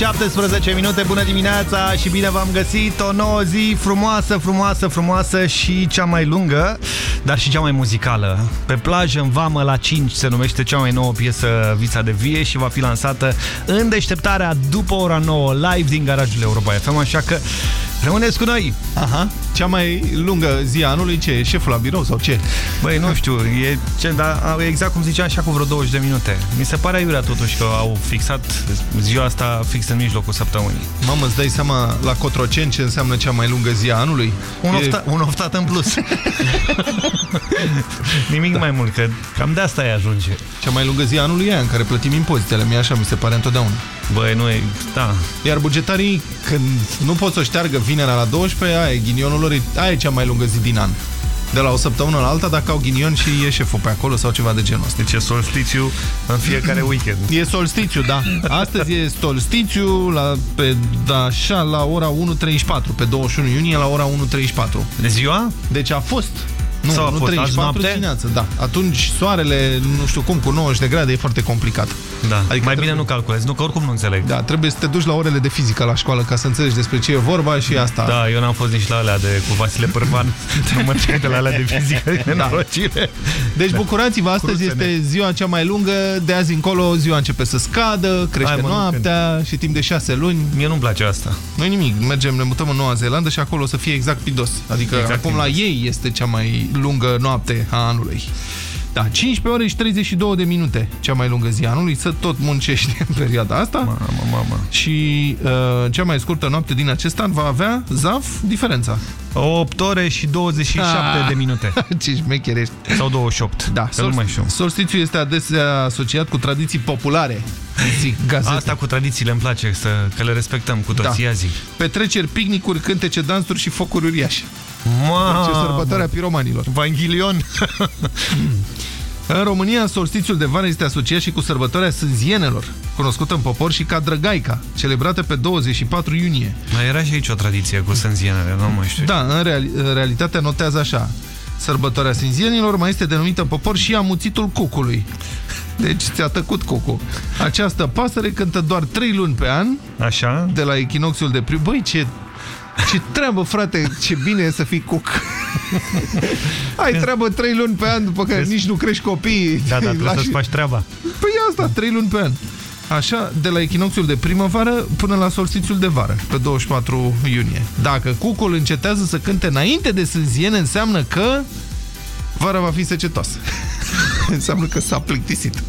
7 și 17 minute, bună dimineața și bine v-am găsit o nouă zi frumoasă, frumoasă, frumoasă și cea mai lungă, dar și cea mai muzicală. Pe plajă, în vamă, la 5 se numește cea mai nouă piesă Vița de Vie și va fi lansată în deșteptarea după ora 9, live din garajul Europa FM, așa că Rămâneți cu noi! Aha. Cea mai lungă zi a anului, ce e? Șeful la birou sau ce? Băi, nu știu, e ce, dar exact cum ziceam așa cu vreo 20 de minute. Mi se pare aiurea totuși că au fixat ziua asta fix în mijlocul săptămânii. Mamă, îți dai seama la Cotroceni ce înseamnă cea mai lungă zi a anului? Un, e... ofta, un oftat în plus. Nimic da. mai mult, că cam de asta e ajunge. Cea mai lungă zi a anului e aia în care plătim impozitele. Mie așa mi se pare întotdeauna. Băi, nu e... Da. Iar bugetarii, când nu pot să o șteargă vinerea la 12, aia e ghinionul lor, aia e cea mai lungă zi din an. De la o săptămână la alta, dacă au ghinion și e șeful pe acolo sau ceva de genul ăsta. Deci e solstițiu în fiecare weekend. E solstițiu, da. Astăzi e solstițiu la, pe, da, așa, la ora 1.34, pe 21 iunie la ora 1.34. De ziua? Deci a fost nu, Sau nu 34 dimineață, da. Atunci soarele, nu știu cum, cu 90 de grade e foarte complicat. Da, adică mai trebuie... bine nu calculezi, nu că oricum nu înțeleg. Da, trebuie să te duci la orele de fizică la școală ca să înțelegi despre ce e vorba și asta. Da, eu n-am fost nici la alea de cu Vasile Părvan, nu mă de la alea de fizică, de da. Deci bucurați-vă, astăzi Cruțene. este ziua cea mai lungă, de azi încolo ziua începe să scadă, crește Hai, mă, noaptea și timp de șase luni. Mie nu-mi place asta. Noi nimic, mergem, ne mutăm în Noua Zeelandă și acolo o să fie exact pidos. Adică exact acum pidos. la ei este cea mai lungă noapte a anului. Da, 15 ore și 32 de minute, cea mai lungă zi a anului, să tot muncești în perioada asta. Mamă, mamă. Și uh, cea mai scurtă noapte din acest an va avea, Zaf, diferența. 8 ore și 27 ah, de minute. Ce șmecher ești. Sau 28. Da, sol, mai știu. solstițiul este adesea asociat cu tradiții populare. Zic, gazete. Asta cu tradițiile îmi place, să, că le respectăm cu toții da. azi. Petreceri, picnicuri, cântece, dansuri și focuri uriașe. Mamă! Ce sărbătoarea piromanilor. Vanghilion! În România, solstițiul de vară este asociat și cu sărbătoarea sânzienelor, cunoscută în popor și ca Drăgaica, celebrată pe 24 iunie. Mai era și aici o tradiție cu sânzienele, nu mai știu. Da, în, real, în realitate notează așa. Sărbătoarea sânzienilor mai este denumită în popor și amuțitul cucului. Deci ți-a tăcut cucu. Această pasăre cântă doar 3 luni pe an. Așa. De la echinoxiul de prim. Băi, ce ce treabă, frate, ce bine e să fii cuc. Ai treabă trei luni pe an, după care nici nu crești copii. Da, da, trebuie lași... să-ți faci treaba. Păi asta, trei luni pe an. Așa, de la echinoxiul de primăvară până la solstițiul de vară, pe 24 iunie. Dacă cucul încetează să cânte înainte de sânziene, înseamnă că vara va fi secetoasă. înseamnă că s-a plictisit.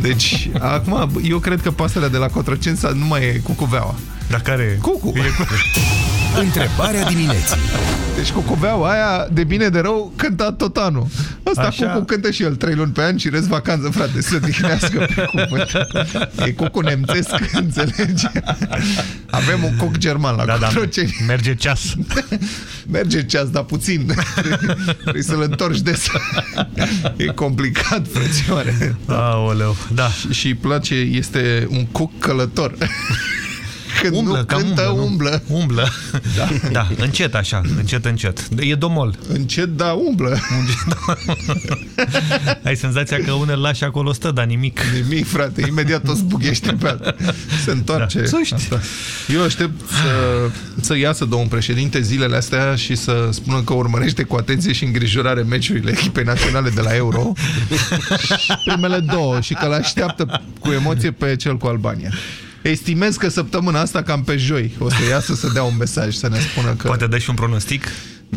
Deci, acum, eu cred că pasărea de la Cotroceni nu mai e cucuveaua. Dar care e? Cucu. E cu... Întrebarea dimineții. Deci cucuveaua aia, de bine de rău, cânta tot anul. Asta Așa. Cucu cântă și el trei luni pe an și rest vacanță, frate, să odihnească pe cuvânt. E cucu nemțesc, înțelegi? Avem un coc german la da, da, merge ceas. merge ceas, dar puțin. Trebuie să-l întorci des. E complicat, frățioare. Aoleu, da. Și, și place, este un cuc călător. Când umblă, nu cântă, umblă. Umblă, umblă. Da. da, încet așa, încet, încet. E domol. Încet, da, umblă. Ai senzația că unele lași acolo stă, dar nimic. Nimic, frate, imediat o zbughește pe Se întoarce. Da. Să Asta. Eu aștept să, să iasă domnul președinte zilele astea și să spună că urmărește cu atenție și îngrijorare meciurile echipei naționale de la Euro. Primele două și că l-așteaptă cu emoție pe cel cu Albania. Estimez că săptămâna asta, cam pe joi, o să iasă să dea un mesaj, să ne spună că... Poate dă și un pronostic?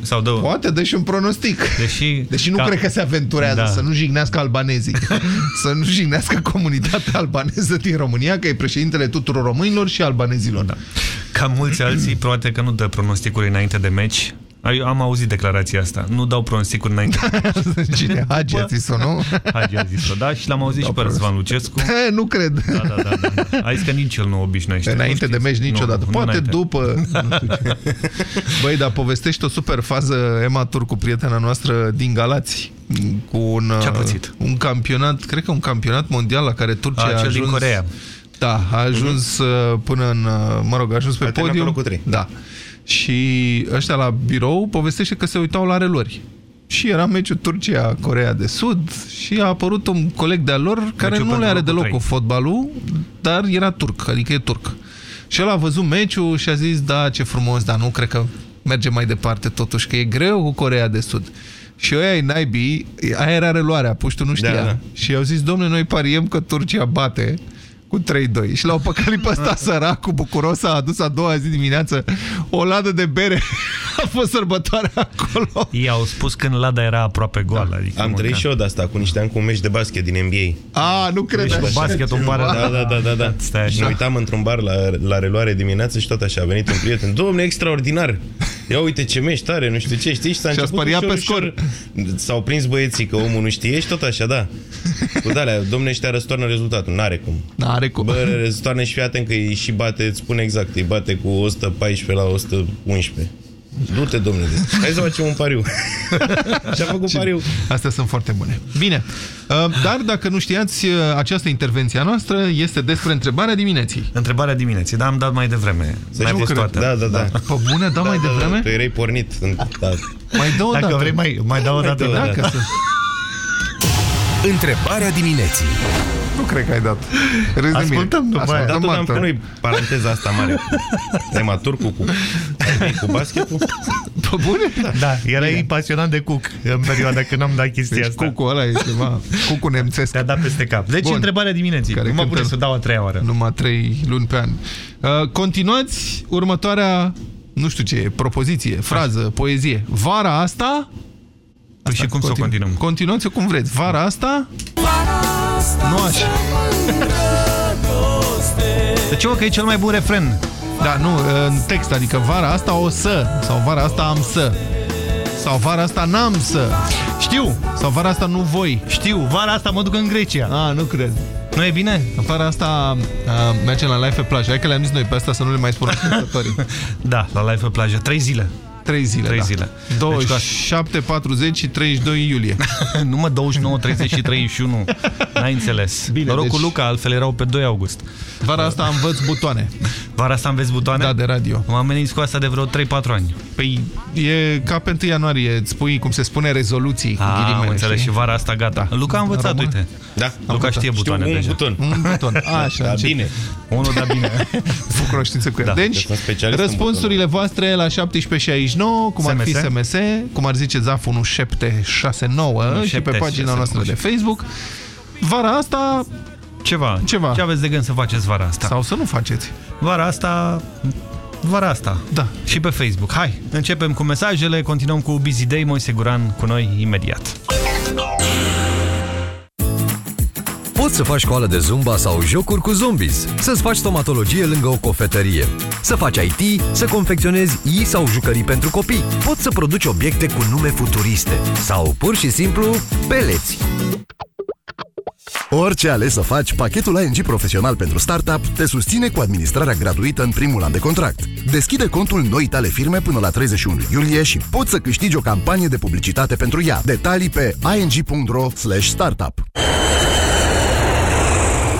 Sau dă... Poate dă și un pronostic. Deși, Deși nu ca... cred că se aventurează da. să nu jignească albanezii. să nu jignească comunitatea albaneză din România, că e președintele tuturor românilor și albanezilor. Da. Ca mulți alții, probabil că nu dă pronosticuri înainte de meci, am auzit declarația asta. Nu dau pronosticuri înainte. Cine? Hagi a zis-o, nu? Hagi a zis-o, da. Și l-am auzit dau și pe Răzvan Lucescu. He, nu cred. Da, da, da. da. da. A zis că nici el nu obișnuiește. Înainte de meci niciodată. Nu, Poate nu după. Băi, dar povestești o super fază, Emma Turcu, prietena noastră din Galați cu un, un campionat, cred că un campionat mondial la care Turcia a, a ajuns... din Corea. Da, a ajuns uh -huh. până în, uh, mă rog, a ajuns pe a podium. Cu 3. Da și ăștia la birou povestește că se uitau la relori. Și era meciul Turcia-Corea de Sud și a apărut un coleg de-al lor care meciul nu le are deloc 3. cu fotbalul, dar era turc, adică e turc. Și el a văzut meciul și a zis, da, ce frumos, dar nu cred că merge mai departe totuși, că e greu cu Corea de Sud. Și ăia ai naibii, aia era reluarea, puștul nu știa. Da, da. Și au zis, domnule, noi pariem că Turcia bate cu 3-2. Și l-au păcălit pe ăsta săracul, bucuros, a adus a doua zi dimineață o ladă de bere. A fost sărbătoare acolo. Ei au spus când lada era aproape goală. Da. Adică Am trăit și eu de asta cu niște ani cu un meci de basket din NBA. A, nu cred. Deci basket în bar. Da, da, da, da. da. Stai și ne uitam într-un bar la, la reluare dimineață și tot așa a venit un prieten. Domne, extraordinar! Ia uite ce meci tare, nu știu ce, știi? Și s-a început ușor, pe scor. S-au prins băieții că omul nu știe și tot așa, da. Cu dalea, domne, ăștia răstoarnă rezultatul. N-are cum. N-are cum. Bă, răstoarnă și fii atent că îi și bate, îți spune exact, îi bate cu 114 la 111. Du-te, domnule. Hai să facem un pariu. Și-a făcut pariu. Astea sunt foarte bune. Bine. Uh, dar dacă nu știați, uh, această intervenție a noastră este despre întrebarea dimineții. Întrebarea dimineții, da, am dat mai devreme. Să mai cred. Da, da, da. da. Pe bune, da, da mai da, devreme? Da, tu erai pornit. Da. Mai dă o Dacă dată. vrei, mai, mai dau o dată. Da, ca să... Întrebarea dimineții. Nu cred că ai dat. Râzi Ascultăm după aia. Dar tot am că noi paranteza asta mare. Ai matur cu, cu, cu basketul? Pe bune? Da, erai Bine. pasionat de cuc în perioada când am dat chestia deci asta. cucul ăla e ceva. Cucul nemțesc. Te-a dat peste cap. Deci Bun. întrebarea dimineții. Care mă pune să dau a treia oară. Numai trei luni pe an. Uh, continuați următoarea, nu știu ce, propoziție, frază, poezie. Vara asta... Păi și cum să o continuăm? Continuați-o cum vreți. Vara asta... Nu așa. Deci eu că e cel mai bun refren. Da, nu, în text, adică vara asta o să, sau vara asta am să. Sau vara asta n-am să. Știu. Sau vara asta nu voi. Știu, vara asta mă duc în Grecia. A, nu cred. Nu e bine? În vara asta a, mergem la live pe plajă. Hai că le-am zis noi pe asta să nu le mai spunem ascultătorii. da, la live pe plajă. Trei zile. 3 zile, 3 da. zile. 27, deci, 40 și 32 iulie. nu mă, 29, 30 și 31. N-ai înțeles. Bine, Noroc deci... cu Luca, altfel erau pe 2 august. Vara asta învăț butoane. Vara asta înveți butoane? Da, de radio. M-am venit cu asta de vreo 3-4 ani. Păi e ca pe 1 ianuarie, îți spui, cum se spune, rezoluții. Ah, cu ghilimele, înțeles, și vara asta gata. Da. Luca a învățat, Român? uite. Da. Luca știe butoane Știu un deja. buton. Un buton. A, așa, da, bine. Unul da bine. Fă cunoștință cu el. Da. Deci, răspunsurile voastre la 1769, cum ar fi SMS, cum ar zice Zaf 1769 și pe pagina noastră de Facebook. Vara asta... Ceva. Ceva. Ce aveți de gând să faceți vara asta? Sau să nu faceți. Vara asta... Vara asta. Da. Și pe Facebook. Hai, începem cu mesajele, continuăm cu Busy Day, Moise Guran cu noi imediat. Poți să faci școală de zumba sau jocuri cu zombies, să-ți faci stomatologie lângă o cofetărie, să faci IT, să confecționezi i sau jucării pentru copii. Poți să produci obiecte cu nume futuriste sau pur și simplu peleți. Orice ales să faci, pachetul ING Profesional pentru Startup te susține cu administrarea gratuită în primul an de contract. Deschide contul noi tale firme până la 31 iulie și poți să câștigi o campanie de publicitate pentru ea. Detalii pe ing.ro startup.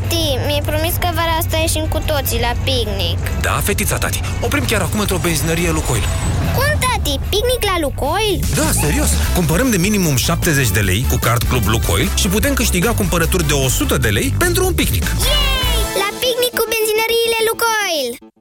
Tati, mi-ai promis că vara asta ieșim cu toții la picnic. Da, fetița, tati. Oprim chiar acum într-o benzinărie Lucoil. Cum, tati? Picnic la Lucoil? Da, serios. Cumpărăm de minimum 70 de lei cu card Club Lucoil și putem câștiga cumpărături de 100 de lei pentru un picnic. Yay! La picnic cu benzinăriile Lucoil!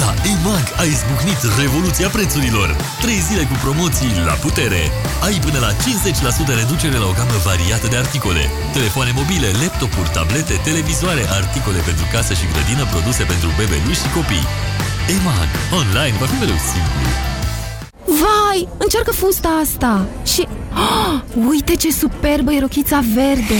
La EMAG a izbucnit revoluția prețurilor. 3 zile cu promoții la putere. Ai până la 50% reducere la o gamă variată de articole. Telefoane mobile, laptopuri, tablete, televizoare, articole pentru casă și grădină, produse pentru bebeluși și copii. EMAG. Online va fi mereu simplu. Vai, încearcă fusta asta și... Oh, uite ce superbă e rochița verde!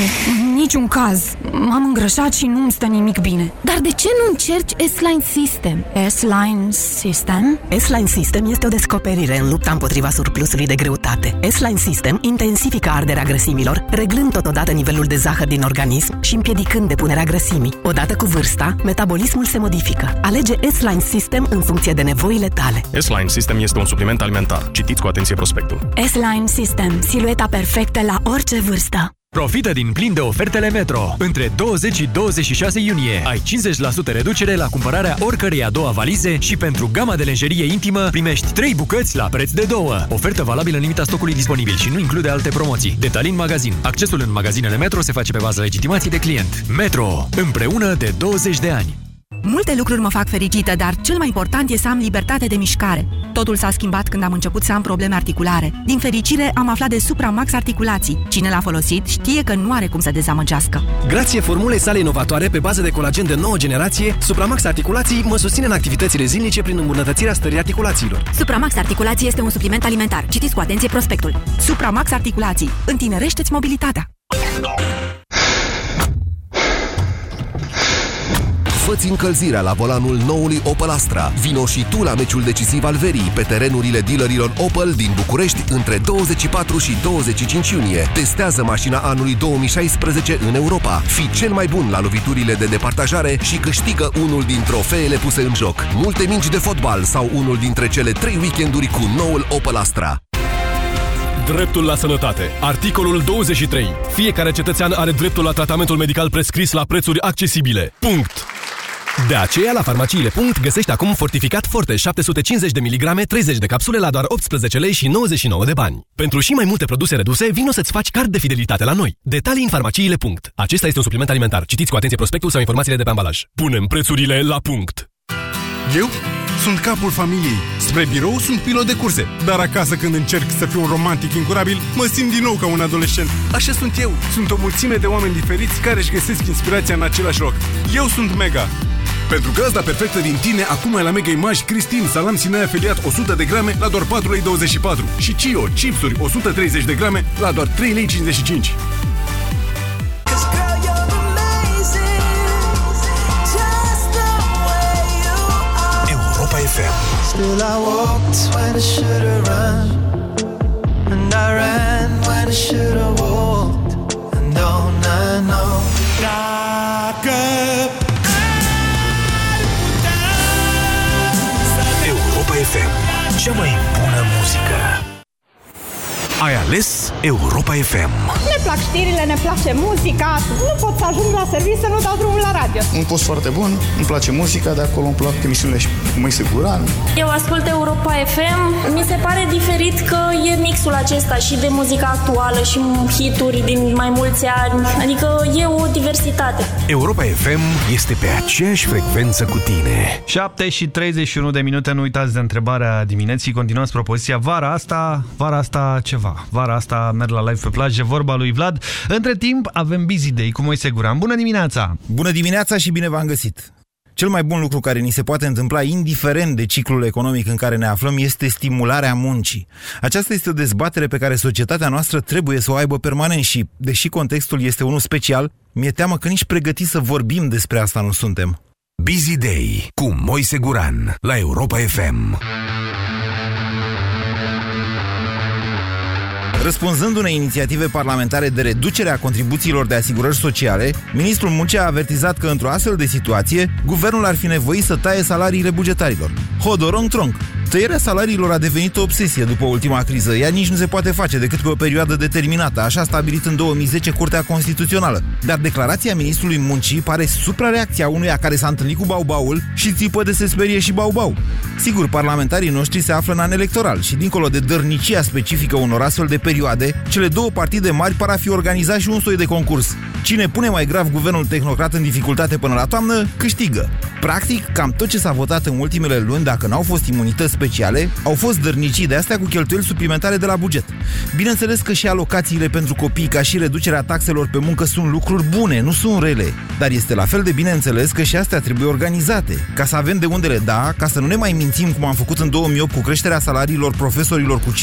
Niciun caz. M-am îngrășat și nu-mi stă nimic bine. Dar de ce nu încerci S-Line System? S-Line System? S-Line System este o descoperire în lupta împotriva surplusului de greutate. S-Line System intensifică arderea grăsimilor, reglând totodată nivelul de zahăr din organism și împiedicând depunerea grăsimii. Odată cu vârsta, metabolismul se modifică. Alege S-Line System în funcție de nevoile tale. S-Line System este un supliment alimentar. Citiți cu atenție prospectul. S-Line System. Silueta perfectă la orice vârstă. Profită din plin de ofertele Metro. Între 20 și 26 iunie ai 50% reducere la cumpărarea oricărei a doua valize și pentru gama de lenjerie intimă primești 3 bucăți la preț de 2. Ofertă valabilă în limita stocului disponibil și nu include alte promoții. Detalii în magazin. Accesul în magazinele Metro se face pe bază legitimației de client. Metro. Împreună de 20 de ani. Multe lucruri mă fac fericită, dar cel mai important e să am libertate de mișcare. Totul s-a schimbat când am început să am probleme articulare. Din fericire, am aflat de Supramax Articulații. Cine l-a folosit știe că nu are cum să dezamăgească. Grație formulei sale inovatoare pe bază de colagen de nouă generație, Supramax Articulații mă susține în activitățile zilnice prin îmbunătățirea stării articulațiilor. Supramax Articulații este un supliment alimentar. Citiți cu atenție prospectul. Supramax Articulații. Întinerește-ți mobilitatea. Făți încălzirea la volanul noului Opel Astra. Vino și tu la meciul decisiv al verii pe terenurile dealerilor Opel din București între 24 și 25 iunie. Testează mașina anului 2016 în Europa. Fii cel mai bun la loviturile de departajare și câștigă unul din trofeele puse în joc. Multe mingi de fotbal sau unul dintre cele trei weekenduri cu noul Opel Astra. Dreptul la sănătate. Articolul 23. Fiecare cetățean are dreptul la tratamentul medical prescris la prețuri accesibile. Punct. De aceea, la farmaciile. Punct, găsești acum Fortificat Forte 750 de miligrame, 30 de capsule la doar 18 lei și 99 de bani. Pentru și mai multe produse reduse, vino să-ți faci card de fidelitate la noi. Detalii în farmaciile. Punct. Acesta este un supliment alimentar. Citiți cu atenție prospectul sau informațiile de pe ambalaj. Punem prețurile la punct. Eu sunt capul familiei. Spre birou sunt pilot de curse. Dar acasă când încerc să fiu un romantic incurabil, mă simt din nou ca un adolescent. Așa sunt eu. Sunt o mulțime de oameni diferiți care își găsesc inspirația în același loc. Eu sunt Mega. Pentru gazda perfectă din tine, acum ai la Mega Image Cristin, salam Sinaia afiliat 100 de grame la doar 4,24 lei și Cio, chipsuri 130 de grame la doar 3,55 lei. Europa FM. Still I walked when I should have run. And I ran when I should have walked. And don't I know. Dacă Cea mai bună muzică. Ai ales Europa FM. Ne plac știrile, ne place muzica Nu pot să ajung la serviciu să nu dau drumul la radio Un post foarte bun, îmi place muzica, de acolo îmi plac emisiunile și Moise Guran. Eu ascult Europa FM. Mi se pare diferit că e mixul acesta și de muzica actuală și hituri din mai mulți ani. Adică e o diversitate. Europa FM este pe aceeași frecvență cu tine. 7 și 31 de minute, nu uitați de întrebarea dimineții. Continuăm propoziția. Vara asta, vara asta ceva. Vara asta merg la live pe plajă, vorba lui Vlad. Între timp avem Busy Day cu Moise Guran. Bună dimineața! Bună dimineața și bine v-am găsit! Cel mai bun lucru care ni se poate întâmpla, indiferent de ciclul economic în care ne aflăm, este stimularea muncii. Aceasta este o dezbatere pe care societatea noastră trebuie să o aibă permanent și, deși contextul este unul special, mi-e teamă că nici pregătiți să vorbim despre asta nu suntem. Busy Day cu Moise Guran la Europa FM. Răspunzând unei inițiative parlamentare de reducere a contribuțiilor de asigurări sociale, ministrul Muncii a avertizat că într-o astfel de situație, guvernul ar fi nevoit să taie salariile bugetarilor. Hodorong tronc. Tăierea salariilor a devenit o obsesie după ultima criză. Ea nici nu se poate face decât pe o perioadă determinată, așa a stabilit în 2010 Curtea Constituțională. Dar declarația ministrului muncii pare suprareacția unuia care s-a întâlnit cu Baubaul și țipă de se sperie și Baubau. Sigur, parlamentarii noștri se află în an electoral și dincolo de dărnicia specifică unor astfel de perioade, cele două partide mari par a fi organizat și un soi de concurs. Cine pune mai grav guvernul tehnocrat în dificultate până la toamnă, câștigă. Practic, cam tot ce s-a votat în ultimele luni, dacă n-au fost imunități speciale, au fost dărnicii de astea cu cheltuieli suplimentare de la buget. Bineînțeles că și alocațiile pentru copii, ca și reducerea taxelor pe muncă, sunt lucruri bune, nu sunt rele. Dar este la fel de bine înțeles că și astea trebuie organizate, ca să avem de unde le da, ca să nu ne mai mințim cum am făcut în 2008 cu creșterea salariilor profesorilor cu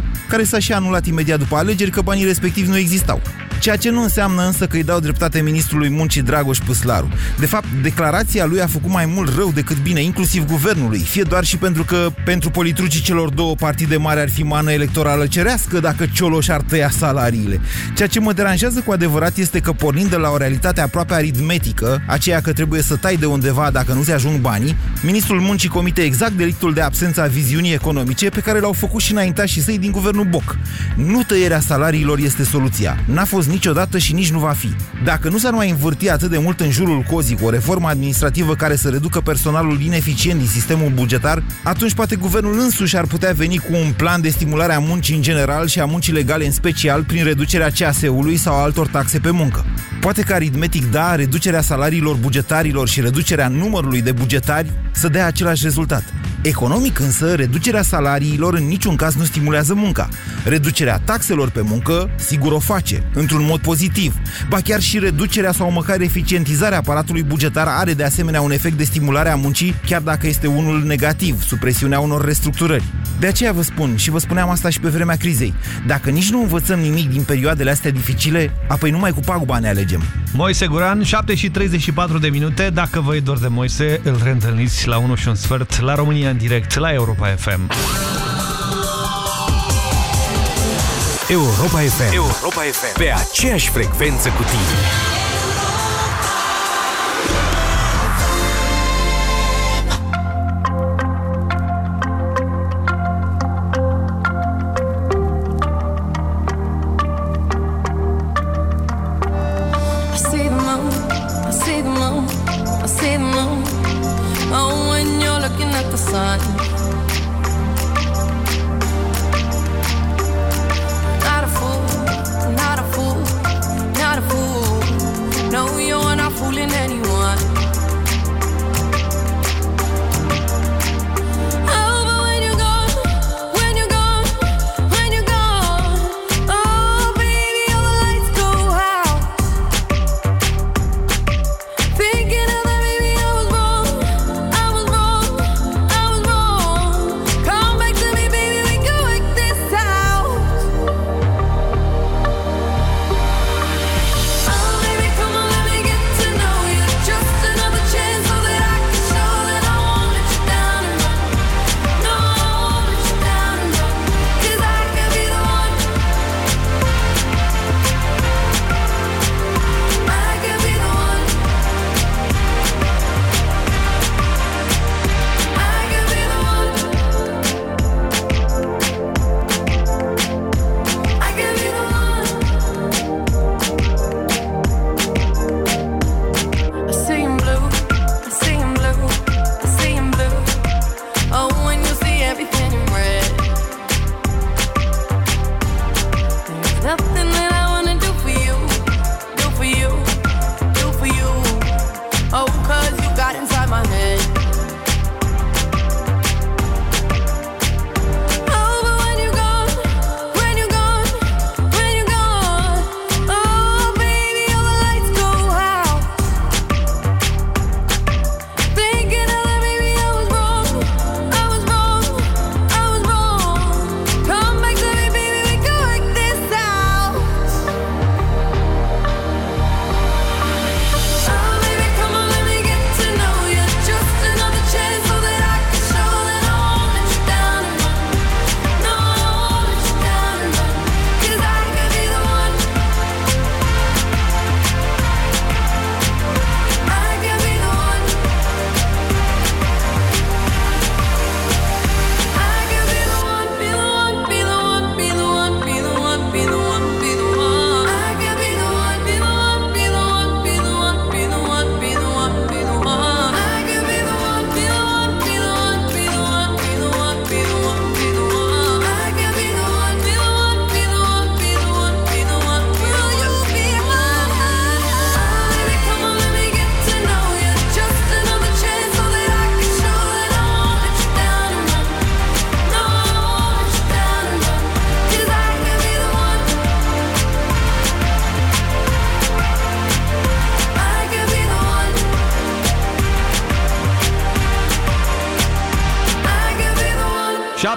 50%, care s-a și anulat imediat după alegeri că banii respectivi nu existau. Ceea ce nu înseamnă însă că îi dau dreptate ministrului muncii Dragoș Păslaru. De fapt, declarația lui a făcut mai mult rău decât bine, inclusiv guvernului, fie doar și pentru că pentru politrucii celor două partide mari ar fi mană electorală cerească dacă Cioloș ar tăia salariile. Ceea ce mă deranjează cu adevărat este că pornind de la o realitate aproape aritmetică, aceea că trebuie să tai de undeva dacă nu se ajung banii, ministrul muncii comite exact delictul de absența viziunii economice pe care l-au făcut și înaintașii săi din guvernul Boc. Nu tăierea salariilor este soluția. N-a fost niciodată și nici nu va fi. Dacă nu s-ar mai învârti atât de mult în jurul cozii cu o reformă administrativă care să reducă personalul ineficient din sistemul bugetar, atunci poate guvernul însuși ar putea veni cu un plan de stimulare a muncii în general și a muncii legale în special prin reducerea CAS-ului sau altor taxe pe muncă. Poate că aritmetic da, reducerea salariilor bugetarilor și reducerea numărului de bugetari să dea același rezultat. Economic însă, reducerea salariilor în niciun caz nu stimulează munca. Reducerea taxelor pe muncă, sigur o face, într-un mod pozitiv. Ba chiar și reducerea sau măcar eficientizarea aparatului bugetar are de asemenea un efect de stimulare a muncii, chiar dacă este unul negativ, sub presiunea unor restructurări. De aceea vă spun, și vă spuneam asta și pe vremea crizei, dacă nici nu învățăm nimic din perioadele astea dificile, apoi numai cu paguba ne alegem. Moise Guran, 7 și 34 de minute. Dacă vă e dor de Moise, îl reîntâlniți la 1 și un sfert la România în direct la Europa FM. Europa FM. Europa FM. Pe aceeași frecvență cu tine.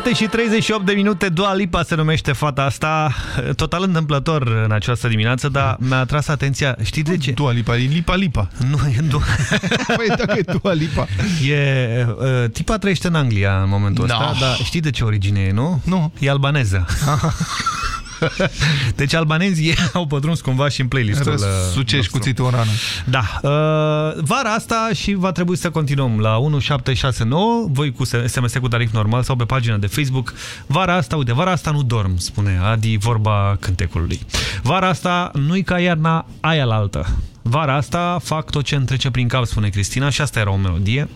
7 și 38 de minute, Dua Lipa se numește fata asta, total întâmplător în această dimineață, dar mi-a atras atenția, știi de ce? Dua Lipa, e Lipa Lipa. Nu, e Dua... păi dacă e Dua Lipa. E, uh, tipa trăiește în Anglia în momentul No. ăsta, dar știi de ce origine e, nu? Nu. E albaneză. Deci albanezii au pătruns cumva și în playlistul uh, Sucești nostru. cuțitul în rană. Da. Uh, vara asta și va trebui să continuăm la 1769, voi cu SMS cu tarif normal sau pe pagina de Facebook. Vara asta, uite, vara asta nu dorm, spune Adi, vorba cântecului. Vara asta nu-i ca iarna aia la altă. Vara asta fac tot ce îmi trece prin cap, spune Cristina, și asta era o melodie.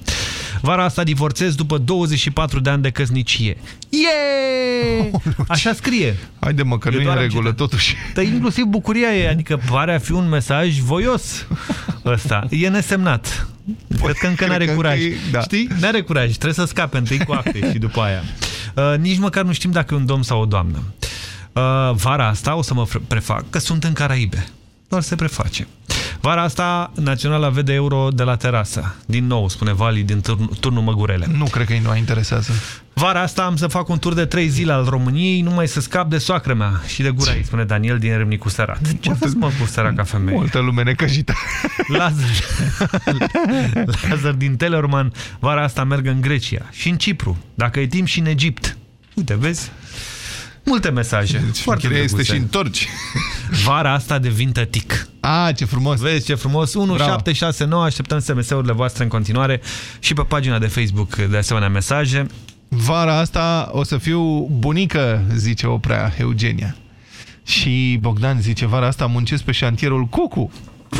Vara asta divorțez după 24 de ani de căsnicie. Yeah! Așa scrie. Haide mă, că Eu nu e doar în am regulă, citat. totuși. Dar inclusiv bucuria e, adică pare a fi un mesaj voios ăsta. E nesemnat. Cred că încă Cred n-are că curaj. încă e- da. Știi? N-are curaj. Trebuie să scape întâi cu acte și după aia. Uh, nici măcar nu știm dacă e un domn sau o doamnă. Uh, vara asta o să mă fre- prefac că sunt în Caraibe. Doar se preface. Vara asta, Naționala vede euro de la terasă. Din nou, spune Vali din turn turnul Măgurele. Nu cred că îi nu interesează. Vara asta am să fac un tur de trei zile al României, numai să scap de soacră mea și de gura ei, spune Daniel din Râmnicu Sărat. Ce faci mă cu săraca femeie? Multă lume necăjită. Lazar, Lazar din Tellerman, vara asta merg în Grecia și în Cipru, dacă e timp și în Egipt. Uite, vezi? Multe mesaje. Deci Foarte este drăguțe. și întorci. Vara asta devin tătic. A, ce frumos. Vezi ce frumos. 1769, așteptăm SMS-urile voastre în continuare și pe pagina de Facebook de asemenea mesaje. Vara asta o să fiu bunică, zice oprea Eugenia. Și Bogdan zice, vara asta muncesc pe șantierul Cucu.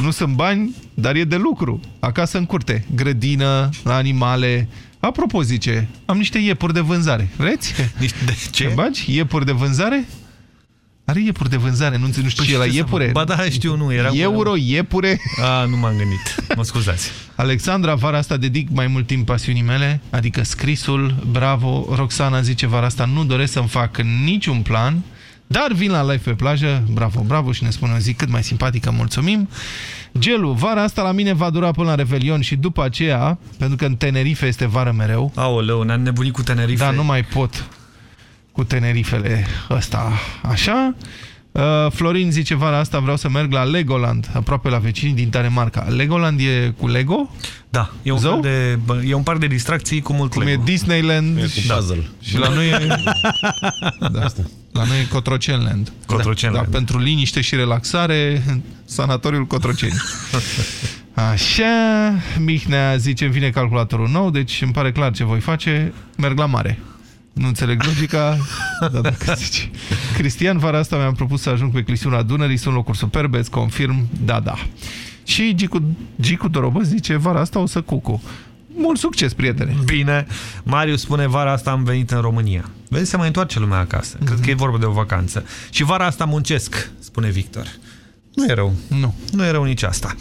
Nu sunt bani, dar e de lucru. Acasă în curte, grădină, la animale. Apropo, zice, am niște iepuri de vânzare. Vreți? Niște de ce? Te bagi? Iepuri de vânzare? Are iepuri de vânzare, nu, nu știu ce e la Păi ce să iepure. fac? Ba da, știu, nu, era- Euro, iepure. A, nu m-am gândit. Mă scuzați. Alexandra, vara asta dedic mai mult timp pasiunii mele, adică scrisul, bravo. Roxana zice, vara asta nu doresc să-mi fac niciun plan, dar vin la live pe plajă, bravo, bravo și ne spune o zi cât mai simpatică, mulțumim. Gelu, vara asta la mine va dura până la Revelion și după aceea, pentru că în Tenerife este vară mereu. Aoleu, ne-am nebunit cu Tenerife. Da, nu mai pot cu Tenerifele ăsta, așa. Uh, Florin zice, vara asta vreau să merg la Legoland, aproape la vecinii din Danemarca. Legoland e cu Lego? Da, e un, fel de, bă, e un parc de distracții cu mult Cum Lego. e Disneyland E cu și, puzzle. și la noi e, da, la noi e Cotrocenland. Cotrocenland. Da, da, pentru liniște și relaxare, sanatoriul Cotroceni. Așa, Mihnea zice, îmi vine calculatorul nou, deci îmi pare clar ce voi face, merg la mare. Nu înțeleg logica, dar dacă zici. Cristian, vara asta mi-am propus să ajung pe clisiunea Dunării, sunt locuri superbe, îți confirm, da, da. Și Gicu, Gicu Dorobă zice, vara asta o să cucu. Mult succes, prietene! Bine, Marius spune, vara asta am venit în România. Vezi, se mai întoarce lumea acasă. Cred Mhm. că e vorba de o vacanță. Și vara asta muncesc, spune Victor. Nu e rău. Nu. Nu e rău nici asta.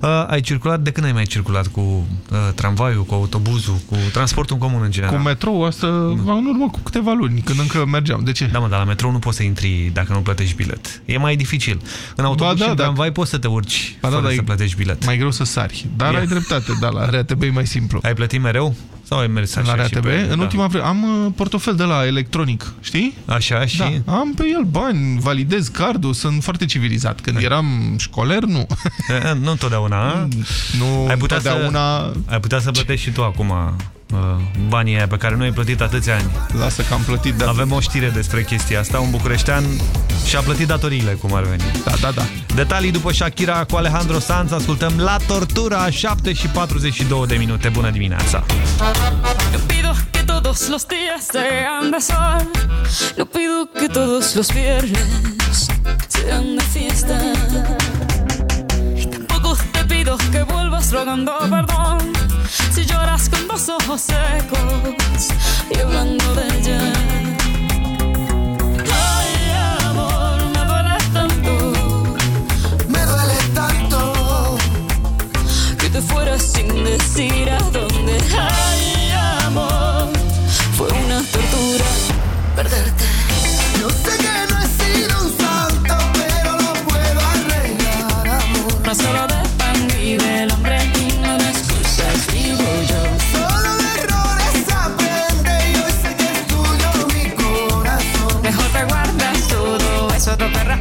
Uh, ai circulat, de când ai mai circulat cu uh, tramvaiul, cu autobuzul, cu transportul în comun în general? Cu metrou asta în urmă cu câteva luni, când încă mergeam. De ce? Da, mă, dar la metrou nu poți să intri dacă nu plătești bilet. E mai dificil. În autobuz da, și în dacă- tramvai poți să te urci Ba da, fără dar să e plătești bilet. Mai greu să sari. Dar E. ai dreptate, da, la RATB e mai simplu. Ai plătit mereu? Sau ai mers așa la și RATB? pe- În da. ultima vreme am uh, portofel de la electronic, știi? Așa și... Da, am pe el bani, validez cardul, sunt foarte civilizat. Când eram școler, nu. E, Nu întotdeauna. Nu ai putea întotdeauna... Să, ai putea să plătești și tu acum uh, banii aia pe care nu ai plătit atâția ani. Lasă că am plătit dat. Avem o știre despre chestia asta. Un bucureștean și-a plătit datoriile, cum ar veni. Da, da, da. Detalii după Shakira cu Alejandro Sanz. Ascultăm La Tortura, 7 și 42 de minute. Bună dimineața! No pido que todos los días sean de sol. No pido que todos los viernes sean de fiesta. Pido que vuelvas rogando perdón. Si lloras con dos ojos secos y hablando de ella. Ay, amor, me duele tanto. Me duele tanto que te fueras sin decir a dónde. Ay,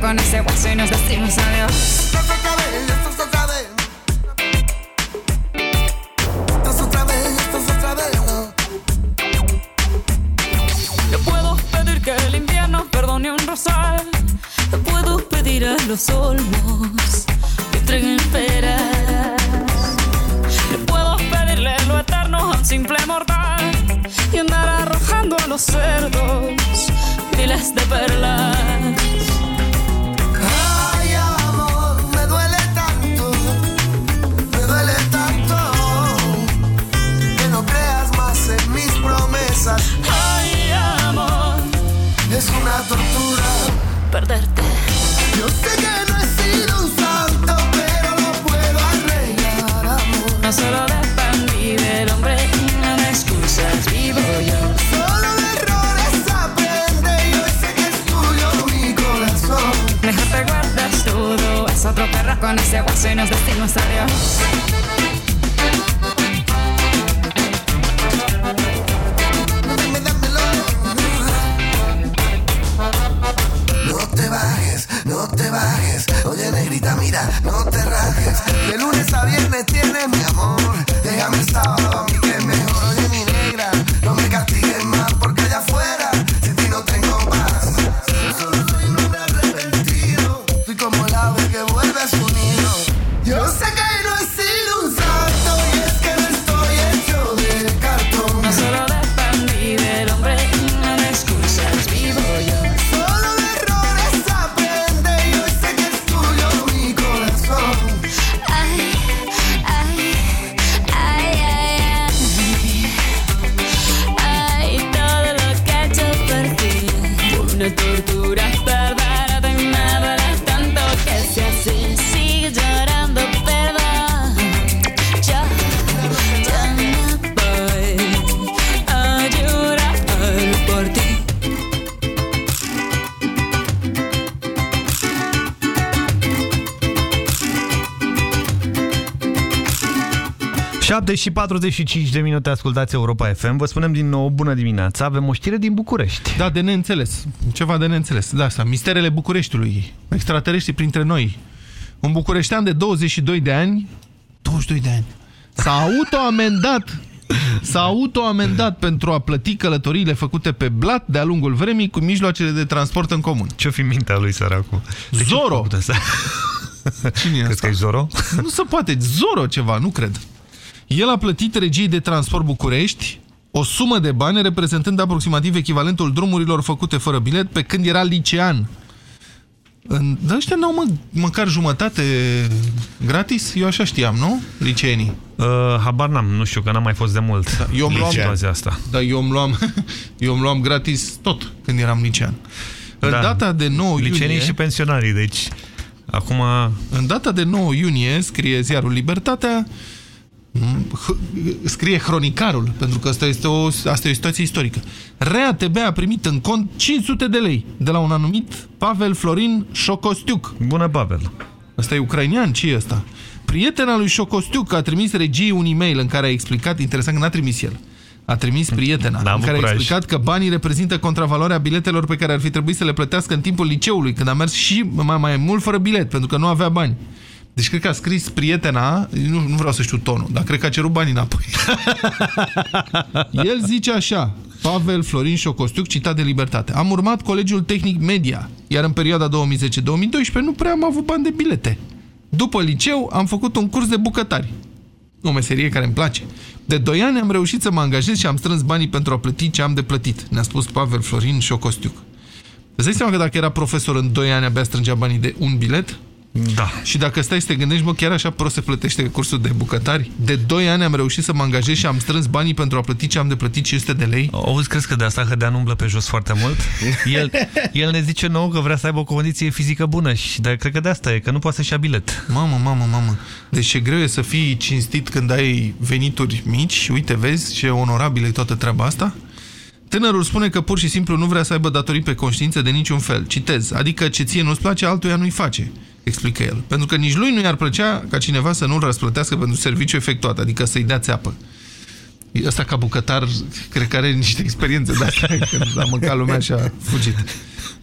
con ese guaso y nos decimos adiós. No puedo pedir que el invierno perdone un rosal. No puedo pedir a los olmos que entreguen peras. No puedo pedirle lo eterno a un simple mortal y andar arrojando a los cerdos miles de perlas. Es una tortura perderte. Yo sé que no he sido un santo, pero lo puedo arreglar, amor. No solo dependí del hombre, no me excusas, vivo yo. Solo de errores aprende y hoy sé que es tuyo mi corazón. Mejor te guardas todo, es otro perro con ese guaso y nos decimos adiós. Oye, negrita, mira, no te rajes. De lunes a viernes tienes mi amor. Déjame el sábado 7 și 45 de minute ascultați Europa FM. Vă spunem din nou bună dimineața. Avem o știre din București. Da, de neînțeles. Ceva de neînțeles. Da, asta. Misterele Bucureștiului. Extraterestri printre noi. Un bucureștean de 22 de ani 22 de ani s-a autoamendat S-a autoamendat pentru a plăti călătoriile făcute pe blat de-a lungul vremii cu mijloacele de transport în comun. Ce-o fi mintea lui săracu? Zoro! Cine e Crezi că e Zoro? Nu se poate. Zoro ceva, nu cred. El a plătit regiei de transport București o sumă de bani reprezentând aproximativ echivalentul drumurilor făcute fără bilet pe când era licean. În- Dar ăștia n-au mă, măcar jumătate gratis? Eu așa știam, nu? Liceenii. Uh, habar n-am, nu știu, că n-am mai fost de mult. Da, eu îmi luam, situația asta. Da, eu îmi luam, eu îmi luam gratis tot când eram licean. În Da. data de 9 Licenii iunie... și pensionarii, deci acum... În data de 9 iunie, scrie ziarul Libertatea, h- scrie Hronicarul, pentru că asta este o, asta e o situație istorică. RATB a primit în cont 500 de lei de la un anumit Pavel Florin Șocostiuc. Bună, Pavel! Ăsta e ucrainean? Ce e ăsta? Prietena lui Șocostiuc a trimis regiei un e-mail în care a explicat, interesant că n-a trimis el, a trimis prietena, în avut care a curaj. explicat că banii reprezintă contravaloarea biletelor pe care ar fi trebuit să le plătească în timpul liceului, când a mers și mai, mai mult fără bilet, pentru că nu avea bani. Deci cred că a scris prietena, nu, nu vreau să știu tonul, dar cred că a cerut banii înapoi. El zice așa, Pavel Florin Șocostiuc, citat de Libertate. Am urmat Colegiul Tehnic Media, iar în perioada 2010-2012 nu prea am avut bani de bilete. După liceu am făcut un curs de bucătari. O meserie care îmi place. De 2 ani am reușit să mă angajez și am strâns banii pentru a plăti ce am de plătit, ne-a spus Pavel Florin Șocostiuc. Îți dai seama că dacă era profesor în 2 ani abia strângea banii de un bilet? Da. Și dacă stai să te gândești, mă, chiar așa prost se plătește cursul de bucătari? De 2 ani am reușit să mă angajez și am strâns banii pentru a plăti ce am de plătit 500 de lei? Auzi, crezi că de asta Hădean umblă pe jos foarte mult? El, el ne zice nou că vrea să aibă o condiție fizică bună, și, dar cred că de asta e, că nu poate să-și ia bilet. Mamă, mamă, mamă. Deci ce greu e să fii cinstit când ai venituri mici și uite, vezi ce onorabilă e toată treaba asta? Tânărul spune că pur și simplu nu vrea să aibă datorii pe conștiință de niciun fel. Citez, adică ce ție nu-ți place, altuia nu-i face, explică el. Pentru că nici lui nu i-ar plăcea ca cineva să nu-l răsplătească pentru serviciu efectuat, adică să-i dea țeapă. Ăsta ca bucătar, cred că are niște experiențe de asta, când a mâncat lumea și a fugit.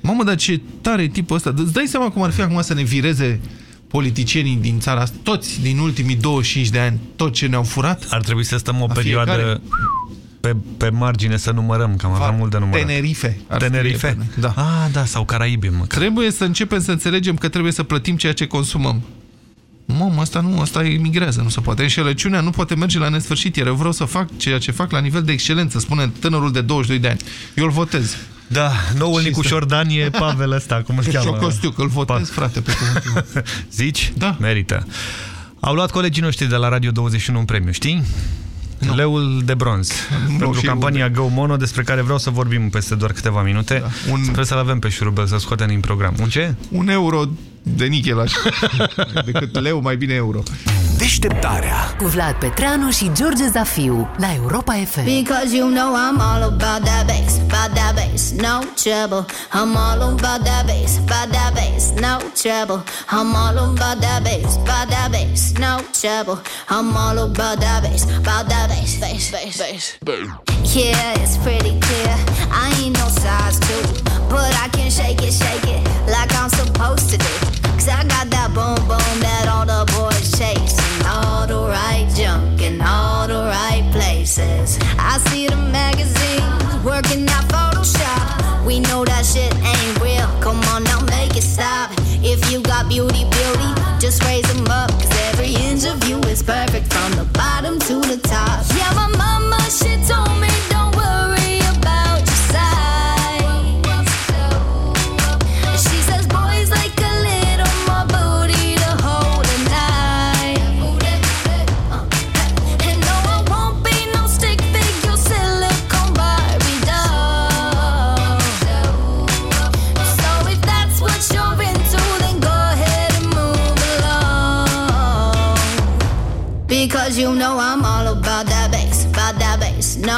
Mamă, dar ce tare e tipul ăsta. Îți dai seama cum ar fi acum să ne vireze politicienii din țara asta, toți din ultimii 25 de ani, tot ce ne-au furat? Ar trebui să stăm o A perioadă fiecare. Pe, pe margine să numărăm, că am avea mult de numărat. Tenerife. ar Tenerife? scrie pe- Da. Ah, da, sau Caraibi, mă. Trebuie să începem să înțelegem că trebuie să plătim ceea ce consumăm. Mamă, asta nu, asta emigrează, nu se poate. Înșelăciunea nu poate merge la nesfârșit, iar eu vreau să fac ceea ce fac la nivel de excelență, spune tânărul de 22 de ani. Eu îl votez. Da, noul Și Nicu să- Șordan e Pavel ăsta, cum îl cheamă? Ciocostiu, că îl votez, frate, pe cuvântul meu. Zici? Da. Merită. Au luat colegii noștri de la Radio 21 un premiu, știi? No. Leul de bronz pentru și campania Go Mono despre care vreau să vorbim peste doar câteva minute. Da. Un... Sper să-l avem pe șurubel, să scoatem din program. Un ce? Un euro de nichel așa. Decât leu, mai bine euro. Deșteptarea Cu Vlad Petreanu și George Zafiu la Europa FM. Because you know I'm all about that bass, about that bass, no trouble. I'm all about that bass, about that bass, no trouble. I'm all about that bass, about that bass, no trouble. I'm all about that bass, about that bass, bass, bass, bass. Yeah, it's pretty clear. I ain't no size two, but I can shake it, shake it like I'm supposed to do. Cause I got that boom boom that all the boys chase. And all the right junk in all the right places. I see the magazines working out Photoshop. We know that shit ain't real. Come on now, make it stop. If you got beauty, beauty, just raise them up. Cause every inch of you is perfect from the bottom to the top. Yeah, my mama, she told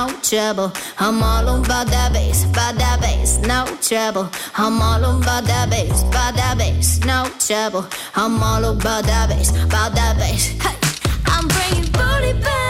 no trouble. I'm all about that bass, about that bass, no trouble. I'm all about that bass, about that bass, no trouble. I'm all about that bass, about that bass. Hey, I'm bringing booty back.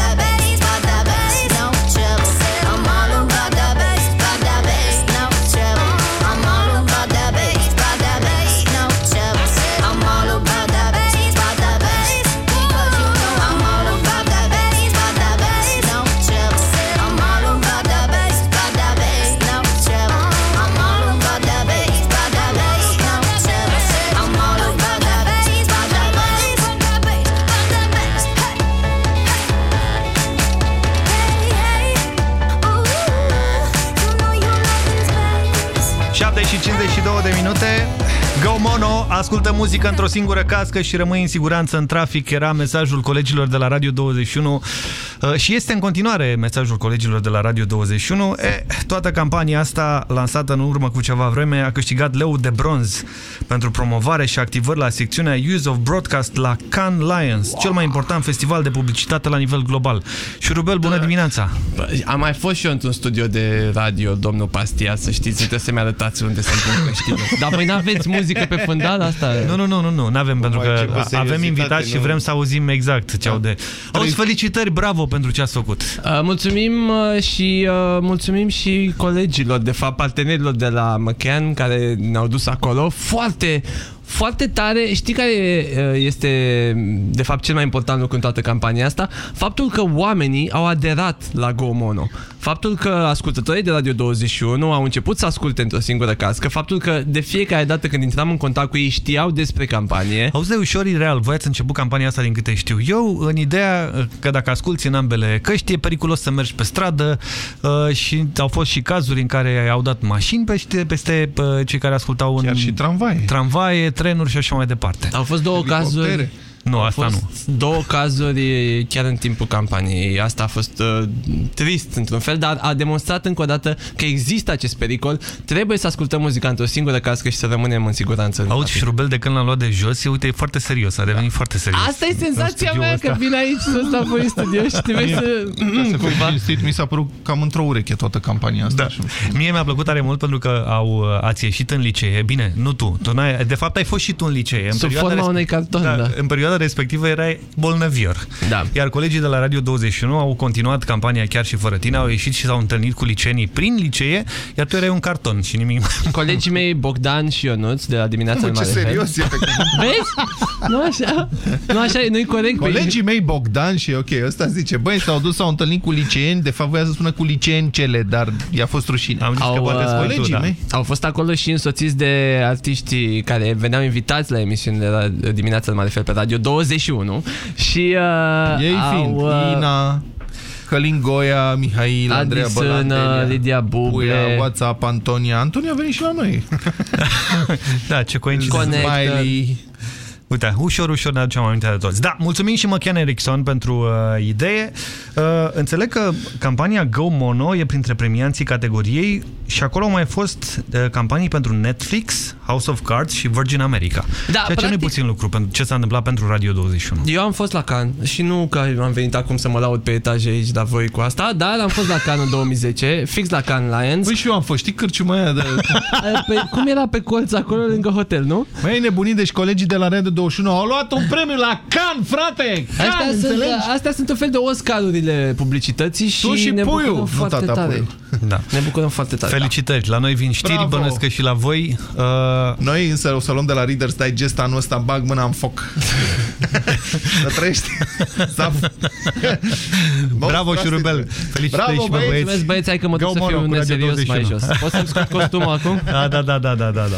ascultă muzică într-o singură cască și rămâi în siguranță în trafic. Era mesajul colegilor de la Radio 21 uh, Și este în continuare mesajul colegilor de la Radio 21 e, Toată campania asta, lansată în urmă cu ceva vreme A câștigat leu de bronz Pentru promovare și activări la secțiunea Use of Broadcast la Cannes Lions Cel mai important festival de publicitate la nivel global. Și Rubel, bună dimineața! Bă, Am mai fost și eu într-un studio de radio, domnul Pastia, să știți, trebuie să-mi arătați unde se pun căștile. Dar voi n-aveți muzică pe fundal asta? Nu, nu, nu, nu, nu, n-avem pentru mai că ce, bă, avem seriozitate, invitați și nu? vrem să auzim exact ce au de... Auzi, felicitări, bravo pentru ce ați făcut. Uh, mulțumim uh, și uh, mulțumim și colegilor, de fapt partenerilor de la McCann care ne-au dus acolo. Foarte foarte tare, știi care uh, este de fapt cel mai important lucru în toată campania asta? Faptul că oamenii au aderat la Go Mono. Faptul că ascultătorii de Radio 21 au început să asculte într-o singură cască, faptul că de fiecare dată când intram în contact cu ei știau despre campanie. Auzi de ușor ireal, voi ați început campania asta din câte știu eu, în ideea că dacă asculti în ambele căști, e periculos să mergi pe stradă uh, și au fost și cazuri în care au dat mașini peste, peste uh, cei care ascultau în... Chiar și tramvaie. Tramvaie, trenuri și așa mai departe. Au fost două cazuri Nu, Au asta fost nu. două cazuri chiar în timpul campaniei. Asta a fost uh, trist într-un fel, dar a demonstrat încă o dată că există acest pericol. Trebuie să ascultăm muzica într-o singură cască și să rămânem în siguranță. în Auzi, trafic. și Rubel de când l-am luat de jos, e, uite, e foarte serios, a devenit foarte serios. Asta e În senzația studioul mea, ăsta. că vin aici să stau voi în studio și trebuie Mie, să... ca să fiu cinstit, mi s-a părut cam într-o ureche toată campania asta. Da. Mie mi-a plăcut tare mult pentru că au, ați ieșit în licee. Bine, nu tu. tu n-ai, de fapt, ai fost și tu în licee. În Sub perioada forma respe- unui carton, da. În perioada respectivă erai bolnăvior. Da. Iar colegii de la Radio 21 au continuat campania chiar și fără tine, au ieșit și s-au întâlnit cu liceenii prin licee, iar tu erai un carton și nimic mai. Colegii mei Bogdan și Ionuț de la dimineața Mă, în ce Mare Fel. serios e pe Vezi? Nu așa? Nu așa, e, nu-i corect. Păi- Colegii mei Bogdan și ok, ăsta zice, băi, s-au dus, s-au întâlnit cu liceeni, de fapt voia să spună cu liceeni cele, dar i-a fost rușine. Am zis Au, că poate uh, spui tu, colegii da. mei. Au fost acolo și însoțiți de artiști care veneau invitați la emisiunile la dimineața în mare fel pe Radio 21 și uh, Ei au, fiind uh, Ina, Călin Goia, Mihail, Andreea Adi Sână, Bălantelia, Lidia Buble. Puia, WhatsApp, Antonia. Antonia a venit și la noi. Da, ce coincidență. Connector. Smiley. Uite, ușor, ușor ne aducem aminte de toți. Da, mulțumim și McCann Erickson pentru uh, idee. Uh, înțeleg că campania Go Mono e printre premianții categoriei și acolo au mai fost uh, campanii pentru Netflix, House of Cards și Virgin America. Da, Ceea ce nu e practic- puțin lucru pentru ce s-a întâmplat pentru Radio 21. Eu am fost la Cannes și nu că am venit acum să mă laud pe etaje aici la voi cu asta, dar am fost la Cannes în 2010, fix la Cannes Lions. Păi și eu am fost, știi cârciuma aia de... Pe, cum era pe colț acolo lângă hotel, nu? Mai nebunit, deci colegii de la Radio 21 au luat un premiu la Cannes, frate! Astea Cannes, sunt, înțelegi? astea sunt un fel de Oscarurile publicității și, Tu și ne puiul, bucurăm nu foarte tata tare. puiul. Da. Ne bucurăm foarte tare. Felicitări, la noi vin știri, Bravo! bănuiesc că și la voi. Uh, Noi însă o să luăm de la Reader's Digest anul ăsta, bag mâna în foc. să trăiești. Să... bravo, Șurubel! Felicitări Bravo, și pe băieți! băieți! Mulțumesc băieți, hai că mă duc Go să Mono fiu cu Radio neserios mai 21. jos. Poți să-mi scot costumul acum? Da, da, da, da, da, da, da.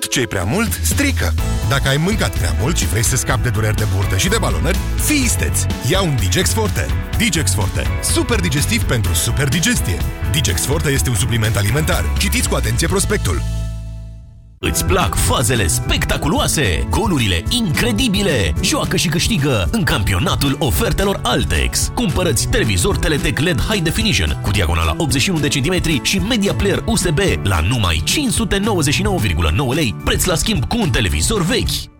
Tot ce e prea mult, strică. Dacă ai mâncat prea mult și vrei să scapi de dureri de burtă și de balonări, fii isteț. Ia un Digex Forte. Digex Forte. Super digestiv pentru super digestie. Digex Forte este un supliment alimentar. Citiți cu atenție prospectul. Îți plac fazele spectaculoase, golurile incredibile? Joacă și câștigă în campionatul ofertelor Altex. Cumpărăți televizor Teletec LED High Definition cu diagonala 81 de centimetri și media player USB la numai 599,9 lei, preț la schimb cu un televizor vechi.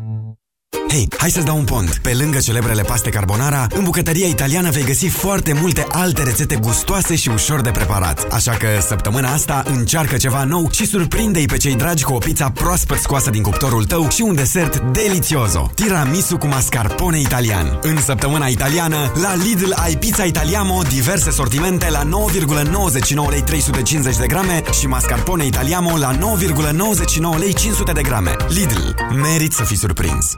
Hei, hai să-ți dau un pont. Pe lângă celebrele paste carbonara, în bucătăria italiană vei găsi foarte multe alte rețete gustoase și ușor de preparat. Așa că săptămâna asta încearcă ceva nou și surprinde-i pe cei dragi cu o pizza proaspăt scoasă din cuptorul tău și un desert delicioso. Tiramisu cu mascarpone italian. În săptămâna italiană, la Lidl ai pizza italiamo, diverse sortimente la 9,99 lei 350 de grame și mascarpone italiamo la 9,99 lei 500 de grame. Lidl. Merit să fii surprins.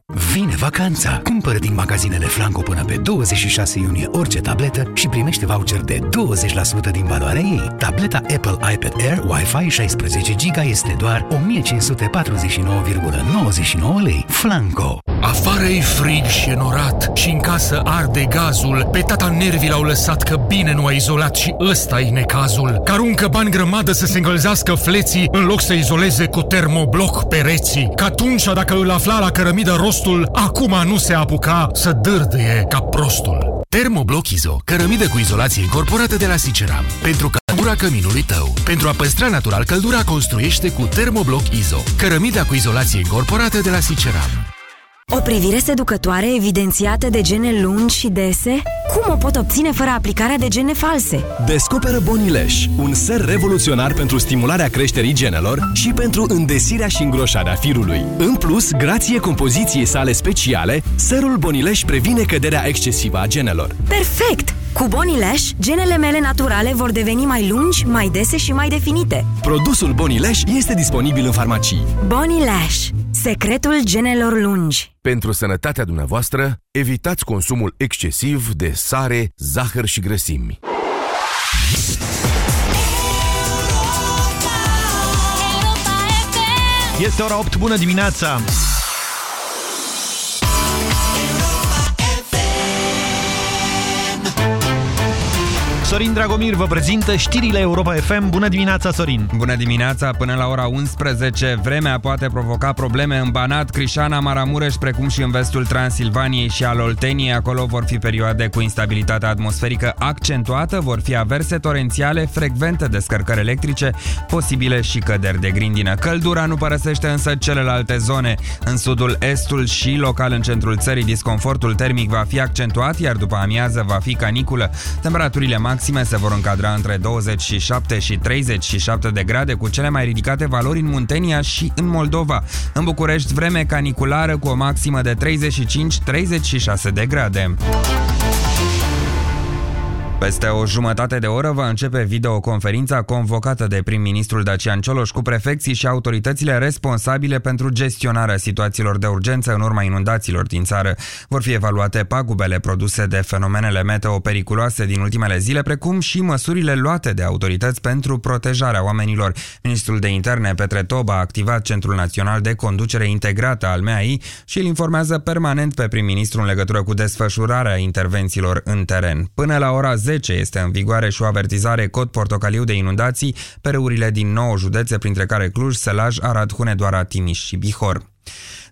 Vine vacanța! Cumpără din magazinele Flanco până pe 26 iunie orice tabletă și primește voucher de 20% din valoarea ei. Tableta Apple iPad Air Wi-Fi 16 GB este doar 1549,99 lei. Flanco! Afară e frig și enorat și în casă arde gazul. Pe tata nervii l-au lăsat că bine nu a izolat și ăsta e necazul. Că aruncă bani grămadă să se încălzească fleții în loc să izoleze cu termobloc pereții. Că atunci dacă îl afla la cărămidă rostul, acum nu se apuca să dârdâie ca prostul. Termobloc Izo, cărămidă cu izolație incorporată de la Siceram. Pentru căldura căminului tău. Pentru a păstra natural căldura, construiește cu Termobloc Izo. Cărămida cu izolație incorporată de la Siceram. O privire seducătoare evidențiată de gene lungi și dese? Cum o pot obține fără aplicarea de gene false? Descoperă Bonileș, un ser revoluționar pentru stimularea creșterii genelor și pentru îndesirea și îngroșarea firului. În plus, grație compoziției sale speciale, serul Bonileș previne căderea excesivă a genelor. Perfect! Cu Bonileș, genele mele naturale vor deveni mai lungi, mai dese și mai definite. Produsul Bonileș este disponibil în farmacii. Bonileș, secretul genelor lungi. Pentru sănătatea dumneavoastră, evitați consumul excesiv de sare, zahăr și grăsimi. Este ora 8, bună dimineața! Sorin Dragomir vă prezintă știrile Europa FM. Bună dimineața, Sorin! Bună dimineața! Până la ora 11, vremea poate provoca probleme în Banat, Crișana, Maramureș, precum și în vestul Transilvaniei și al Olteniei. Acolo vor fi perioade cu instabilitate atmosferică accentuată, vor fi averse torențiale, frecvente descărcări electrice, posibile și căderi de grindină. Căldura nu părăsește însă celelalte zone. În sudul, estul și local în centrul țării, disconfortul termic va fi accentuat, iar după amiază va fi caniculă. Temperaturile maxime se vor încadra între 27 și 37 de grade, cu cele mai ridicate valori în Muntenia și în Moldova. În București, vreme caniculară cu o maximă de 35-36 de grade. Peste o jumătate de oră va începe videoconferința convocată de prim-ministrul Dacian Cioloș cu prefecții și autoritățile responsabile pentru gestionarea situațiilor de urgență în urma inundațiilor din țară. Vor fi evaluate pagubele produse de fenomenele meteo periculoase din ultimele zile, precum și măsurile luate de autorități pentru protejarea oamenilor. Ministrul de Interne Petre Toba a activat Centrul Național de Conducere Integrată al MEAI și îl informează permanent pe prim-ministru în legătură cu desfășurarea intervențiilor în teren. Până la ora 10 este în vigoare și o avertizare cod portocaliu de inundații pe râurile din 9 județe, printre care Cluj, Sălaj, Arad, Hunedoara, Timiș și Bihor.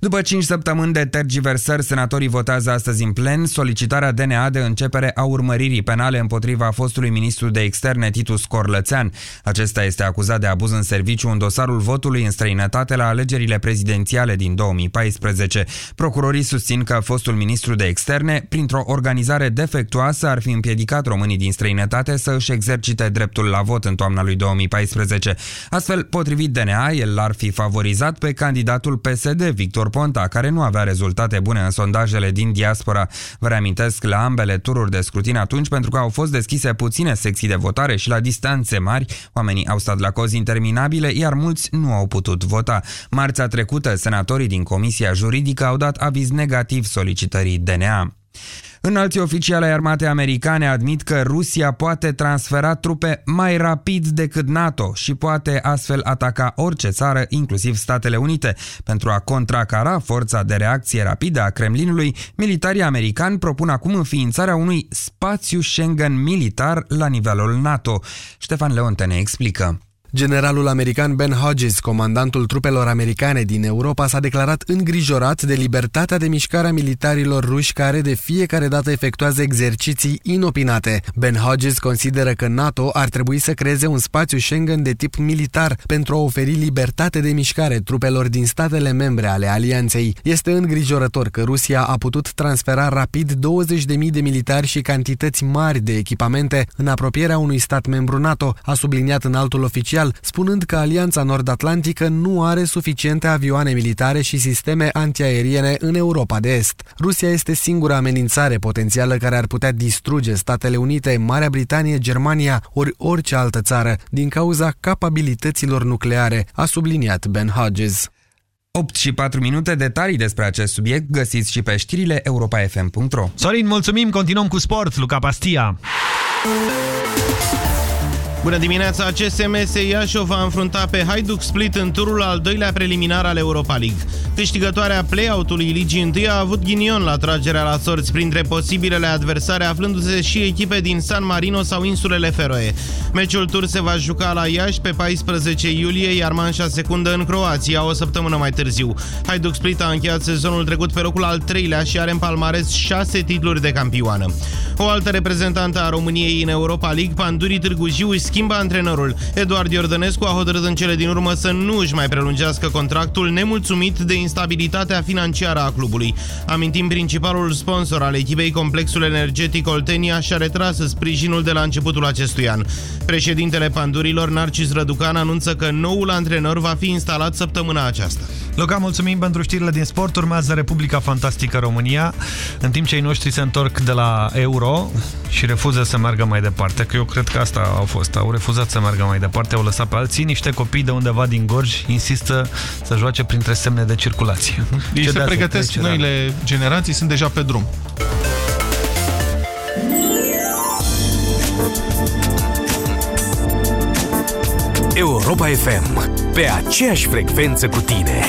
După 5 săptămâni de tergiversări, senatorii votează astăzi în plen solicitarea DNA de începere a urmăririi penale împotriva fostului ministru de externe Titus Corlățean. Acesta este acuzat de abuz în serviciu în dosarul votului în străinătate la alegerile prezidențiale din 2014. Procurorii susțin că fostul ministru de externe, printr-o organizare defectuoasă, ar fi împiedicat românii din străinătate să își exercite dreptul la vot în toamna lui 2014. Astfel, potrivit DNA, el l-ar fi favorizat pe candidatul PSD de Victor Ponta, care nu avea rezultate bune în sondajele din diaspora. Vă reamintesc la ambele tururi de scrutin atunci pentru că au fost deschise puține secții de votare și la distanțe mari. Oamenii au stat la cozi interminabile, iar mulți nu au putut vota. Marțea trecută, senatorii din Comisia Juridică au dat aviz negativ solicitării DNA. Înalții oficiali ai armatei americane admit că Rusia poate transfera trupe mai rapid decât NATO și poate astfel ataca orice țară, inclusiv Statele Unite. Pentru a contracara forța de reacție rapidă a Kremlinului, militarii americani propun acum înființarea unui spațiu Schengen militar la nivelul NATO. Ștefan Leonte ne explică. Generalul american Ben Hodges, comandantul trupelor americane din Europa, s-a declarat îngrijorat de libertatea de mișcare a militarilor ruși care de fiecare dată efectuează exerciții inopinate. Ben Hodges consideră că NATO ar trebui să creeze un spațiu Schengen de tip militar pentru a oferi libertate de mișcare trupelor din statele membre ale alianței. Este îngrijorător că Rusia a putut transfera rapid 20.000 de militari și cantități mari de echipamente în apropierea unui stat membru NATO, a subliniat în altul oficial oficial, spunând că Alianța Nord-Atlantică nu are suficiente avioane militare și sisteme antiaeriene în Europa de Est. Rusia este singura amenințare potențială care ar putea distruge Statele Unite, Marea Britanie, Germania ori orice altă țară din cauza capabilităților nucleare, a subliniat Ben Hodges. 8 și 4 minute, detalii despre acest subiect găsiți și pe știrile europa.fm.ro Sorin, mulțumim, continuăm cu sport, Luca Pastia. Bună dimineața! CSMS Iași o va înfrunta pe Hajduk Split în turul al doilea preliminar al Europa League. Câștigătoarea play-out-ului Ligii 1 a avut ghinion la tragerea la sorți printre posibilele adversare, aflându-se și echipe din San Marino sau insulele Feroe. Meciul tur se va juca la Iași pe 14 iulie, iar manșa secundă în Croația o săptămână mai târziu. Hajduk Split a încheiat sezonul trecut pe locul al treilea și are în palmares 6 titluri de campioană. O altă reprezentantă a României în Europa League, Pandurii Târgu Jiu, își schimbă antrenorul. Eduard Iordănescu a hotărât în cele din urmă să nu își mai prelungească contractul, nemulțumit de instabilitatea financiară a clubului. Amintim, principalul sponsor al echipei Complexul Energetic Oltenia și-a retras sprijinul de la începutul acestui an. Președintele Pandurilor, Narcis Răducan, anunță că noul antrenor va fi instalat săptămâna aceasta. Luca, mulțumim pentru știrile din sport. Urmează Republica Fantastică România, în timp ce ei noștri se întorc de la Euro și refuză să meargă mai departe, că eu cred că asta au fost. Au refuzat să meargă mai departe, au lăsat pe alții. Niște copii de undeva din Gorj insistă să joace printre semne de circulație. Ei Ce se de pregătesc, trecerea? noile generații sunt deja pe drum. Europa FM, pe aceeași frecvență cu tine.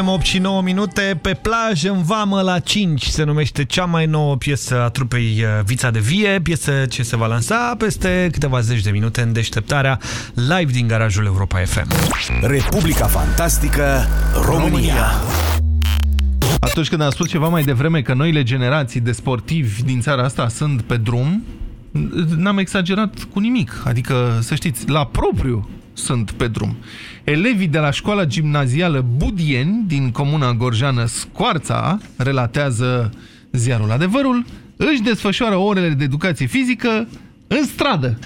FM 8 și 9 minute pe plajă în vamă la 5 se numește cea mai nouă piesă a trupei uh, Vița de Vie, piesă ce se va lansa peste câteva zeci de minute în deșteptarea live din garajul Europa FM. Republica Fantastică România. Atunci când am spus ceva mai devreme că noile generații de sportivi din țara asta sunt pe drum, n-am exagerat cu nimic. Adică, să știți, la propriu sunt pe drum. Elevii de la școala gimnazială Budieni din comuna gorjeană Scoarța, relatează ziarul Adevărul, își desfășoară orele de educație fizică în stradă,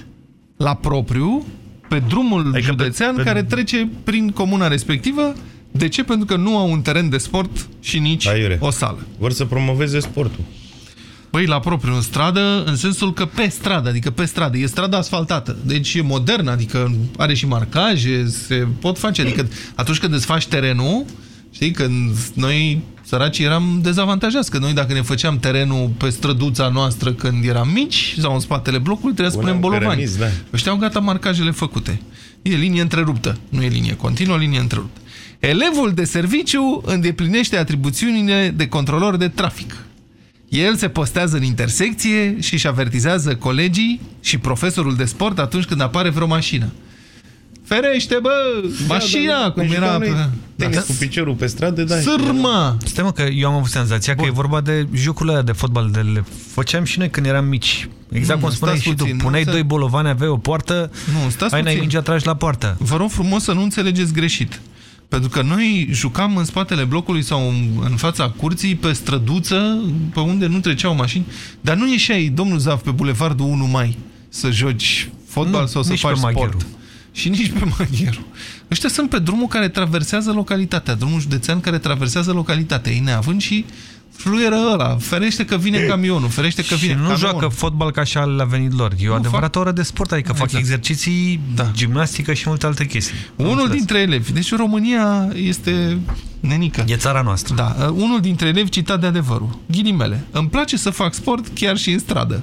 la propriu, pe drumul adică județean pe, pe... care trece prin comuna respectivă. De ce? Pentru că nu au un teren de sport și nici Aiure. o sală. Vor să promoveze sportul. Băi, la propriu, în stradă, în sensul că pe stradă, adică pe stradă, e strada asfaltată. Deci e modernă, adică are și marcaje, se pot face. Adică atunci când îți faci terenul, știi, când noi săracii eram dezavantajați, că noi dacă ne făceam terenul pe străduța noastră când eram mici sau în spatele blocului, trebuia să punem bolovani. permis, da. Ăștia au gata marcajele făcute. E linie întreruptă, nu e linie continuă, linie întreruptă. Elevul de serviciu îndeplinește atribuțiunile de controlor de trafic. El se postează în intersecție și își avertizează colegii și profesorul de sport atunci când apare vreo mașină. Ferește, bă! Mașina, da, da. cum Păi era... și pe- noi tenis cu piciorul pe stradă, da. Sârmă! Stai mă, că eu am avut senzația că e vorba de jocurile alea de fotbal de le făceam și noi când eram mici. Exact Nu, cum spuneai stați și tu, puțin, nu puneai se- doi bolovani, aveai o poartă, Nu, stați ai n-ai puțin. mingea tragi la poartă. Vă rog frumos să nu înțelegeți greșit. Pentru că noi jucam în spatele blocului sau în, în fața curții, pe străduță, pe unde nu treceau mașini, dar nu ieșeai, domnul Zav, pe bulevardul 1 mai să joci fotbal Nu, sau să nici faci pe sport. Magheru. Și nici pe Magheru. Ăștia sunt pe drumul care traversează localitatea, drumul județean care traversează localitatea, ei neavând și fluieră ăla, ferește că vine camionul, ferește că Și vine nu camionul. joacă fotbal ca și la venit lor. E o Nu, adevărată oră de sport, adică fac Exact. exerciții, gimnastică și multe alte chestii. Am Unul înțeles. dintre elevi. Deci România este nenică. E țara noastră. Da. Uh, Unul dintre elevi citat de adevărul. Ghilimele. Îmi place să fac sport chiar și în stradă.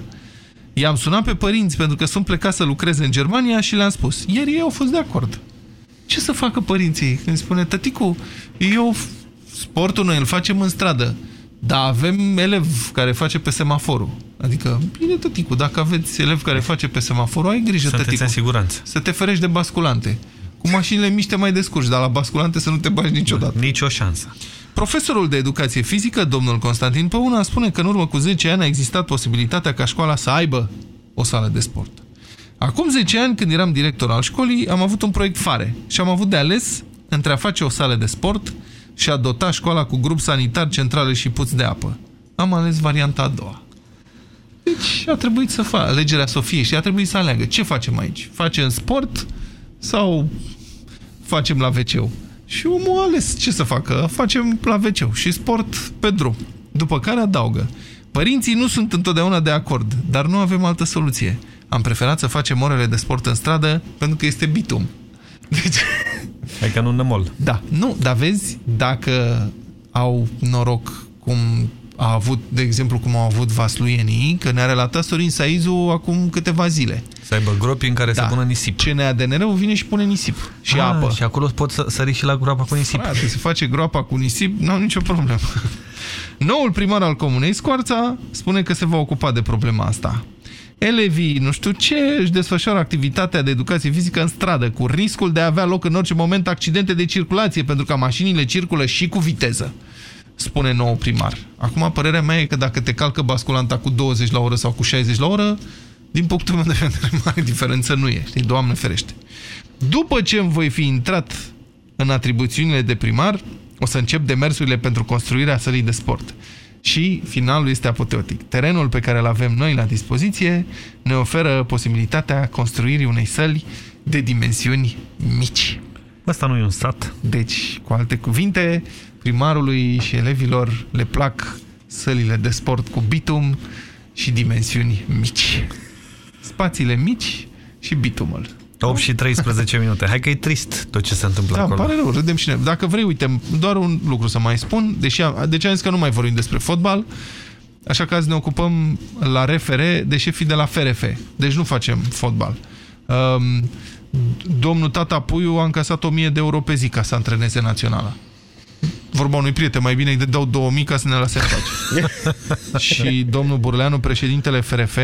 I-am sunat pe părinți pentru că sunt plecat să lucreze în Germania și le-am spus. Ieri ei au fost de acord. Ce să facă părinții? Când spune, tăticu, eu sportul noi îl facem în stradă, dar avem elev care face pe semaforul. Adică, bine, tăticu, dacă aveți elev care face pe semaforul, ai grijă, Sunteți tăticu. în siguranță. Să te ferești de basculante. Cu mașinile mici te mai descurci, dar la basculante să nu te bagi niciodată. Nici o șansă. Profesorul de educație fizică, domnul Constantin Păuna, spune că în urmă cu 10 ani a existat posibilitatea ca școala să aibă o sală de sport. Acum 10 ani, când eram director al școlii, am avut un proiect fare și am avut de ales între a face o sală de sport și a dota școala cu grup sanitar, centrale și puț de apă. Am ales varianta a doua. Deci a trebuit să facă alegerea Sofiei și a trebuit să aleagă. Ce facem aici? Facem sport sau facem la wc Și omul a ales ce să facă. Facem la wc și sport pe drum. După care adaugă. Părinții nu sunt întotdeauna de acord, dar nu avem altă soluție. Am preferat să facem orele de sport în stradă pentru că este bitum. Deci... Adică nu nămol. Da, nu, dar vezi, dacă au noroc cum a avut, de exemplu, cum au avut vasluienii, că ne-a relatat Sorin Saizu acum câteva zile. Să aibă gropi în care Da. să pună nisip. CNADNR-ul vine și pune nisip și Ah, apă. Și acolo poți să sări și la groapa cu nisip. Frate, se face groapa cu nisip, n-au nicio problemă. Noul primar al comunei Scoarța spune că se va ocupa de problema asta. Elevii, nu știu ce, își desfășoară activitatea de educație fizică în stradă, cu riscul de a avea loc în orice moment accidente de circulație, pentru că mașinile circulă și cu viteză, spune nou primar. Acum, părerea mea e că dacă te calcă basculanta cu 20 la oră sau cu 60 la oră, din punctul meu de vedere, mare diferență nu e, știi, Doamne ferește. După ce îmi voi fi intrat în atribuțiunile de primar, o să încep demersurile pentru construirea sălii de sport. Și finalul este apoteotic. Terenul pe care îl avem noi la dispoziție ne oferă posibilitatea construirii unei săli de dimensiuni mici. Asta nu e un sat. Deci, cu alte cuvinte, primarului și elevilor le plac sălile de sport cu bitum și dimensiuni mici. Spațiile mici și bitumul. 8 și 13 minute. Hai că e trist tot ce se întâmplă Da, îmi acolo. pare rău, râdem și noi. Dacă vrei, uite, doar un lucru să mai spun, deși am, deci am zis că nu mai vorbim despre fotbal, așa că azi ne ocupăm la RFR de șefii de la FRF. Deci nu facem fotbal. Um, domnul Tata Puiu a încasat 1000 de euro pe zi ca să antreneze naționala. vorba unui prieten, mai bine îi dau 2000 ca să ne lase în pace. și domnul Burleanu, președintele FRF,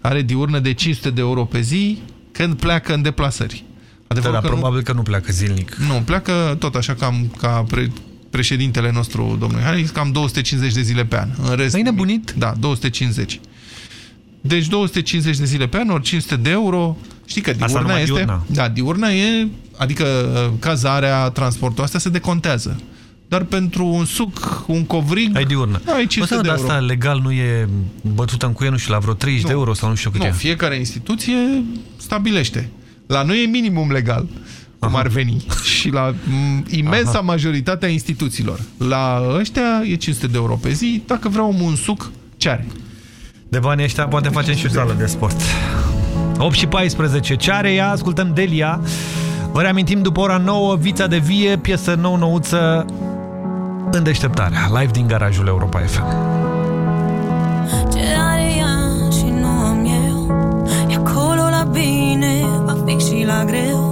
are diurnă de 500 de euro pe zi când pleacă în deplasări. Adevărul da, că da, probabil nu... că nu pleacă zilnic. Nu, pleacă tot așa cam ca pre președintele nostru, domnul Harris, cam 250 de zile pe an. În rest, Ai nebunit? Da, 250. Deci 250 de zile pe an, ori 500 de euro. Știi că diurna este... Diurna. Da, diurna e, adică uh, cazarea, transportul, astea se decontează. Dar pentru un suc, un covrig... Ai diurnă. Ai 500 Bă, de euro. asta legal nu e bătută în cuie, nu știu, la vreo 30 nu. de euro sau nu știu cât nu, e. fiecare instituție stabilește. La noi e minimum legal cum ar veni. Și la imensa Aha. majoritatea instituțiilor. La ăștia e 500 de euro pe zi. Dacă vreau un suc, ce are? De banii ăștia poate facem și o sală de sport. 8 și 14. Ce are ea? Ascultăm Delia. Vă reamintim după ora 9, Vița de Vie, piesă nou-nouță în deșteptarea. Live din garajul Europa FM. Ce are ea și nu am eu E acolo la bine, va fix și la greu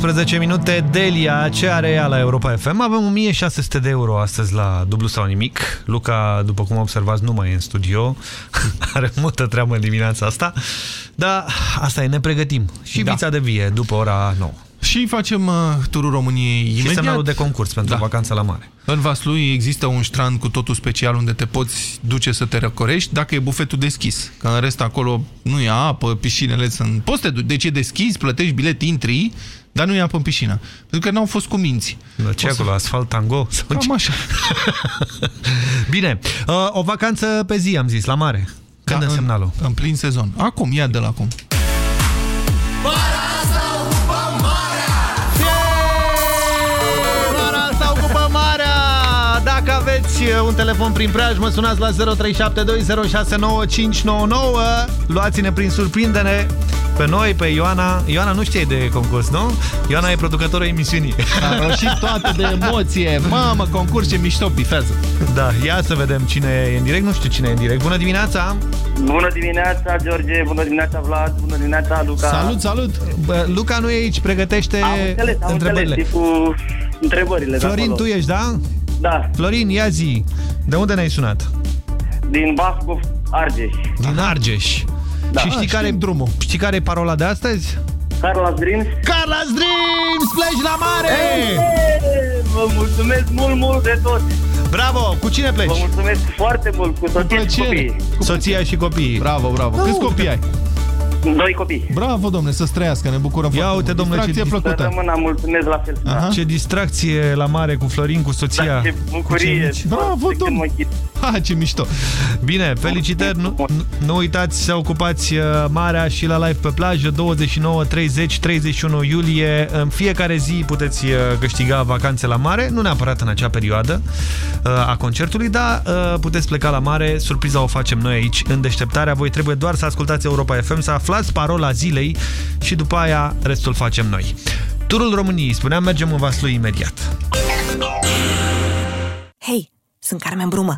18 minute, Delia, ce are ea la Europa FM? Avem 1600 de euro astăzi la dublu sau nimic. Luca, după cum observați, nu mai e în studio. are multă treabă în dimineața asta. Dar asta e, ne pregătim. Și da. vița de vie după ora 9. Și facem uh, turul României și imediat. Și semnalul de concurs pentru da. vacanța la mare. În Vaslui există un strand cu totul special unde te poți duce să te răcorești dacă e bufetul deschis. Că în rest acolo nu e apă, piscinele sunt... Poți te duci, deci e deschis, plătești bilet, intri, dar nu e apă în piscină. Pentru că n-au fost cu minți. Dar ce acolo? Să... Asfalt tango? Sau Cam așa. Bine. Uh, o vacanță pe zi, am zis, la mare. Când da, în semnalul? În, în plin sezon. Acum, ia de la acum. Dacă aveți uh, un telefon prin preajmă, sunați la 0372069599. Luați-ne prin surprindere pe noi, pe Ioana. Ioana nu știe de concurs, nu? Ioana e producătorul emisiunii. A roșit toate de emoție. Mamă, concurs ce mișto, bifează. Da, ia să vedem cine e în direct. Nu știu cine e în direct. Bună dimineața! Bună dimineața, George! Bună dimineața, Vlad! Bună dimineața, Luca! Salut, salut! Bă, Luca nu e aici, pregătește am înțeles, am întrebările. Înțeles, cu întrebările Florin, tu ești, da? Da. Florin, ia zi. De unde ne-ai sunat? Din Bascov, Argeș. Din Argeș. Da. Și știi Ah, care, știm drumul. știi care e parola de astăzi? Carla Dreams. Carla Dreams! Pleci la mare! Hey, vă mulțumesc mult, mult de tot! Bravo! Cu cine pleci? Vă mulțumesc foarte mult, cu soția și copiii. Soția și copiii. Bravo, bravo. Câți copii ai? Doi copii. Bravo, domne, să-ți trăiască, ne bucurăm Ia uite, domnule, ce Distracție Să plăcută. rămână, mulțumesc la fel. Aha. Ce distracție la mare cu Florin, cu soția. Da, ce cu bucurie. cei mici. Bravo, domnule. Ha, ce mișto. Bine, felicitări. Nu, nu- nu uitați să ocupați uh, marea și la live pe plajă 29, 30, 31 iulie. În fiecare zi puteți uh, câștiga vacanțe la mare, nu neapărat în acea perioadă uh, a concertului, dar uh, puteți pleca la mare. Surpriza o facem noi aici în deșteptarea. Voi trebuie doar să ascultați Europa FM, să aflați parola zilei și după aia restul facem noi. Turul României, spuneam, mergem în Vaslui imediat. Hei, sunt Carmen Brumă.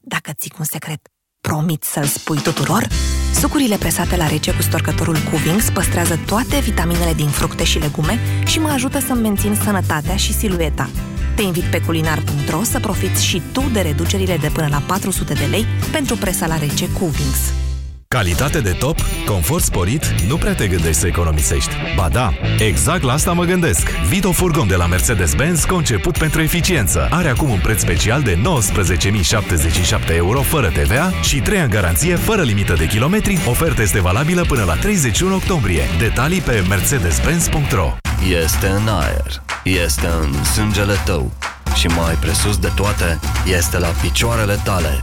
Dacă ții un secret, promit să-l spui tuturor? Sucurile presate la rece cu storcătorul Cuvings păstrează toate vitaminele din fructe și legume și mă ajută să mențin sănătatea și silueta. Te invit pe culinar.ro să profiți și tu de reducerile de până la 400 de lei pentru presa la rece Cuvings. Calitate de top, confort sporit, nu prea te gândești să economisești. Ba da, exact la asta mă gândesc. Vito Furgon de la Mercedes-Benz, conceput pentru eficiență. Are acum un preț special de 19.077 euro fără TVA și 3 ani garanție fără limită de kilometri. Oferta este valabilă până la 31 octombrie. Detalii pe mercedes-benz.ro Este în aer, este în sângele tău și mai presus de toate, este la picioarele tale.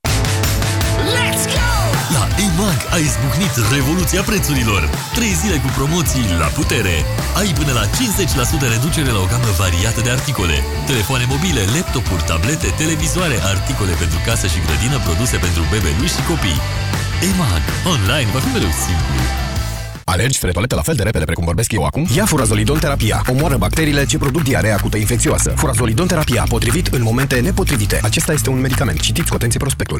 La EMAG a izbucnit revoluția prețurilor. Trei zile cu promoții la putere. Ai până la 50% reducere la o gamă variată de articole. Telefoane mobile, laptopuri, tablete, televizoare, articole pentru casă și grădină, produse pentru bebeluși și copii. EMAG. Online va fi mereu simplu. Alergi spre toaletă la fel de repede precum vorbesc eu acum? Ia furazolidon terapia. Omoară bacteriile ce produc diarea acută infecțioasă. Furazolidon terapia, potrivit în momente nepotrivite. Acesta este un medicament. Citiți cu atenție prospectul.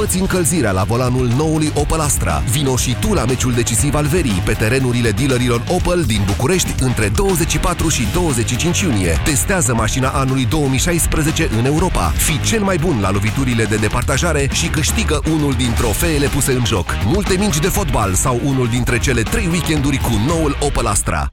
Făți încălzirea la volanul noului Opel Astra. Vino și tu la meciul decisiv al verii pe terenurile dealerilor Opel din București între 24 și 25 iunie. Testează mașina anului 2016 în Europa. Fii cel mai bun la loviturile de departajare și câștigă unul din trofeele puse în joc. Multe mingi de fotbal sau unul dintre cele trei weekenduri cu noul Opel Astra.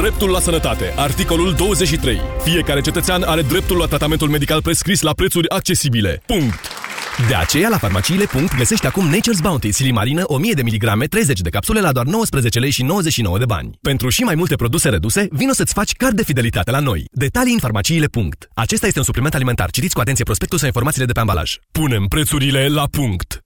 Dreptul la sănătate. Articolul 23. Fiecare cetățean are dreptul la tratamentul medical prescris la prețuri accesibile. Punct. De aceea, la farmaciile. Punct, găsești acum Nature's Bounty silimarină 1000 de miligrame, 30 de capsule la doar 19 lei și 99 de bani. Pentru și mai multe produse reduse, vino să-ți faci card de fidelitate la noi. Detalii în farmaciile. Punct. Acesta este un supliment alimentar. Citiți cu atenție prospectul sau informațiile de pe ambalaj. Punem prețurile la punct.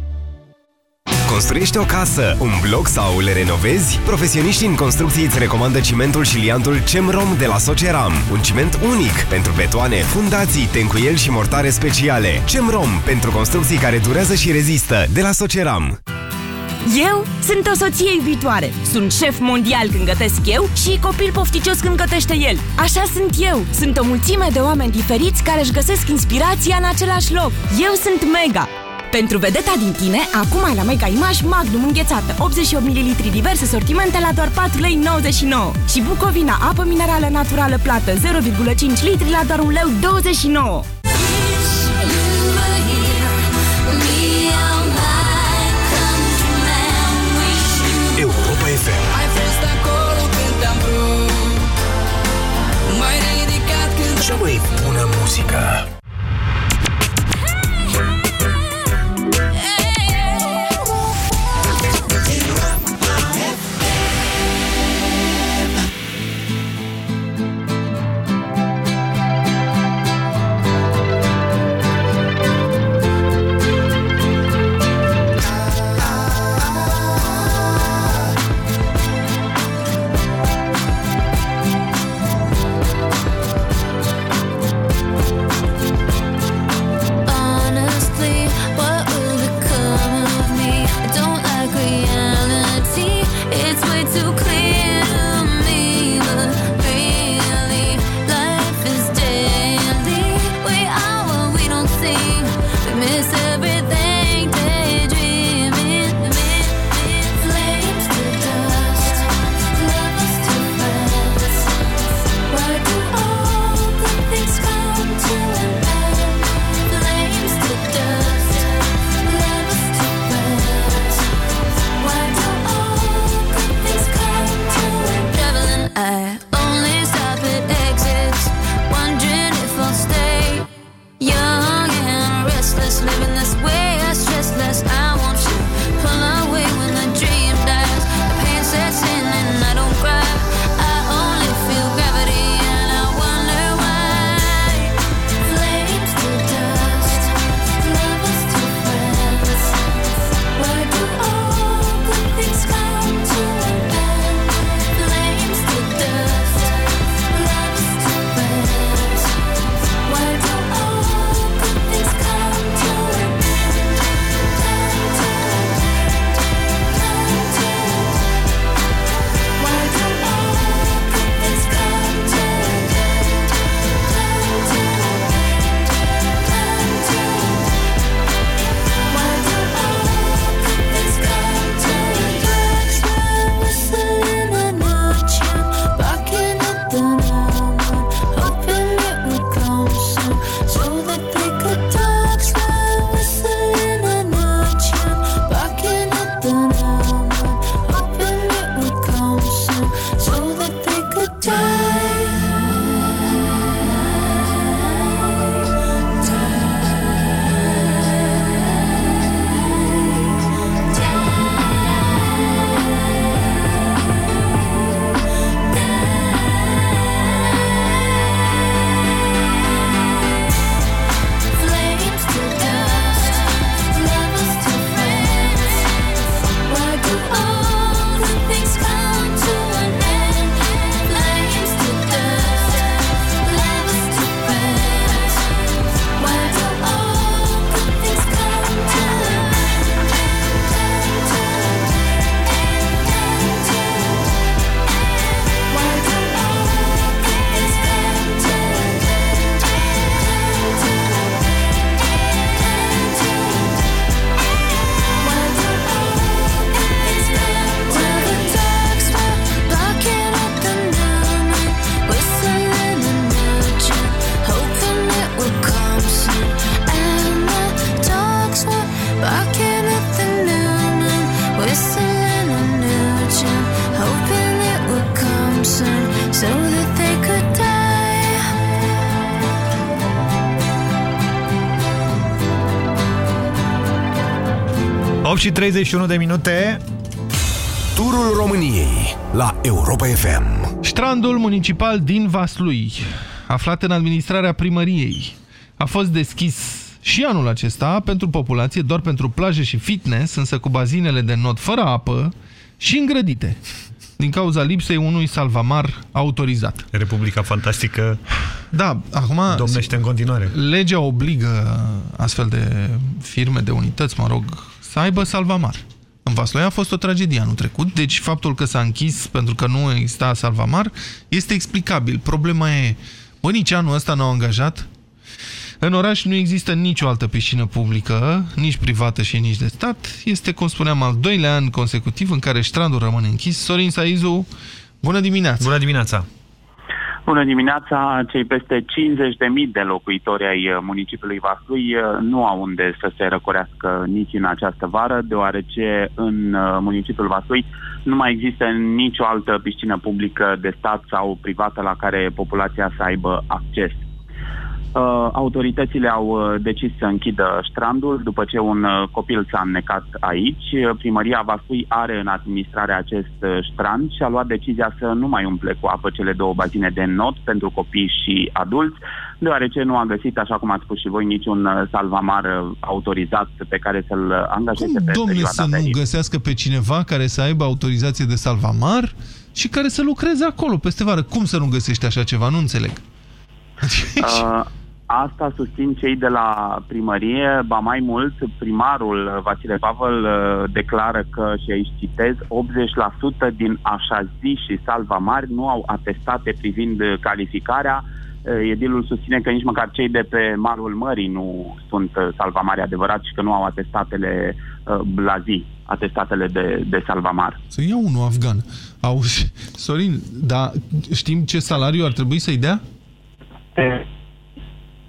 Construiești o casă, un bloc sau le renovezi? Profesioniștii în construcții îți recomandă cimentul și liantul CEMROM de la Soceram. Un ciment unic pentru betoane, fundații, tencuieli și mortare speciale. CEMROM pentru construcții care durează și rezistă de la Soceram. Eu sunt o soție iubitoare. Sunt șef mondial când gătesc eu și copil pofticios când gătește el. Așa sunt eu. Sunt o mulțime de oameni diferiți care își găsesc inspirația în același loc. Eu sunt Mega. Pentru vedeta din tine, acum ai la Mega Image Magnum înghețată, 88 ml diverse sortimente la doar 4,99 lei și Bucovina apă minerală naturală plată 0,5 litri la doar 1,29 leu. Europa FM. Ai fost acolo când te-am vrut M-ai ridicat când Cea mai bună muzică. Și 31 de minute. Turul României la Europa FM. Strandul municipal din Vaslui, aflat în administrarea primăriei, a fost deschis și anul acesta pentru populație, doar pentru plaje și fitness, însă cu bazinele de not fără apă și îngrădite, din cauza lipsei unui salvamar autorizat. Republica Fantastică da, acum domnește în continuare. Legea obligă astfel de firme, de unități, mă rog, să aibă salvamar. În Vaslui a fost o tragedie anul trecut, deci faptul că s-a închis pentru că nu exista salvamar este explicabil. Problema e, bă, nici anul ăsta n-au angajat în oraș nu există nicio altă piscină publică, nici privată și nici de stat. Este, cum spuneam, al doilea an consecutiv în care strandul rămâne închis. Sorin Saizu, bună dimineața! Bună dimineața! Bună dimineața! Cei peste 50.000 de locuitori ai municipiului Vaslui uh, nu au unde să se răcorească nici în această vară, deoarece în uh, municipiul Vaslui nu mai există nicio altă piscină publică de stat sau privată la care populația să aibă acces. Uh, autoritățile au uh, decis să închidă strandul după ce un uh, copil s-a înnecat aici. Primăria Vaslui are în administrare acest uh, strand și a luat decizia să nu mai umple cu apă cele două bazine de not pentru copii și adulți, deoarece nu a găsit, așa cum ați spus și voi, niciun uh, salvamar uh, autorizat pe care să-l angajeze Cum, pe domnule, perioada să nu verii. găsească pe cineva care să aibă autorizație de salvamar și care să lucreze acolo peste vară? Cum să nu găsești așa ceva? Nu înțeleg. Uh, asta susțin cei de la primărie, ba mai mult, primarul uh, Vasile Pavel uh, declară că, și aici citez, 80% din așa zi și salva mari nu au atestate privind uh, calificarea. Uh, Edilul susține că nici măcar cei de pe malul mării nu sunt uh, salvamari adevărat și că nu au atestatele uh, la zi, atestatele de, de salvamar. Să ia unul afgan. Auzi, Sorin, dar știm ce salariu ar trebui să-i dea?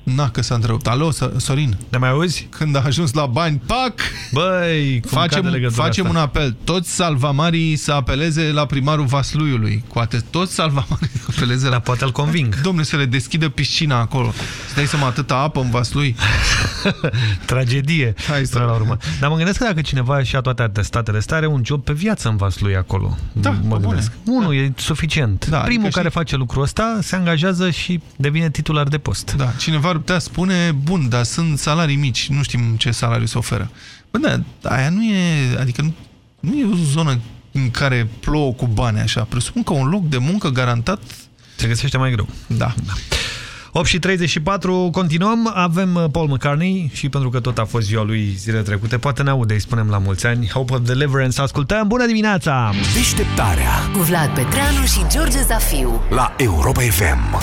Na, că s-a întrerupt. Alo, S- Sorin. Ne mai auzi? Când a ajuns la bani, pac! Băi, cum cade facem, legătura facem asta. un apel. Toți salvamarii să apeleze la primarul Vasluiului. Cu atât, toți salvamarii să apeleze la... Poate îl conving. Domnule, să le deschidă piscina acolo. Să dai seama atâta apă în Vaslui. Tragedie. Hai să... Până la urmă. Dar mă gândesc că dacă cineva și-a toate atestatele astea, are un job pe viață în Vaslui acolo. Da, mă bune. gândesc. Unul e suficient. Da, Primul adică care și- face lucrul ăsta se angajează și devine titular de post. Da, cineva ar putea spune, bun, dar sunt salarii mici, nu știm ce salariu se oferă. Bă, da, aia nu e, adică nu, nu e o zonă în care plouă cu bani așa. Presupun că un loc de muncă garantat se găsește mai greu. Da. da. 8 și 34, continuăm. Avem uh, Paul McCartney și pentru că tot a fost ziua lui zile trecute, poate ne aude, îi spunem la mulți ani. Hope of Deliverance. Ascultăm. Bună dimineața! Deșteptarea Cu Vlad Petreanu și George Zafiu. la Europa FM.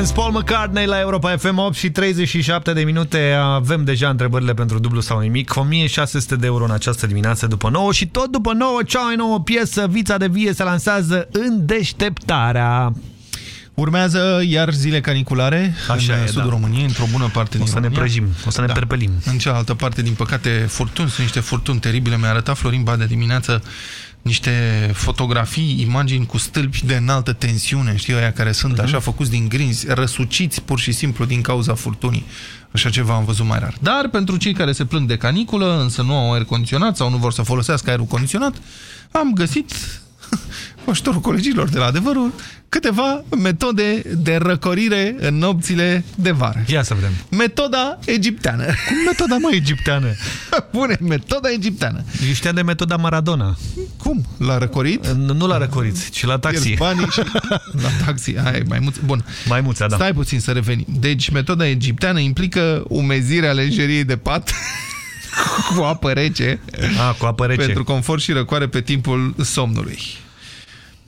Deliverance, Paul McCartney la Europa FM 8 și 37 de minute. Avem deja întrebările pentru dublu sau nimic. 1600 de euro în această dimineață după 9 și tot după 9, cea mai nouă piesă, Vița de Vie, se lansează în deșteptarea. Urmează iar zile caniculare Așa în e, sudul da. României, într-o bună parte din O să ne România. prăjim, o să ne perpelim. În cealaltă parte, din păcate, furtuni, sunt niște furtuni teribile. Mi-a arătat Florin Badea dimineață niște fotografii, imagini cu stâlpi de înaltă tensiune, știi, aia care sunt Mhm. așa făcuți din grinzi, răsuciți pur și simplu din cauza furtunii. Așa ceva am văzut mai rar. Dar pentru cei care se plâng de caniculă, însă nu au aer condiționat sau nu vor să folosească aerul condiționat, am găsit cu ajutorul colegilor de la adevărul câteva metode de răcorire în nopțile de vară. Ia să vedem. Metoda egipteană. Cum metoda, mă, egipteană? Bune, metoda egipteană. Eu știam de metoda Maradona. Cum? L-a răcorit? Nu l-a răcorit, ci la taxi. Pierzi banii și la taxi. Hai, mai mulți. Bun. Mai mulți, da. Stai puțin să revenim. Deci, metoda egipteană implică umezirea lenjeriei de pat cu apă rece. A, cu apă rece. Pentru confort și răcoare pe timpul somnului.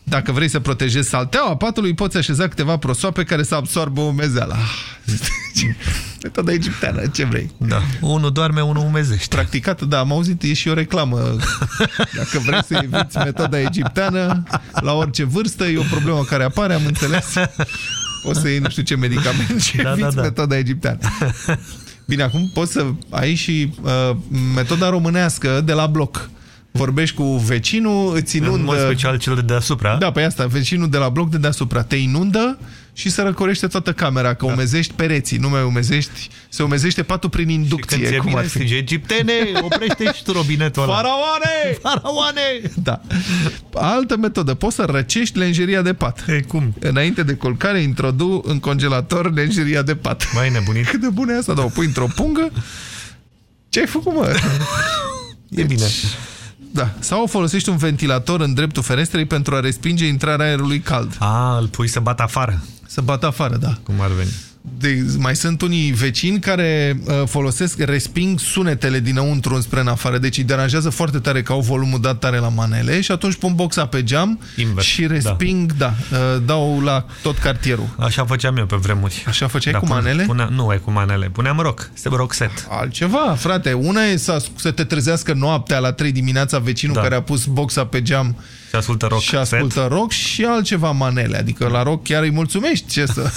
Dacă vrei să protejezi salteaua patului, poți așeza câteva prosoape care să absorbă umezeala. Metoda egipteană, ce vrei? Da. Unul doarme, unul umezește. Practicat, da, am auzit, e și o reclamă. Dacă vrei să eviți metoda egipteană, la orice vârstă, e o problemă care apare, am înțeles. Poți să iei nu știu ce medicament și Da, da, eviți da. metoda egipteană. Bine, acum poți să ai și uh, metoda românească de la bloc. Vorbești cu vecinul, îți inundă... În mod special cel de deasupra. Da, pe asta, vecinul de la bloc de deasupra te inundă și se răcorește toată camera, că da. umezești pereții, nu mai umezești, se umezește patul prin Când inducție. ți-e cum bine, ar fi. strige, egiptene, oprește și tu robinetul ăla. Faraoane! Faraoane! Da. Altă metodă. Poți să răcești lenjeria de pat. E, cum? Înainte de culcare, introdu în congelator lenjeria de pat. Mai nebunit. Cât de bună e asta, da, o pui într-o pungă. Ce ai făcut, mă? E bine. Da. Sau folosești un ventilator în dreptul ferestrei pentru a respinge intrarea aerului cald. A, îl pui să bată afară. Să bată afară, da. Cum ar veni? De, mai sunt unii vecini care uh, folosesc, resping sunetele dinăuntru înspre în afară, deci îi deranjează foarte tare că au volumul dat tare la manele și atunci pun boxa pe geam Invers, și resping, da, da uh, dau la tot cartierul. Așa făceam eu pe vremuri. Așa făceai Da, cu pune- manele? Punea, nu, e cu manele. Puneam rock. Este rock set. Altceva, frate. Una e să, să te trezească noaptea la 3 dimineața vecinul Da. care a pus boxa pe geam Și ascultă rock și ascultă set. rock și altceva manele. Adică la rock chiar îi mulțumești. Ce să...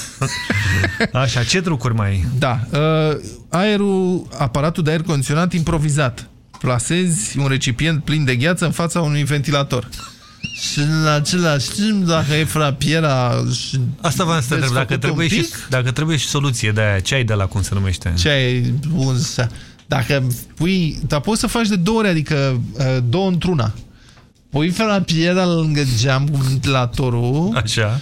Așa, ce trucuri mai ai? Da. Uh, aerul, aparatul de aer condiționat improvizat. Plasezi un recipient plin de gheață în fața unui ventilator. Și în același timp, dacă e frapiera... și Asta v-am să te întreb, dacă desfăcut trebuie, un și, pic, dacă trebuie și soluție de aia, ce ai de la cum se numește? Ce ai bun să... Dacă pui... Dar poți să faci de două ori, adică uh, două într-una. Pui frapiera lângă geam cu ventilatorul Așa.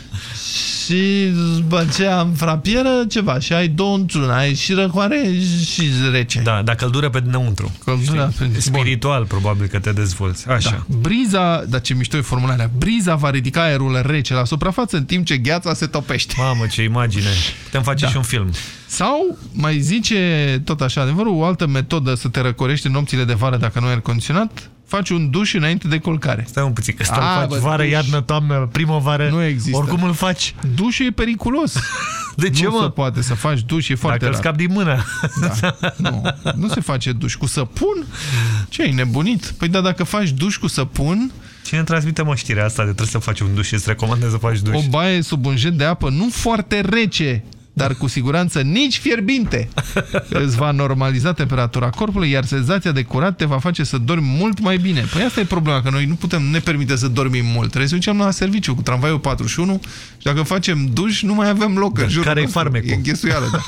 și după aceea în frapieră ceva și ai două într-una. Ai și răcoare și rece. Da, dar căldură pe dinăuntru. Căldura Știi? pe- Spiritual, probabil că te dezvolți. Așa. Da. Briza, dar ce mișto e formularea, briza va ridica aerul rece la suprafață în timp ce gheața se topește. Mamă, ce imagine. Putem face Da. și un film. Sau, mai zice tot așa adevărul, o altă metodă să te răcorești în nopțile de vară dacă nu ai aer condiționat, faci un duș înainte de colcare. Stai un puțin, că A, stai faci bă, vară, duș. iarnă, toamnă, primăvară. Nu există. Oricum îl faci. Dușul e periculos. De ce, nu mă? se poate să faci duș, e foarte Dacă îl rar. scapi din mână. Da. Nu, nu se face duș cu săpun? Ce, ai nebunit? Păi da, dacă faci duș cu săpun, Cine îmi transmite mă știrea asta de trebuie să faci un duș și îți recomandă să faci duș? o baie sub un jet de apă nu foarte rece, dar cu siguranță nici fierbinte. Îți va normaliza temperatura corpului, iar senzația de curat te va face să dormi mult mai bine. Păi asta e problema, că noi nu putem, nu ne permite să dormim mult. Trebuie să ducem la serviciu cu tramvaiul 41 și dacă facem duș, nu mai avem loc în jurul Care-i nostru. farmecul? E înghesuială, da.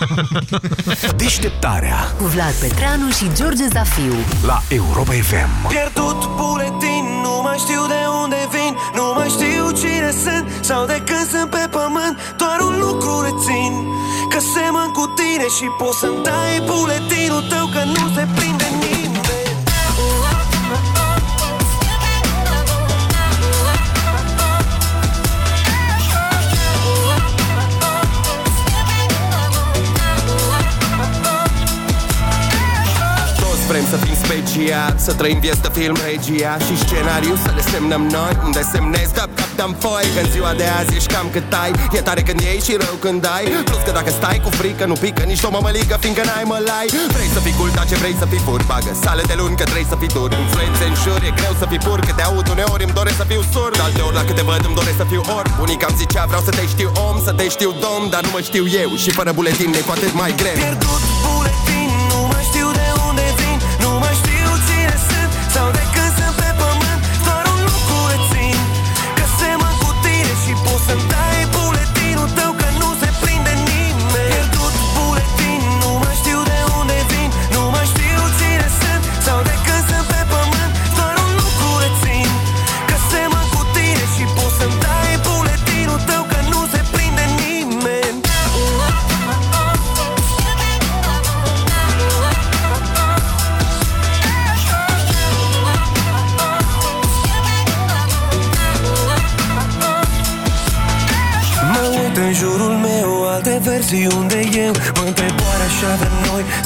Deșteptarea Cu Vlad Petreanu și George Zafiu la Europa FM. Pierdut buletin, nu mai știu de unde vin Nu mai știu cine sunt sau de când sunt pe pământ Doar un lucru rețin Că semăn cu tine și poți să-mi dai buletinul tău Că nu se prinde nimeni vrem să fim special Să trăim vieți de film regia Și scenariu să le semnăm noi Unde semnezi. Dă cap dăm foi că în ziua de azi ești cam cât ai. E tare când iei și rău când ai Plus că dacă stai cu frică nu pică nici o mămăligă Fiindcă n-ai mălai Vrei să fii cool, dar ce vrei să fii fur Bagă sale de luni că trebuie să fii dur. Influențe în jur, e greu să fii pur Că te aud uneori îmi doresc să fiu surd Alteori la câte văd îmi doresc să fiu orb Bunica îmi zicea vreau să te știu om, să te știu domn Dar nu mă știu eu. Și fără buletin e cu atât mai greu. Pierdut buletin,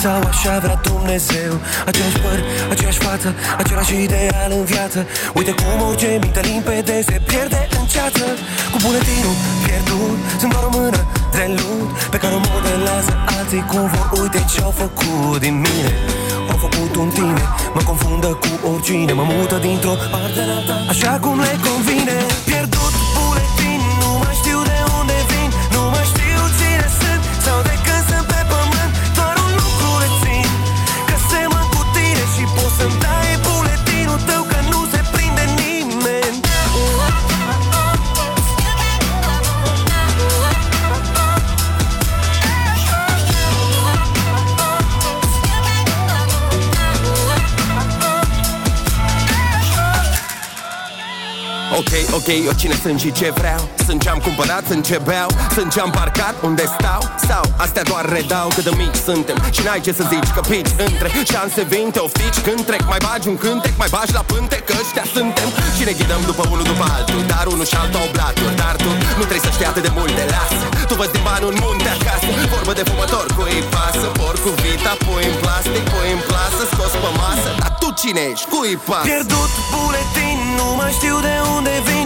sau așa vrea Dumnezeu. Aceeași păr, aceeași față, același ideal în viață. Uite cum orice minte limpede se pierde în ceață. Cu buletinul pierdut, sunt doar o mână de lut Pe care o modelează alții cum vor. Uite ce-au făcut din mine. Au făcut un tine, mă confundă cu oricine. Mă mută dintr-o parte în alta, așa cum le convine. Pierdut Ok, ok, eu cine sunt și ce vreau? Sunt ce-am cumpărat, sunt ce beau? Sunt ce-am parcat, unde stau? Sau astea doar redau cât de mici suntem? Și n-ai ce să zici că pici între Șanse vin, te ofici când trec Mai bagi un cântec, mai bagi la pânte Că ăștia suntem. Și ne ghidăm după unul după altul Dar unul și altul au blaturi Dar tu nu trebuie să știi atât de multe, lasă. Tu văzi din bani un munte acasă Vorbă de fumător cu ei pasă? Por cu vita, pui în plastic, pui în plasă Scos pe masă, dar tu cine ești? Cui pasă? Pierdut buletin, nu mai știu de unde vin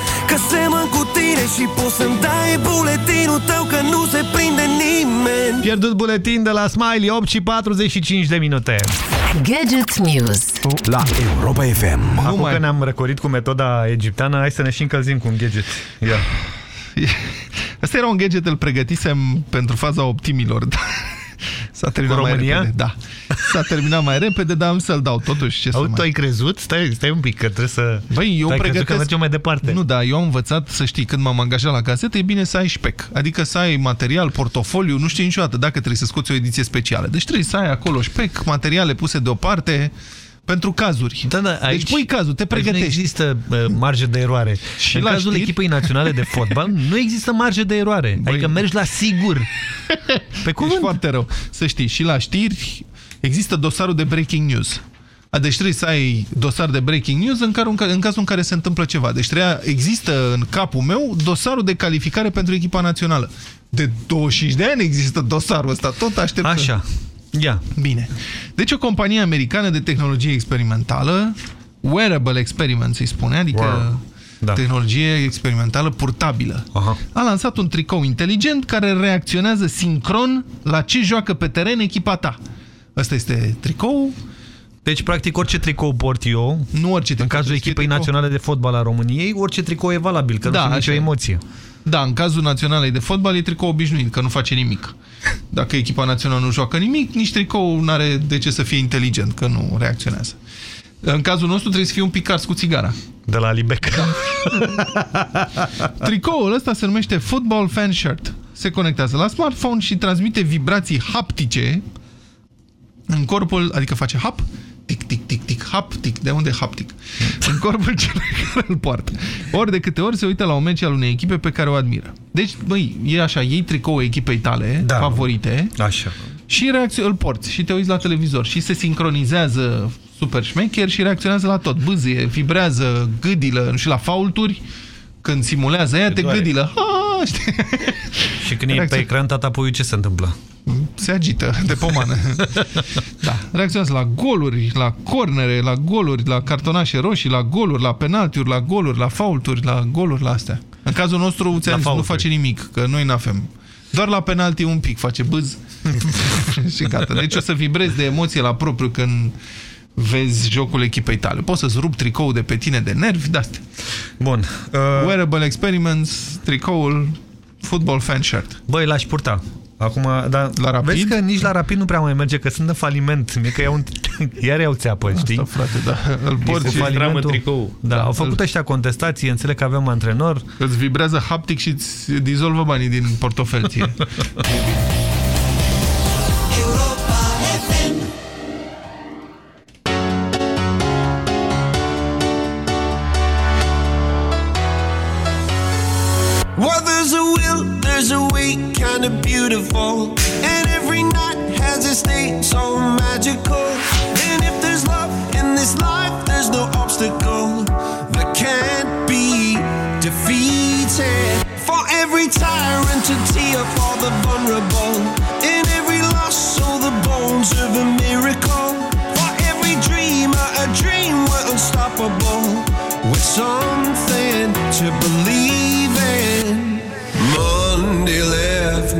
Că semăn cu tine și poți să-mi dai buletinul tău Că nu se prinde nimeni Pierdut buletin de la Smiley, 8 și 45 de minute. Gadget News La Europa FM. Acum că ne-am răcorit cu metoda egipteană, hai să ne și încălzim cu un gadget. Ia. Asta era un gadget, îl pregătisem pentru faza optimilor. S-a terminat Cu mai România? repede. Da. S-a terminat mai repede, dar am să-l dau totuși. Ce să Auzi, mai... tu ai crezut? Stai, stai un pic, că trebuie să... Băi, eu tu ai crezut pregătesc... că mergem mai departe. Nu, da, eu am învățat să știi, când m-am angajat la gazetă, e bine să ai șpec. Adică să ai material, portofoliu, nu știi niciodată dacă trebuie să scoți o ediție specială. Deci trebuie să ai acolo șpec, materiale puse deoparte pentru cazuri. Da, da, aici, deci pui cazul, te aici nu pregătești. există uh, marge de eroare. Și în la cazul știri? echipei naționale de fotbal nu există marge de eroare. Băi, adică mergi la sigur. Pe Ești foarte rău. Să știi, și la știri există dosarul de breaking news. A, Deci trebuie să ai dosar de breaking news în, care, în cazul în care se întâmplă ceva. Deci trebuia, există în capul meu dosarul de calificare pentru echipa națională. De 25 de ani există dosarul ăsta, tot aștept. Așa. Ia. Bine. Deci o companie americană de tehnologie experimentală, Wearable Experiments îi spune, adică Wow. Da. tehnologie experimentală purtabilă. Aha. A lansat un tricou inteligent care reacționează sincron la ce joacă pe teren echipa ta. Ăsta este tricou. Deci, practic, orice tricou port eu, nu orice tricou, în cazul orice echipei tricou. naționale de fotbal a României, orice tricou e valabil, că Da, nu sunt nicio așa e. emoție. Da, în cazul naționalei de fotbal e tricou obișnuit, că nu face nimic. Dacă echipa națională nu joacă nimic, nici tricou nu are de ce să fie inteligent, că nu reacționează. În cazul nostru trebuie să fie un pic ars cu țigara. De la Libec. Tricoul ăsta se numește Football Fan Shirt. Se conectează la smartphone și transmite vibrații haptice în corpul, adică face hap, tic, tic, tic, tic, haptic. De unde haptic? În corpul celui care îl poartă. Ori de câte ori se uită la un meci al unei echipe pe care o admiră. Deci, băi, e așa, iei tricoul echipei tale, da. favorite, așa. și îl porți și te uiți la televizor și se sincronizează super șmecher și reacționează la tot. Bâzie, vibrează, gâdilă, nu știu, la faulturi, când simulează aia, te gâdilă. Ha, știi? Și când Reacțion... e pe ecran, tata puiul, ce se întâmplă? Se agită de pomană. da. Reacționează la goluri, la cornere, la goluri, la cartonașe roșii, la goluri, la penaltiuri, la goluri, la faulturi, la goluri, la astea. În cazul nostru, nu face nimic, că noi n-avem. Doar la penalti un pic face bâz și gata. Deci o să vibrezi de emoție la propriu când vezi jocul echipei tale. Poți să-ți rup tricoul de pe tine de nervi, de-astea. Bun. Uh... Wearable Experiments, tricoul Football Fan Shirt. Băi, l-aș purta. Acum, dar la rapid? vezi că nici la rapid nu prea mai merge, că sunt în faliment. Mie că iau un... iar iau țeapă, știi? Asta, frate, da. Îl porți și dramă tricou. Da, au făcut ăștia contestații, înțeleg că avem antrenor. Îți vibrează haptic și îți dizolvă banii din portofel ție. way, kinda beautiful. And every night has a state so magical. And if there's love in this life, there's no obstacle that can't be defeated. For every tyrant, a tear for the vulnerable. In every loss, so the bones of a miracle. For every dreamer, a dream we're unstoppable. With something to believe in. Monday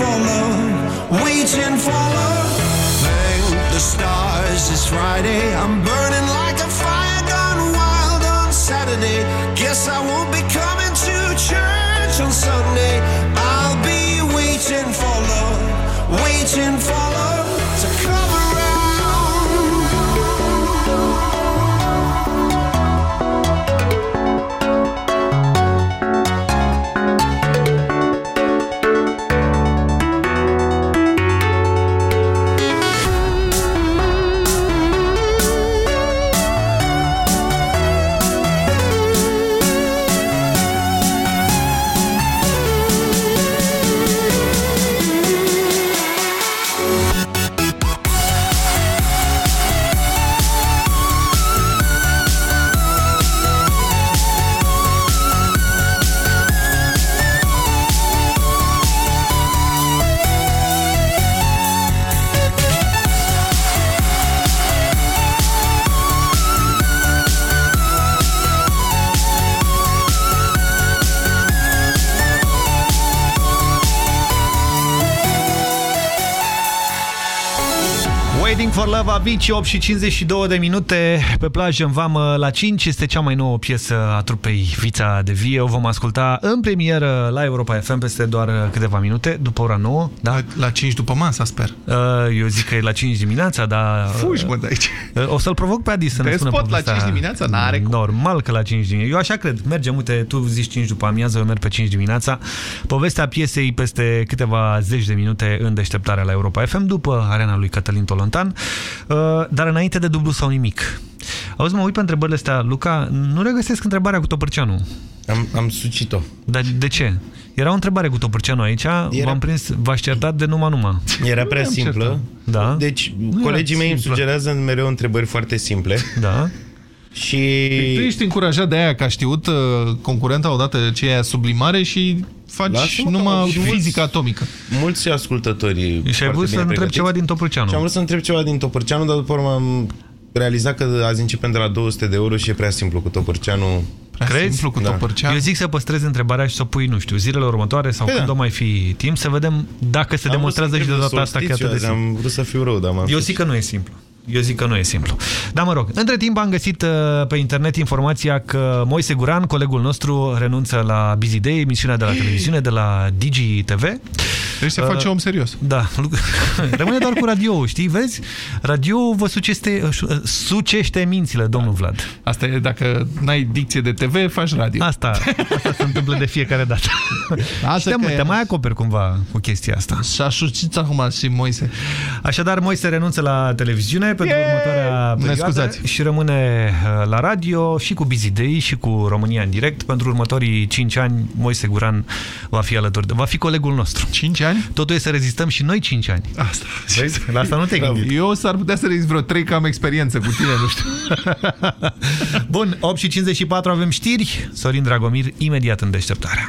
For love, waiting for love. Thank the stars it's Friday. I'm burning like a fire gone wild on Saturday. Guess I won't Looking for Love, Avicii, 8 și 52 de minute pe plajă în vamă la 5. Este cea mai nouă piesă a trupei Vița de Vie. O vom asculta în premieră la Europa FM peste doar câteva minute, după ora 9. Da? La, la 5 după masa, sper. Uh, eu zic că e la 5 dimineața, dar... Fugi, mă, de aici. Uh, o să-l provoc pe Adi să ne Te spună spot la povestea. 5 dimineața? N-are cum. Normal că la 5 dimineața. Eu așa cred. Mergem, uite, tu zici 5 după amiază, eu merg pe 5 dimineața. Povestea piesei peste câteva zeci de minute în deșteptarea la Europa FM, după arena lui Cătălin Tolontan, Uh, dar înainte de dublu sau nimic. Auzi, mă uit pe întrebările astea, Luca, nu regăsesc întrebarea cu Topărceanu. Am, am sucit-o. Dar de ce? Era o întrebare cu Topărceanu aici, v-am prins, v-aș certat de numai-numai. Era prea am simplă. certat. Da. Deci, Nu colegii era mei îmi simplă. sugerează mereu întrebări foarte simple. Da. Și... Tu ești încurajat de aia, că a știut uh, concurenta odată ce e aia sublimare și faci Lasă-mă că numai am- și mulți- fizică atomică. Mulți ascultători Și ai vrut să întreb ceva din Topârceanu. Și am vrut să întreb ceva din Topârceanu, dar după urmă am realizat că azi începem de la 200 de euro și e prea simplu cu Topârceanu. Crezi? Da. Eu zic să păstrezi întrebarea și să o pui, nu știu, zilele următoare sau Păi când da. o mai fi timp, să vedem dacă se Am demonstrează vrut și să de întreb data asta că e atât de solstițiu azi, simplu. Am vrut să fiu rău, dar m-am Eu fi- zic că nu e simplu. Eu zic că nu e simplu. Dar mă rog, între timp am găsit uh, pe internet informația că Moise Guran, colegul nostru, renunță la Busy Day, emisiunea de la televiziune, de la Digi TV. Deci se face om serios. Da. Rămâne doar cu radio, știi? Vezi? Radio vă sucește, sucește mințile, domnul Vlad. Asta e dacă n-ai dicție de TV, faci radio. Asta, asta se întâmplă de fiecare dată. Asta și te, că te e- mai acoperi cumva cu chestia asta. Și-a șucit acum și Moise. Așadar, Moise renunță la televiziune pentru Yay! următoarea Ne perioadă scuzați. și rămâne uh, la radio și cu Busy Day și cu România în direct. Pentru următorii 5 ani, Moise Guran va fi alături de... va fi colegul nostru. 5 ani? Totul e să rezistăm și noi 5 ani. Asta. Vezi? La asta nu te gândi. Eu s-ar putea să rezist vreo 3 că am experiență cu tine, nu știu. Bun, 8 și 54 avem știri. Sorin Dragomir, imediat în deșteptarea.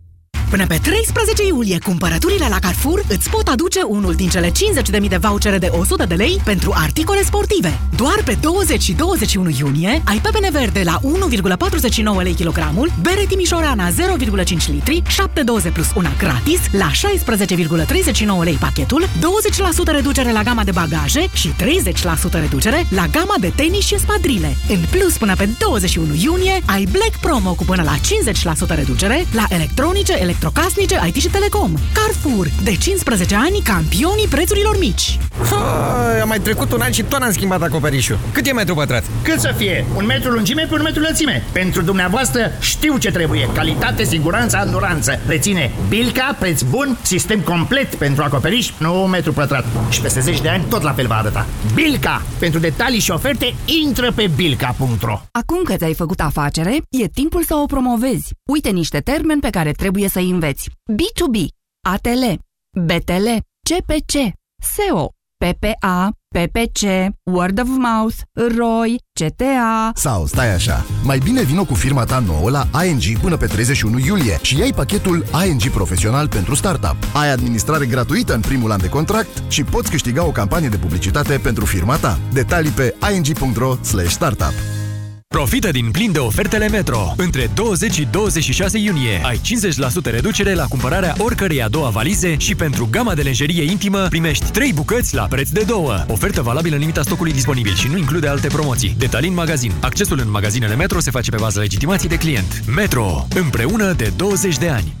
Până pe 13 iulie, cumpărăturile la Carrefour îți pot aduce unul din cele 50.000 de vouchere de 100 de lei pentru articole sportive. Doar pe 20 și 21 iunie ai pepene verde la 1,49 lei kilogramul, bere timișorana 0,5 litri, 7 doze plus una gratis la 16,39 lei pachetul, 20% reducere la gama de bagaje și 30% reducere la gama de tenis și espadrile. În plus, până pe 21 iunie, ai Black Promo cu până la 50% reducere la electronice, electrocasnice, IT și telecom. Carrefour, de 15 ani, campionii prețurilor mici. A mai trecut un an și tot am schimbat acoperișul. Cât e metru pătrat? Cât să fie? Un metru lungime pe un metru lățime. Pentru dumneavoastră știu ce trebuie. Calitate, siguranță, anduranță. Reține Bilca, preț bun, sistem complet pentru acoperiș, nu un metru pătrat. Și peste 10 de ani tot la fel va arăta. Bilca! Pentru detalii și oferte, intră pe bilca.ro Acum că ți-ai făcut afacere, e timpul să o promovezi. Uite niște termeni pe care trebuie să-i înveți. B2B, ATL, BTL, CPC, SEO, PPA, PPC, Word of Mouth, ROI, CTA... Sau stai așa, mai bine vino cu firma ta nouă la ING până pe 31 iulie și ai pachetul ING Profesional pentru Startup. Ai administrare gratuită în primul an de contract și poți câștiga o campanie de publicitate pentru firma ta. Detalii pe ing.ro startup. Profită din plin de ofertele Metro. Între 20 și 26 iunie ai 50% reducere la cumpărarea oricărei a doua valize și pentru gama de lenjerie intimă primești 3 bucăți la preț de 2. Ofertă valabilă în limita stocului disponibil și nu include alte promoții. Detalii în magazin. Accesul în magazinele Metro se face pe bază legitimației de client. Metro. Împreună de 20 de ani.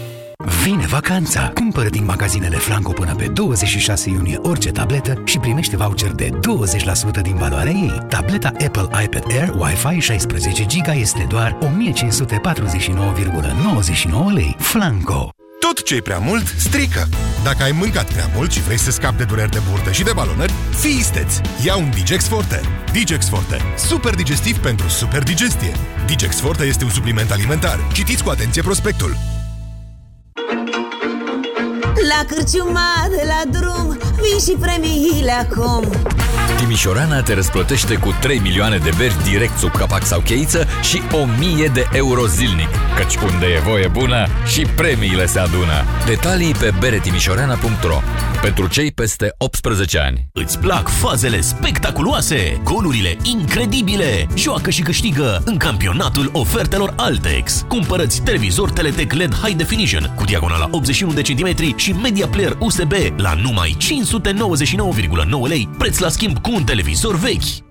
Vine vacanța! Cumpără din magazinele Flanco până pe 26 iunie orice tabletă și primește voucher de 20% din valoarea ei. Tableta Apple iPad Air Wi-Fi 16 GB este doar 1549,99 lei. Flanco! Tot ce e prea mult, strică. Dacă ai mâncat prea mult și vrei să scapi de dureri de burtă și de balonări, fii isteț! Ia un Digex Forte. Digex Forte. Super digestiv pentru super digestie. Digex Forte este un supliment alimentar. Citiți cu atenție prospectul. La cârciuma de la drum Vin și premiile acum Timișorana te răsplătește cu 3 milioane de beri direct sub capac sau cheiță și 1000 de euro zilnic. Căci unde e voie bună și premiile se adună. Detalii pe beretimișorana.ro Pentru cei peste 18 ani. Îți plac fazele spectaculoase, golurile incredibile. Joacă și câștigă în campionatul ofertelor Altex. Cumpărăți televizor Teletec LED High Definition cu diagonala 81 de centimetri și media player USB la numai 599,9 lei, preț la schimb cu un televizor vechi.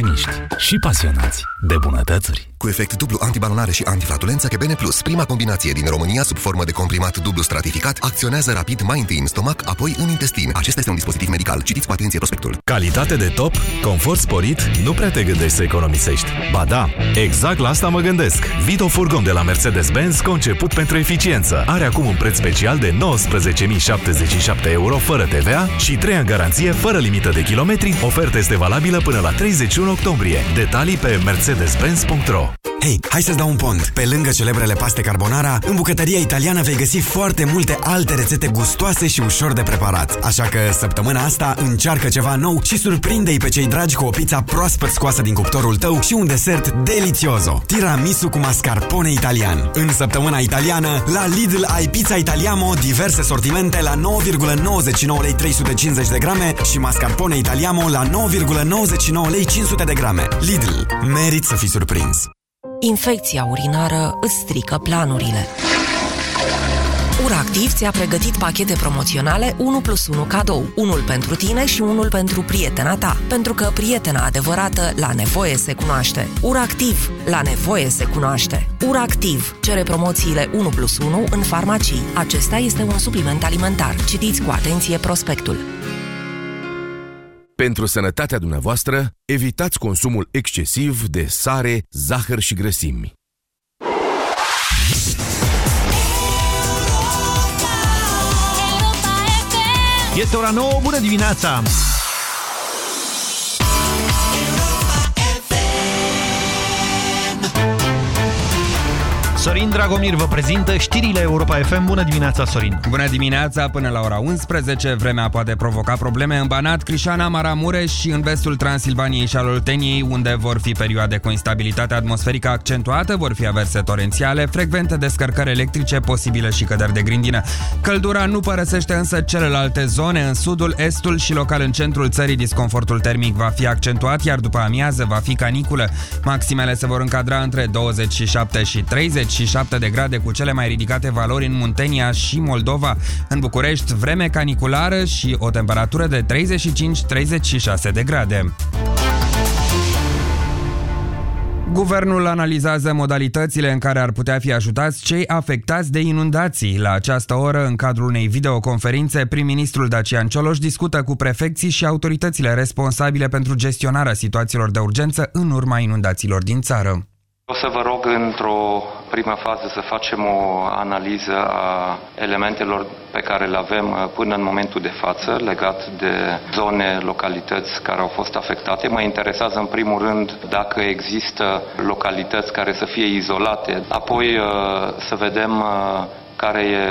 și pasionați de bunătățuri. Cu efect dublu antibalonare și antiflatulență, Kebene Plus, prima combinație din România sub formă de comprimat dublu stratificat, acționează rapid mai întâi în stomac, apoi în intestin. Acesta este un dispozitiv medical. Citiți cu atenție prospectul. Calitate de top, confort sporit, nu prea te gândești să economisești. Ba da, exact la asta mă gândesc. Vito Furgon de la Mercedes-Benz, conceput pentru eficiență. Are acum un preț special de 19.077 euro fără TVA și 3 ani garanție fără limită de kilometri. Oferta este valabilă până la 31 octombrie. Detalii pe mercedes-benz.ro Hei, hai să-ți dau un pont! Pe lângă celebrele paste carbonara, în bucătăria italiană vei găsi foarte multe alte rețete gustoase și ușor de preparat. Așa că săptămâna asta încearcă ceva nou și surprinde-i pe cei dragi cu o pizza proaspăt scoasă din cuptorul tău și un desert delicioso. Tiramisu cu mascarpone italian. În săptămâna italiană, la Lidl ai pizza italiamo, diverse sortimente la 9,99 lei 350 de grame și mascarpone italiamo la 9,99 lei 500 de grame. Lidl. Merit să fii surprins. Infecția urinară îți strică planurile. URACTIV ți-a pregătit pachete promoționale 1 plus 1 cadou, unul pentru tine și unul pentru prietena ta, pentru că prietena adevărată la nevoie se cunoaște. URACTIV, la nevoie se cunoaște. URACTIV cere promoțiile 1 plus 1 în farmacii. Acesta este un supliment alimentar. Citiți cu atenție prospectul. Pentru sănătatea dumneavoastră, evitați consumul excesiv de sare, zahăr și grăsimi. Este ora 9, bună dimineața! Sorin Dragomir vă prezintă știrile Europa FM. Bună dimineața, Sorin! Bună dimineața! Până la ora 11, vremea poate provoca probleme în Banat, Crișana, Maramureș și în vestul Transilvaniei și al Olteniei, unde vor fi perioade cu instabilitate atmosferică accentuată, vor fi averse torențiale, frecvente descărcări electrice, posibile și căderi de grindină. Căldura nu părăsește însă celelalte zone. În sudul, estul și local în centrul țării, disconfortul termic va fi accentuat, iar după amiază va fi caniculă. Maximele se vor încadra între 27 și 30 27 de grade cu cele mai ridicate valori în Muntenia și Moldova. În București, vreme caniculară și o temperatură de 35-36 de grade. Guvernul analizează modalitățile în care ar putea fi ajutați cei afectați de inundații. La această oră, în cadrul unei videoconferințe, prim-ministrul Dacian Cioloș discută cu prefecții și autoritățile responsabile pentru gestionarea situațiilor de urgență în urma inundațiilor din țară. O să vă rog într-o prima fază să facem o analiză a elementelor pe care le avem uh, până în momentul de față legat de zone, localități care au fost afectate. Mă interesează în primul rând dacă există localități care să fie izolate, apoi uh, să vedem uh, care e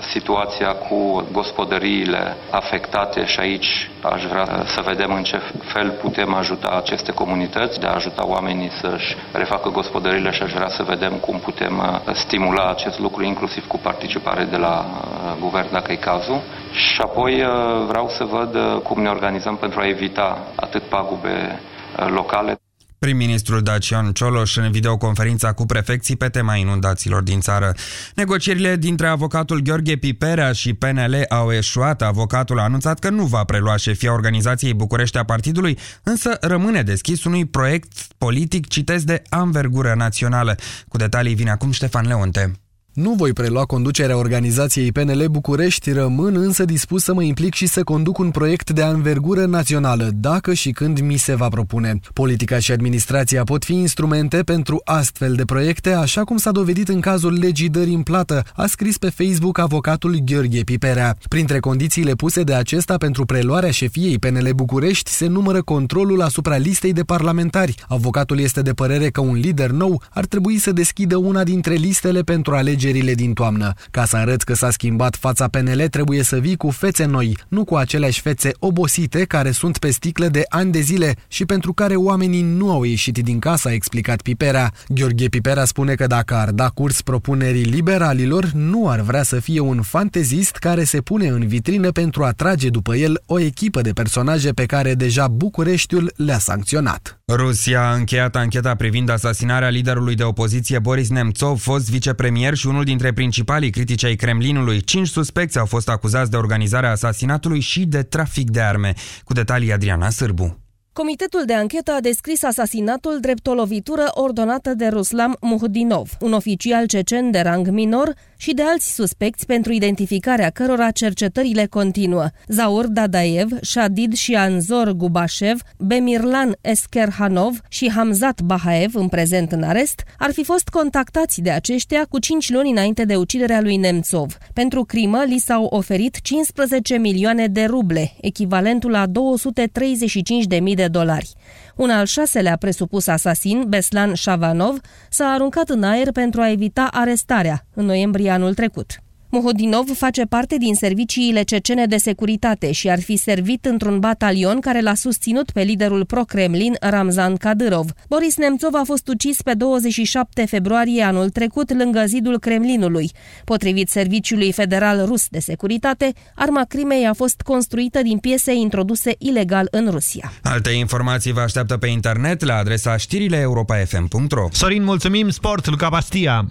situația cu gospodăriile afectate și aici aș vrea să vedem în ce fel putem ajuta aceste comunități, de a ajuta oamenii să-și refacă gospodăriile și aș vrea să vedem cum putem uh, stimula acest lucru, inclusiv cu participare de la uh, guvern, dacă e cazul. Și apoi uh, vreau să văd cum ne organizăm pentru a evita atât pagube locale, Prim-ministrul Dacian Cioloș în videoconferința cu prefecții pe tema inundațiilor din țară. Negocierile dintre avocatul Gheorghe Piperea și PNL au eșuat. Avocatul a anunțat că nu va prelua șefia organizației București a partidului, însă rămâne deschis unui proiect politic, citesc, de anvergură națională. Cu detalii vine acum Ștefan Leonte. Nu voi prelua conducerea organizației PNL București, rămân însă dispus să mă implic și să conduc un proiect de anvergură națională, dacă și când mi se va propune. Politica și administrația pot fi instrumente pentru astfel de proiecte, așa cum s-a dovedit în cazul legii dării în plată, a scris pe Facebook avocatul Gheorghe Piperea. Printre condițiile puse de acesta pentru preluarea șefiei PNL București se numără controlul asupra listei de parlamentari. Avocatul este de părere că un lider nou ar trebui să deschidă una dintre listele pentru alegeri alegerile din toamnă. Ca să arăți că s-a schimbat fața PNL, trebuie să vii cu fețe noi, nu cu aceleași fețe obosite care sunt pe sticlă de ani de zile și pentru care oamenii nu au ieșit din casă, a explicat Piperea. Gheorghe Piperea spune că dacă ar da curs propunerii liberalilor, nu ar vrea să fie un fantezist care se pune în vitrină pentru a trage după el o echipă de personaje pe care deja Bucureștiul le-a sancționat. Rusia a încheiat ancheta privind asasinarea liderului de opoziție Boris Nemtsov, fost vicepremier și unul dintre principalii critici ai Kremlinului. Cinci suspecți au fost acuzați de organizarea asasinatului și de trafic de arme. Cu detalii Adriana Sârbu. Comitetul de anchetă a descris asasinatul drept o lovitură ordonată de Ruslam Muhdinov, un oficial cecen de rang minor și de alți suspecți pentru identificarea cărora cercetările continuă. Zaur Dadaev, Shadid și Anzor Gubashev, Bemirlan Eskerhanov și Hamzat Bahaev, în prezent în arest, ar fi fost contactați de aceștia cu 5 luni înainte de uciderea lui Nemtsov. Pentru crimă li s-au oferit 15 milioane de ruble, echivalentul la 235.000 de dolari. Un al șaselea presupus asasin, Beslan Shavanov, s-a aruncat în aer pentru a evita arestarea în noiembrie anul trecut. Muhodinov face parte din serviciile cecene de securitate și ar fi servit într-un batalion care l-a susținut pe liderul pro-Kremlin Ramzan Kadyrov. Boris Nemtsov a fost ucis pe 27 februarie anul trecut lângă zidul Kremlinului. Potrivit Serviciului Federal Rus de Securitate, arma crimei a fost construită din piese introduse ilegal în Rusia. Alte informații vă așteaptă pe internet la adresa știrile europa.fm.ro Sorin, mulțumim! Sport, Luca Bastia!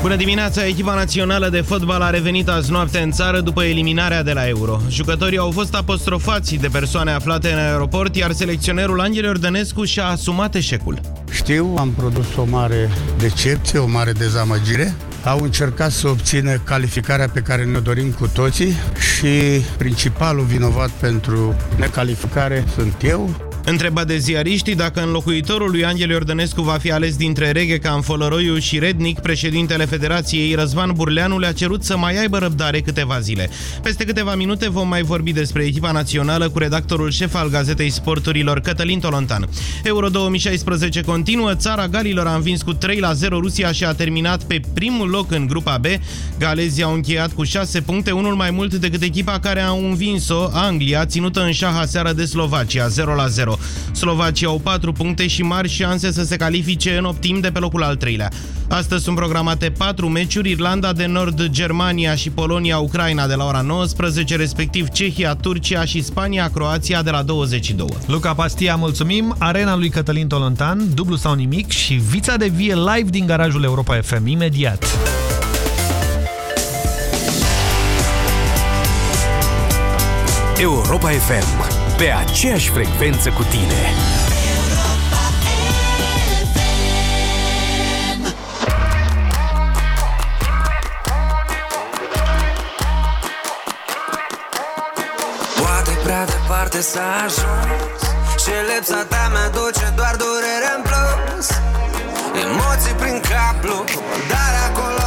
Bună dimineața! Echipa națională de fotbal a revenit azi noapte în țară după eliminarea de la Euro. Jucătorii au fost apostrofați de persoane aflate în aeroport, iar selecționerul Angel Ordănescu și-a asumat eșecul. Știu, am produs o mare decepție, o mare dezamăgire. Au încercat să obțină calificarea pe care ne-o dorim cu toții și principalul vinovat pentru necalificare sunt eu, Întrebat de ziariștii dacă înlocuitorul lui Angel Iordănescu va fi ales dintre Reghe Foloroiu și Rednic, președintele Federației Răzvan Burleanu le-a cerut să mai aibă răbdare câteva zile. Peste câteva minute vom mai vorbi despre echipa națională cu redactorul șef al Gazetei Sporturilor, Cătălin Tolontan. Euro 2016 continuă, țara Galilor a învins cu 3 la 0 Rusia și a terminat pe primul loc în grupa B. Galezii au încheiat cu 6 puncte, unul mai mult decât echipa care a învins-o, Anglia, ținută în șah aseară de Slovacia, 0 la 0. Slovacia au 4 puncte și mari șanse să se califice în optim de pe locul al treilea. Astăzi sunt programate 4 meciuri, Irlanda de Nord, Germania și Polonia, Ucraina de la ora 19, respectiv Cehia, Turcia și Spania, Croația de la 22. Luca Pastia, mulțumim! Arena lui Cătălin Tolontan, dublu sau nimic și vița de vie live din garajul Europa FM, imediat. Europa FM pe aceeași frecvență cu tine. Poate prea departe să ajungi Și lipsa ta mi-aduce doar durere în plus Emoții prin caplu Dar acolo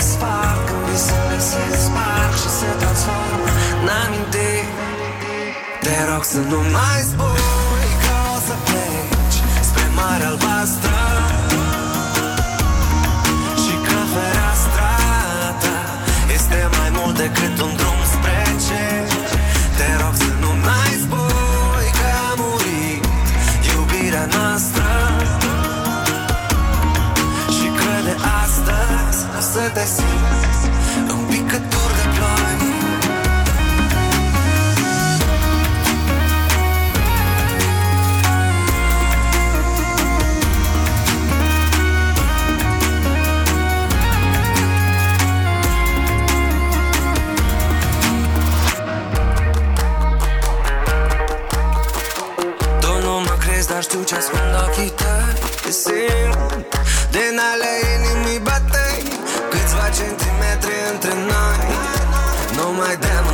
pe asfalt Când visele se sparg și se transformă în amintiri Te rog să nu mai spui că o să pleci Spre mare albastră Și că fereastra ta Este mai mult decât un să te simți Un picături de ploi Tu nu mă crezi, dar știu ce ascund ochii tăi Simt. Din ale inimii batei Câțiva centimetri între noi. Nu mai dăm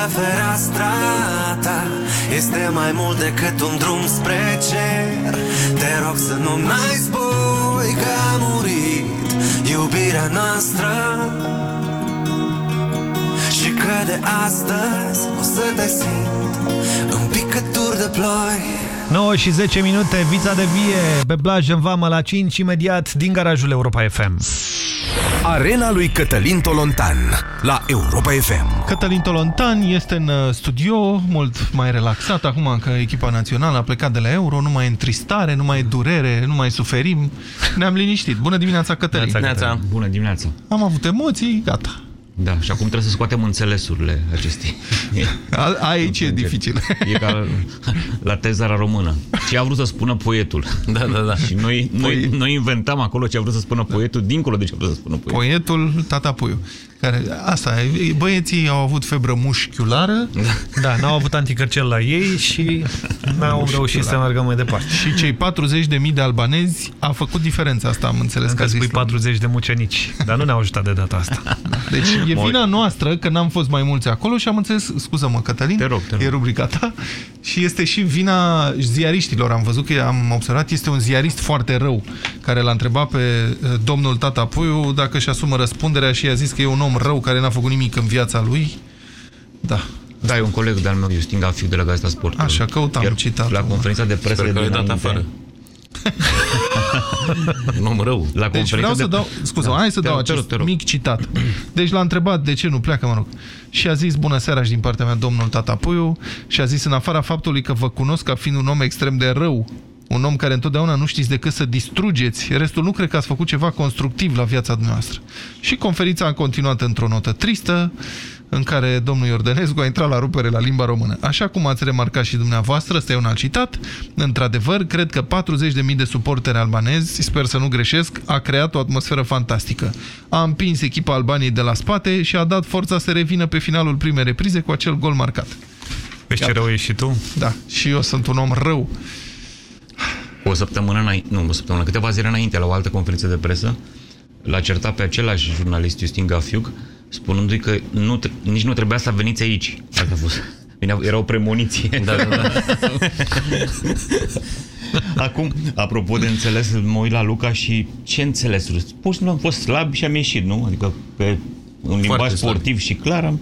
Și că fereastra ta este mai mult decât un drum spre cer. Te rog să nu mai spui că a murit iubirea noastră. Și că de astăzi o să te simt în picături de ploi. 9 și 10 minute, vița de vie, pe plajă în vamă la 5, imediat din garajul Europa FM. Arena lui Cătălin Tolontan la Europa FM. Cătălin Tolontan este în uh, studio, mult mai relaxat acum că echipa națională a plecat de la Euro, nu mai e întristare, nu mai e durere, nu mai suferim. Ne-am liniștit. Bună dimineața, Cătălin. Neața. Bună dimineața. Am avut emoții, gata. Da, și acum trebuie să scoatem înțelesurile acestei. A, aici e dificil. E ca la, la tezara română. Ce a vrut să spună poetul. Da, da, da. Și noi, noi, noi inventam acolo ce a vrut să spună poetul, dincolo de ce a vrut să spună poetul. Poetul Tata Puiu. Care, asta, e, băieții au avut febră mușchiulară. Da, n-au avut anticărcel la ei și n-au reușit să meargă mai departe. Și cei 40.000 de albanezi a făcut diferența asta, am înțeles. Încă că spui 40 de mucenici, dar nu ne-au ajutat de data asta. Deci e vina noastră că n-am fost mai mulți acolo și am înțeles, scuză-mă Cătălin, te rog, te rog. e rubrica ta, și este și vina ziariștilor. Am văzut că am observat, este un ziarist foarte rău care l-a întrebat pe eh, domnul Tata Puiu dacă își asumă răspunderea și i-a zis că e un om rău care n-a făcut nimic în viața lui. Da. Da, e un coleg de-al meu, Justin Gafiu, de la Gazeta Sport. Așa, căutam Iar citat. La conferința de presă Sper că de l-ai dat dinainte- afară. Un om rău. La Deci vreau să de... dau, scuze, Da. hai să Te dau rog, te acest rog, te rog. mic citat. Deci l-a întrebat de ce nu pleacă, mă rog. Și a zis, bună seara și din partea mea, domnul Tatapuiu, și a zis, în afara faptului că vă cunosc ca fiind un om extrem de rău, un om care întotdeauna nu știți decât să distrugeți, restul nu cred că ați făcut ceva constructiv la viața dumneavoastră. Și conferința a continuat într-o notă tristă, în care domnul Iordănescu a intrat la rupere la limba română. Așa cum ați remarcat și dumneavoastră, ăsta e un alt citat, într-adevăr, cred că 40.000 de suporteri albanezi, sper să nu greșesc, a creat o atmosferă fantastică. A împins echipa Albaniei de la spate și a dat forța să revină pe finalul primei reprize cu acel gol marcat. Vezi ce rău ești și tu? Da, și eu sunt un om rău. O săptămână înainte, nu, o săptămână, câteva zile înainte, la o altă conferință de presă, l-a certat pe același jurnalist, Justin Gafiuc, spunându-i că nu, tre- nici nu trebuia să veniți aici. Asta a fost. Bine, Era o premoniție. Da, da, da. Acum, apropo de înțeles, mă uit la Luca și ce înțelesuri? Pur și simplu am fost slab și am ieșit, nu? Adică pe un limbaj Foarte slab. sportiv și clar am...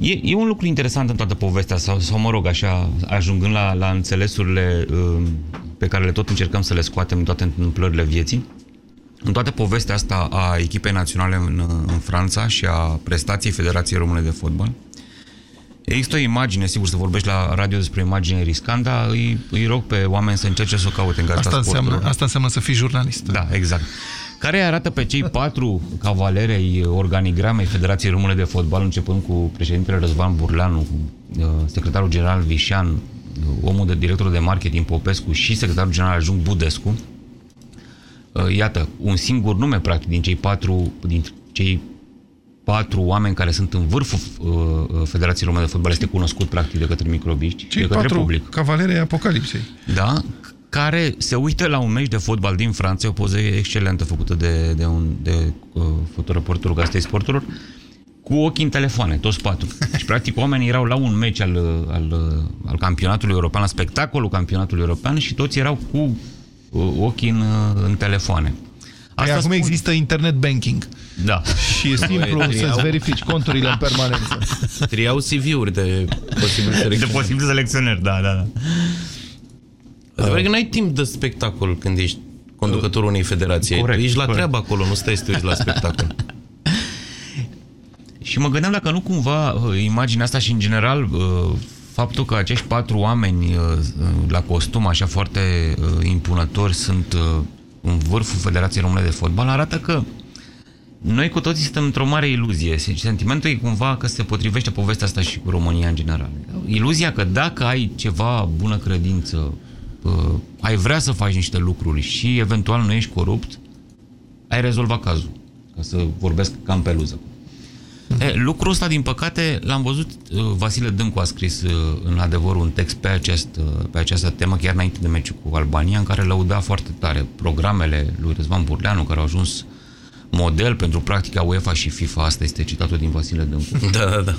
E, e un lucru interesant în toată povestea, sau, sau mă rog, așa, ajungând la, la înțelesurile uh, pe care le tot încercăm să le scoatem în toate întâmplările vieții. În toată povestea asta a echipei naționale în, în Franța și a prestației Federației Române de Fotbal, Există o imagine, sigur, să vorbești la radio despre imagine riscantă, dar îi, îi rog pe oameni să încerce să o caute în gazeta Asta sporturilor. înseamnă, asta înseamnă să fii jurnalist. Da, exact. Care arată pe cei patru cavaleri ai organigramei Federației Române de Fotbal, începând cu președintele Răzvan Burleanu, cu uh, secretarul general Vișan, uh, omul de directorul de marketing Popescu și secretarul general adjunct Budescu. Uh, Iată, un singur nume, practic, din cei patru, din cei patru oameni care sunt în vârful uh, Federației Române de Fotbal este cunoscut, practic, de către microbiști, Cei de către patru public. cavaleri ai apocalipsei. Da? care se uită la un meci de fotbal din Franța, e o poză excelentă făcută de, de un de, uh, fotoreporterul Gazetei Sporturilor, cu ochii în telefoane, toți patru. Și practic oamenii erau la un meci al, al, al campionatului european, la spectacolul campionatului european și toți erau cu uh, ochii în, uh, în telefoane. Asta acum există internet banking. Da. Și e simplu să-ți verifici conturile în permanență. Triau CV-uri de posibil De posibil selecționeri, da, da, da. Adevărat că n-ai timp de spectacol când ești conducătorul unei federații. Corect, ești la corect. treabă acolo, nu stai să te uiți la spectacol. Și mă gândeam dacă nu cumva uh, imaginea asta și în general uh, faptul că acești patru oameni uh, la costum așa foarte uh, impunători sunt uh, în vârful Federației Române de Fotbal arată că noi cu toții suntem într-o mare iluzie. Și Sentimentul e cumva că se potrivește povestea asta și cu România în general. Iluzia că dacă ai ceva bună credință, uh, ai vrea să faci niște lucruri și eventual nu ești corupt, ai rezolvat cazul. Ca să vorbesc cam pe luză. E, lucrul ăsta, din păcate, l-am văzut, uh, Vasile Dâncu a scris uh, în adevăr un text pe, acest, uh, pe această temă, chiar înainte de meciul cu Albania, în care lăuda foarte tare programele lui Răzvan Burleanu, care au ajuns model pentru practica UEFA și FIFA. Asta este citatul din Vasile Dâncu. Da, da, da.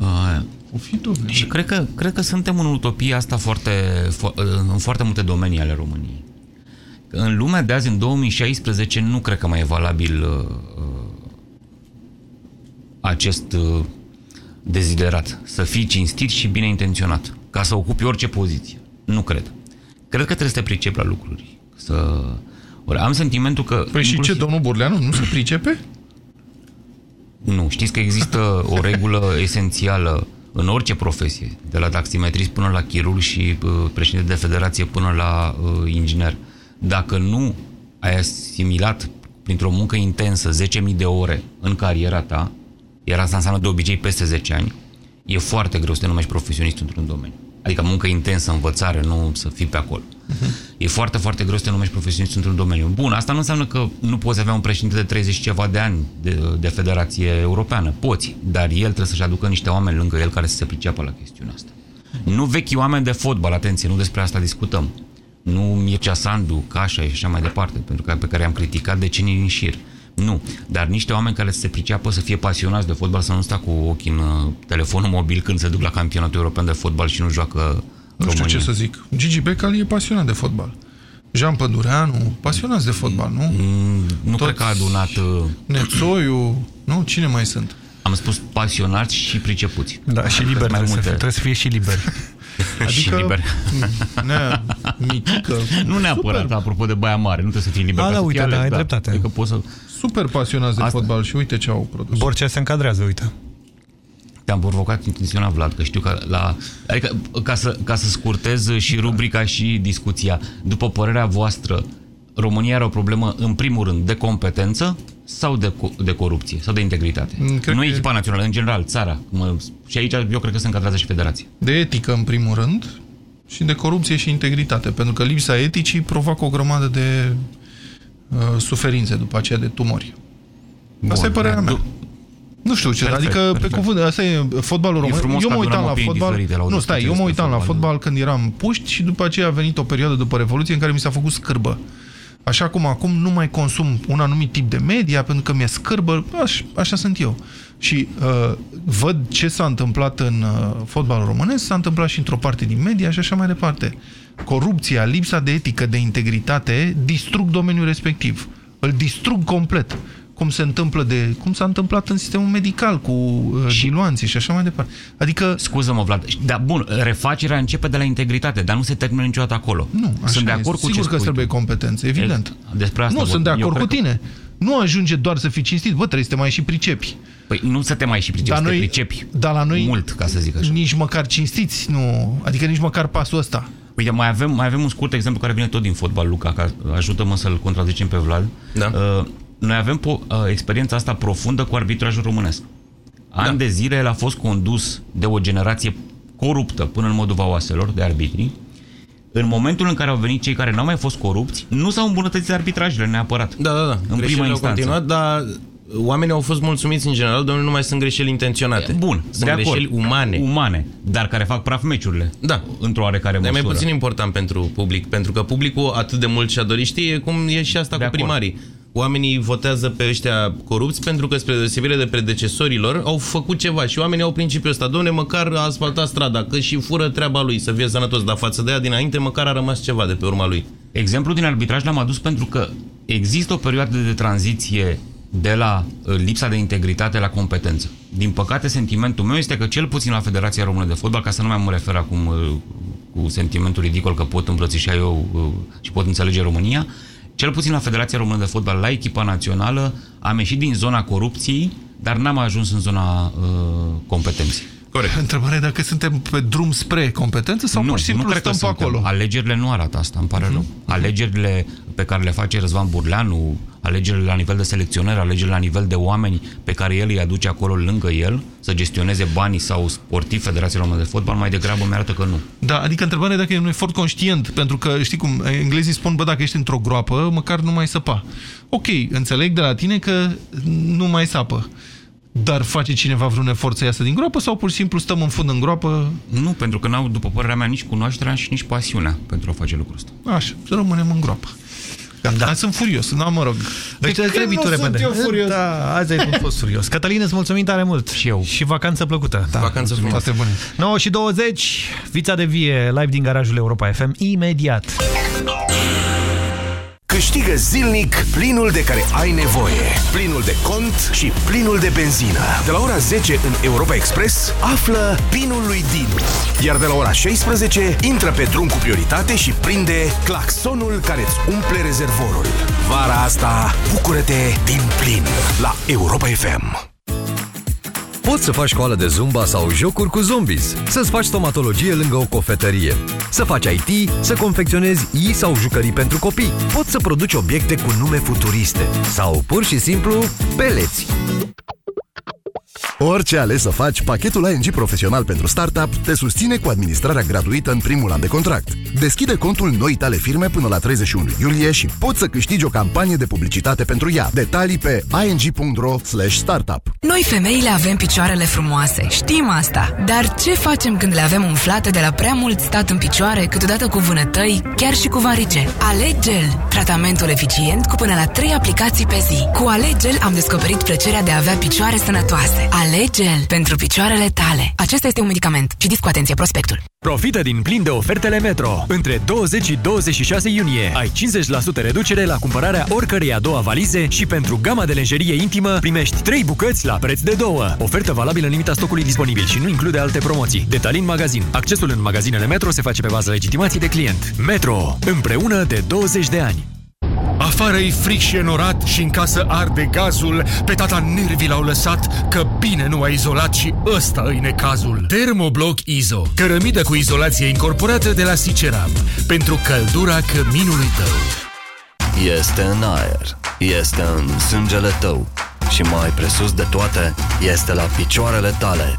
Uh, o fi tu, și cred că, cred că suntem în utopia asta foarte, fo- în foarte multe domenii ale României. În lumea de azi, în 2016, nu cred că mai e valabil uh, uh, acest uh, deziderat. Să fii cinstit și bine intenționat. Ca să ocupi orice poziție. Nu cred. Cred că trebuie să te pricepi la lucruri. Să... Ori am sentimentul că... Păi și ce, domnul Burleanu nu se pricepe? Nu, știți că există o regulă esențială în orice profesie, de la taximetrist până la chirurg și uh, președinte de federație până la uh, inginer. Dacă nu ai asimilat printr-o muncă intensă 10.000 de ore în cariera ta, iar asta înseamnă de obicei peste 10 ani, e foarte greu să te numești profesionist într-un domeniu. Adică muncă intensă, învățare, nu să fii pe acolo. E foarte, foarte greu să te numești profesionist într-un domeniu. Bun, asta nu înseamnă că nu poți avea un președinte de 30 și ceva de ani de, de Federație Europeană. Poți, dar el trebuie să-și aducă niște oameni lângă el care să se priceapă la chestiunea asta. Nu vechi oameni de fotbal, atenție, nu despre asta discutăm. Nu Mircea Sandu, Cașa și așa mai departe, pentru că, pe care am criticat decenii în șir. Nu, dar niște oameni care să se priceapă să fie pasionați de fotbal, să nu stea cu ochii în uh, telefonul mobil când se duc la campionatul european de fotbal și nu joacă Nu știu România. ce să zic. Gigi Becali e pasionat de fotbal. Jean Pădureanu, pasionați de fotbal, nu? Mm, nu cred că a adunat... uh, Nețoiu, nu? Cine mai sunt? Am spus pasionați și pricepuți. Da, și liber mai trebuie să, multe. fie, trebuie să fie și liber. și liber. Ne, mitică. Nu neapărat, Super. apropo de Baia Mare, nu trebuie să fii liber. Da, ca da, să uite, fii da, ales, ai dreptate. Adică poți să... Super pasionați de Asta. fotbal și uite ce au produs. Borcea se încadrează, uite. Te-am provocat intenționat, Vlad, că știu că la... Adică, ca să, ca să scurtez și rubrica și discuția, după părerea voastră, România are o problemă, în primul rând, de competență sau de, co- de corupție sau de integritate? Mm, cred nu că- echipa națională, în general, țara. Mă, și aici eu cred că se încadrează și federația. De etică, în primul rând, și de corupție și integritate, pentru că lipsa eticii provoacă o grămadă de uh, suferințe după aceea, de tumori. Bun, Asta e părerea mea. Nu știu ce, Perfect, adică perfect. pe cuvânt, asta e fotbalul român. frumos Eu că mă uitam adunăm la opinii fotbal. diferite la o Nu, stai, discuție eu mă despre uitam la fotbal. fotbal când eram puști și după aceea a venit o perioadă după Revoluție în care mi s-a făcut scârbă. Așa cum acum nu mai consum un anumit tip de media pentru că mi-e scârbă, aș, așa sunt eu. Și uh, văd ce s-a întâmplat în uh, fotbalul românesc, s-a întâmplat și într-o parte din media și așa mai departe. Corupția, lipsa de etică, de integritate distrug domeniul respectiv. Îl distrug complet. Cum se întâmplă de, cum s-a întâmplat în sistemul medical cu uh, diluanții și așa mai departe. Adică Scuză-mă, Vlad. Da, bun, refacerea începe de la integritate, dar nu se termină niciodată acolo. Nu, așa Sunt de este. acord cu Sigur ce că spui trebuie tu. competență, evident. Despre asta nu, sunt de vorbim. Eu acord cu cred că- tine. Nu ajunge doar să fii cinstit, bă, trebuie să te mai și pricepi. Păi nu să te mai și pricepi, Dar să te noi- pricepi. Dar la noi Mult, ca să zic așa. nici măcar cinstiți, nu, adică nici măcar pasul ăsta. Uite, mai avem, mai avem un scurt exemplu care vine tot din fotbal, Luca, ca ajută-mă să-l contrazicem pe Vlad. Da. Uh, noi avem po- uh, experiența asta profundă cu arbitrajul românesc. Ani Da. de zile el a fost condus de o generație coruptă până în modul vaoaselor de arbitri. În momentul în care au venit cei care n-au mai fost corupți, nu s-au îmbunătățit arbitrajele neapărat. Da, da, da. În prima Greșelile au instanță. continuat, dar oamenii au fost mulțumiți în general, domnule, nu mai sunt greșeli intenționate. Bun, sunt de acord. greșeli umane. Umane, dar care fac praf meciurile. Da. Într-o oarecare Dar e măsură. mai puțin important pentru public, pentru că publicul atât de mult și-a dorit știe cum e și asta De cu acord. primarii. Oamenii votează pe ăștia corupți pentru că, spre deosebire de predecesorilor, au făcut ceva și oamenii au principiul ăsta. Domne, măcar a asfaltat strada, că și fură treaba lui să fie sănătos, dar față de ea dinainte măcar a rămas ceva de pe urma lui. Exemplul din arbitraj l-am adus pentru că există o perioadă de tranziție de la uh, lipsa de integritate la competență. Din păcate, sentimentul meu este că cel puțin la Federația Română de Fotbal, ca să nu mai mă refer acum uh, cu sentimentul ridicol că pot îmbrățișa eu uh, și pot înțelege România, cel puțin la Federația Română de Fotbal, la echipa națională, am ieșit din zona corupției, dar n-am ajuns în zona uh, competenței. Corect. Întrebarea e dacă suntem pe drum spre competență sau nu, pur și simplu nu cred că stăm pe suntem. acolo. Alegerile nu arată asta, îmi pare rău. Alegerile pe care le face Răzvan Burleanu, alegerile la nivel de selecționare, alegerile la nivel de oameni pe care el îi aduce acolo lângă el, să gestioneze banii sau sportiv Federația Română de Fotbal, mai degrabă mi arată că nu. Da, adică întrebarea e dacă e un efort conștient, pentru că știi cum, englezii spun, bă, dacă ești într-o groapă, măcar nu mai săpa. Ok, înțeleg de la tine că nu mai sapă. Dar face cineva vreun efort să iasă din groapă sau pur și simplu stăm în fund în groapă? Nu, pentru că n-au, după părerea mea, nici cunoașterea și nici pasiunea pentru a face lucrul ăsta. Așa, să rămânem în groapă. Da. Sunt furios, nu mă rog. Deci De trebuie când tu nu repede. sunt eu furios? Da, azi ai fost furios. Cătălin, îți mulțumim tare mult. Și eu. Și vacanță plăcută. Da. Vacanță frumoasă. Toate bune. 9 și 20, Vița de Vie, live din garajul Europa FM, imediat. Câștigă zilnic plinul de care ai nevoie. Plinul de cont și plinul de benzină. De la ora 10 în Europa Express, află pinul lui Dinu. Iar de la ora 16, intră pe drum cu prioritate și prinde claxonul care îți umple rezervorul. Vara asta, bucură-te din plin la Europa FM. Poți să faci școală de zumba sau jocuri cu zombies, să-ți faci stomatologie lângă o cofetărie, să faci IT, să confecționezi i sau jucării pentru copii. Poți să produci obiecte cu nume futuriste sau pur și simplu peleți. Orice ales să faci, pachetul ING Profesional pentru Startup te susține cu administrarea gratuită în primul an de contract. Deschide contul noi tale firme până la 31 iulie și poți să câștigi o campanie de publicitate pentru ea. Detalii pe ing.ro startup. Noi femeile avem picioarele frumoase, știm asta. Dar ce facem când le avem umflate de la prea mult stat în picioare, câteodată cu vânătăi, chiar și cu varice? Alegel, tratamentul eficient cu până la 3 aplicații pe zi. Cu Alegel am descoperit plăcerea de a avea picioare sănătoase. Alegel pentru picioarele tale. Acesta este un medicament. Citiți cu atenție prospectul. Profită din plin de ofertele Metro. Între 20 și 26 iunie ai 50% reducere la cumpărarea oricărei a doua valize și pentru gama de lenjerie intimă primești 3 bucăți la preț de două. Ofertă valabilă în limita stocului disponibil și nu include alte promoții. Detalii în magazin. Accesul în magazinele Metro se face pe bază legitimației de client. Metro. Împreună de 20 de ani. Afară e fric și enorat și în casă arde gazul, pe tata nervii l-au lăsat, că bine nu a izolat și ăsta îi necazul. Termobloc Izo, cărămidă cu izolație incorporată de la Siceram, pentru căldura căminului tău. Este în aer, este în sângele tău și mai presus de toate, este la picioarele tale.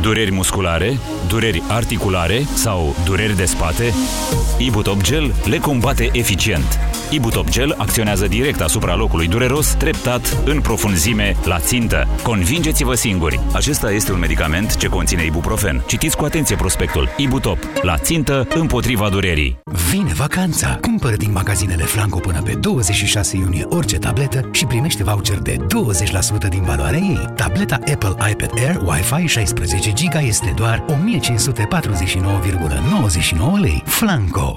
Dureri musculare, dureri articulare sau dureri de spate? Ibutop Gel le combate eficient. Ibutop Gel acționează direct asupra locului dureros, treptat, în profunzime, la țintă. Convingeți-vă singuri! Acesta este un medicament ce conține ibuprofen. Citiți cu atenție prospectul. Ibutop. La țintă, împotriva durerii. Vine vacanța! Cumpără din magazinele Flanco până pe 26 iunie orice tabletă și primește voucher de 20% din valoarea ei. Tableta Apple iPad Air Wi-Fi 16 GB este doar 1549,99 lei. Flanco!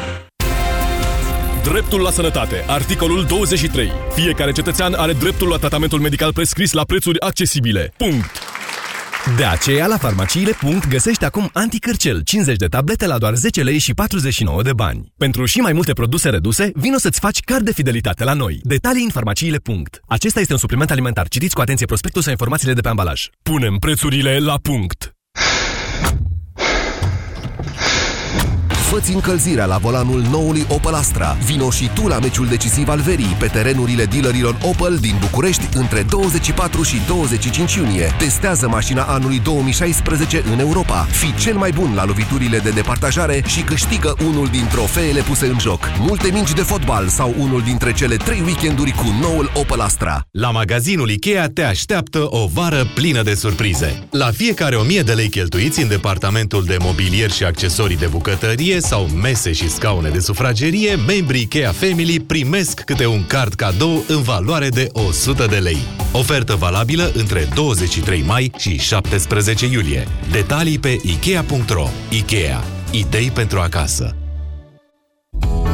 Dreptul la sănătate. Articolul 23. Fiecare cetățean are dreptul la tratamentul medical prescris la prețuri accesibile. Punct. De aceea, la farmaciile. găsești acum anticârcel 50 de tablete la doar 10 lei și 49 de bani. Pentru și mai multe produse reduse, vino să-ți faci card de fidelitate la noi. Detalii în farmaciile. Acesta este un supliment alimentar. Citiți cu atenție prospectul sau informațiile de pe ambalaj. Punem prețurile la punct. Făți încălzirea la volanul noului Opel Astra. Vino și tu la meciul decisiv al verii pe terenurile dealerilor Opel din București între 24 și 25 iunie. Testează mașina anului 2016 în Europa. Fii cel mai bun la loviturile de departajare și câștigă unul din trofeele puse în joc. Multe mingi de fotbal sau unul dintre cele trei weekenduri cu noul Opel Astra. La magazinul Ikea te așteaptă o vară plină de surprize. La fiecare 1000 de lei cheltuiți în departamentul de mobilier și accesorii de bucătărie sau mese și scaune de sufragerie, membrii Ikea Family primesc câte un card cadou în valoare de 100 de lei. Ofertă valabilă între 23 mai și 17 iulie. Detalii pe Ikea.ro Ikea. Idei pentru acasă.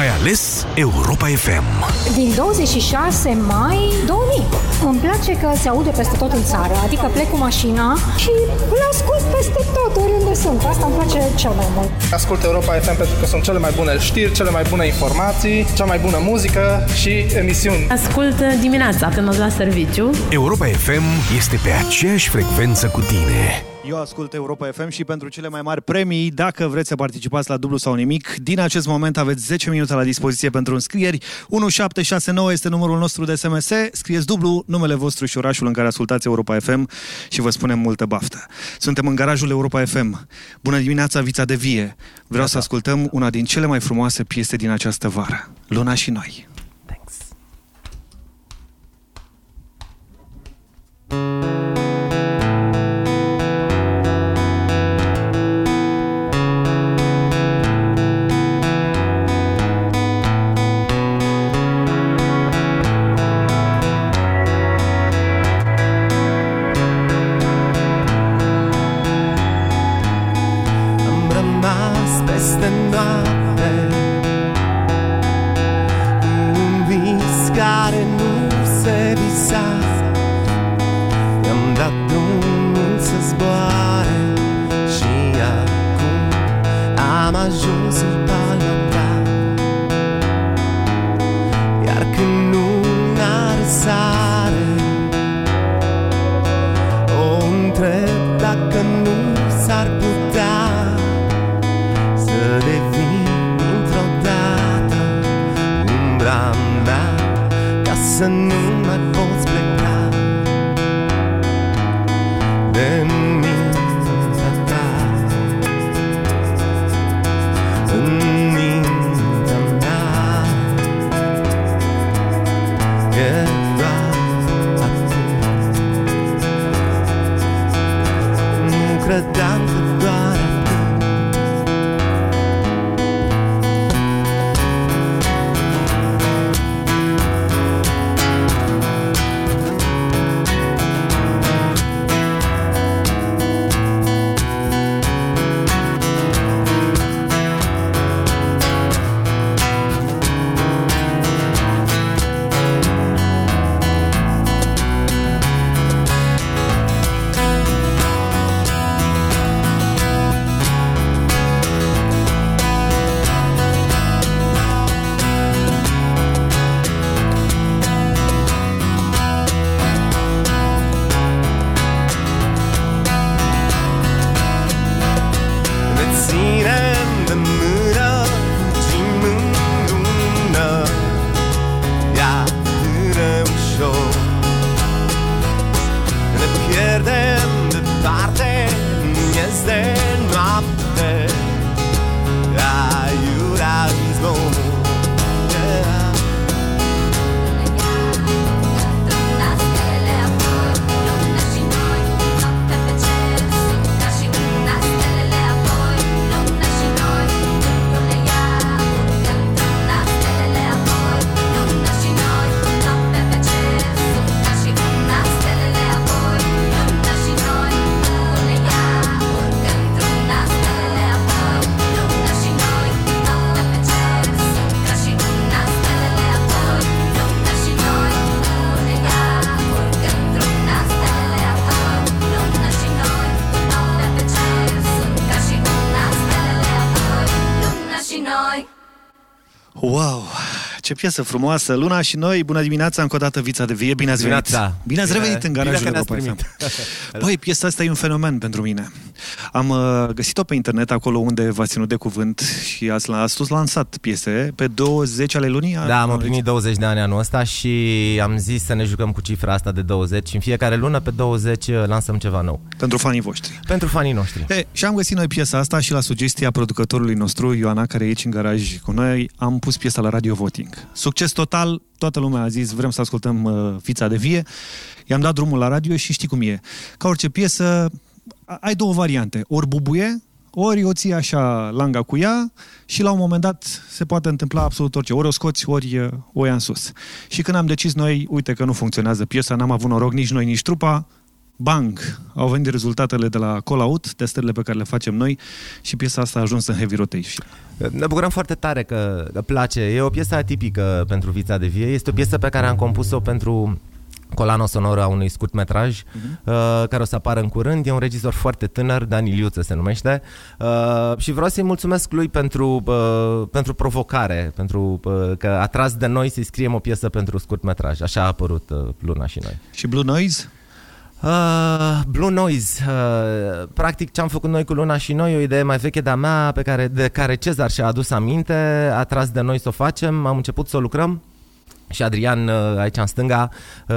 Ai ales Europa FM. Din 26 mai 2000. Îmi place că se aude peste tot în țară, adică plec cu mașina și îl ascult peste tot, oriunde sunt. Asta îmi place cel mai mult. Ascult Europa FM pentru că sunt cele mai bune știri, cele mai bune informații, cea mai bună muzică și emisiuni. Ascult dimineața când mă duc la serviciu. Europa FM este pe aceeași frecvență cu tine. Eu ascult Europa FM și pentru cele mai mari premii, dacă vreți să participați la dublu sau nimic, din acest moment aveți 10 minute la dispoziție pentru înscrieri. 1769 este numărul nostru de SMS. Scrieți dublu numele vostru și orașul în care ascultați Europa FM și vă spunem multă baftă. Suntem în garajul Europa FM. Bună dimineața, Vița de Vie! Vreau să ascultăm una din cele mai frumoase piese din această vară. Luna și noi. Piesă frumoasă. Luna și noi, bună dimineața, încă o dată Vița de Vie, bine ați venit. Dimineața. Bine ați Bine- revenit în bine garajul că ne-ați Europa FM. primit. Băi, piesa asta e un fenomen pentru mine. Am uh, găsit-o pe internet, acolo unde v-ați ținut de cuvânt și ați, ați tot lansat piese pe 20 ale lunii. Da, am împlinit 20 de ani anul ăsta și am zis să ne jucăm cu cifra asta de 20. În fiecare lună, pe 20, lansăm ceva nou. Pentru fanii voștri. Pentru fanii noștri. E, și am găsit noi piesa asta și la sugestia producătorului nostru, Ioana, care e aici în garaj cu noi, am pus piesa la Radio Voting. Succes total, toată lumea a zis vrem să ascultăm uh, Fița de Vie. I-am dat drumul la radio și știi cum e. Ca orice piesă, a- ai două variante. Ori bubuie, ori o ții așa langa cu ea și la un moment dat se poate întâmpla absolut orice. Ori o scoți, ori uh, o ia în sus. Și când am decis noi, uite că nu funcționează piesa, n-am avut noroc nici noi, nici trupa, bang, au venit rezultatele de la Call Out, testările pe care le facem noi și piesa asta a ajuns în heavy rotation. Ne bucurăm foarte tare că, că place. E o piesă atipică pentru Vița de Vie. Este o piesă pe care am compus-o pentru colano sonoră a unui scurtmetraj uh-huh. uh, care o să apară în curând. E un regizor foarte tânăr, Dan Iliuță se numește uh, și vreau să-i mulțumesc lui pentru, uh, pentru provocare, pentru uh, că a tras de noi să-i scriem o piesă pentru scurtmetraj. Așa a apărut uh, Luna și noi. Și Blue Noise? Uh, Blue Noise. Uh, practic ce am făcut noi cu Luna și noi, o idee mai veche de-a mea pe care, de care Cezar și-a adus aminte, a tras de noi să o facem, am început să o lucrăm și Adrian, uh, aici în stânga, uh,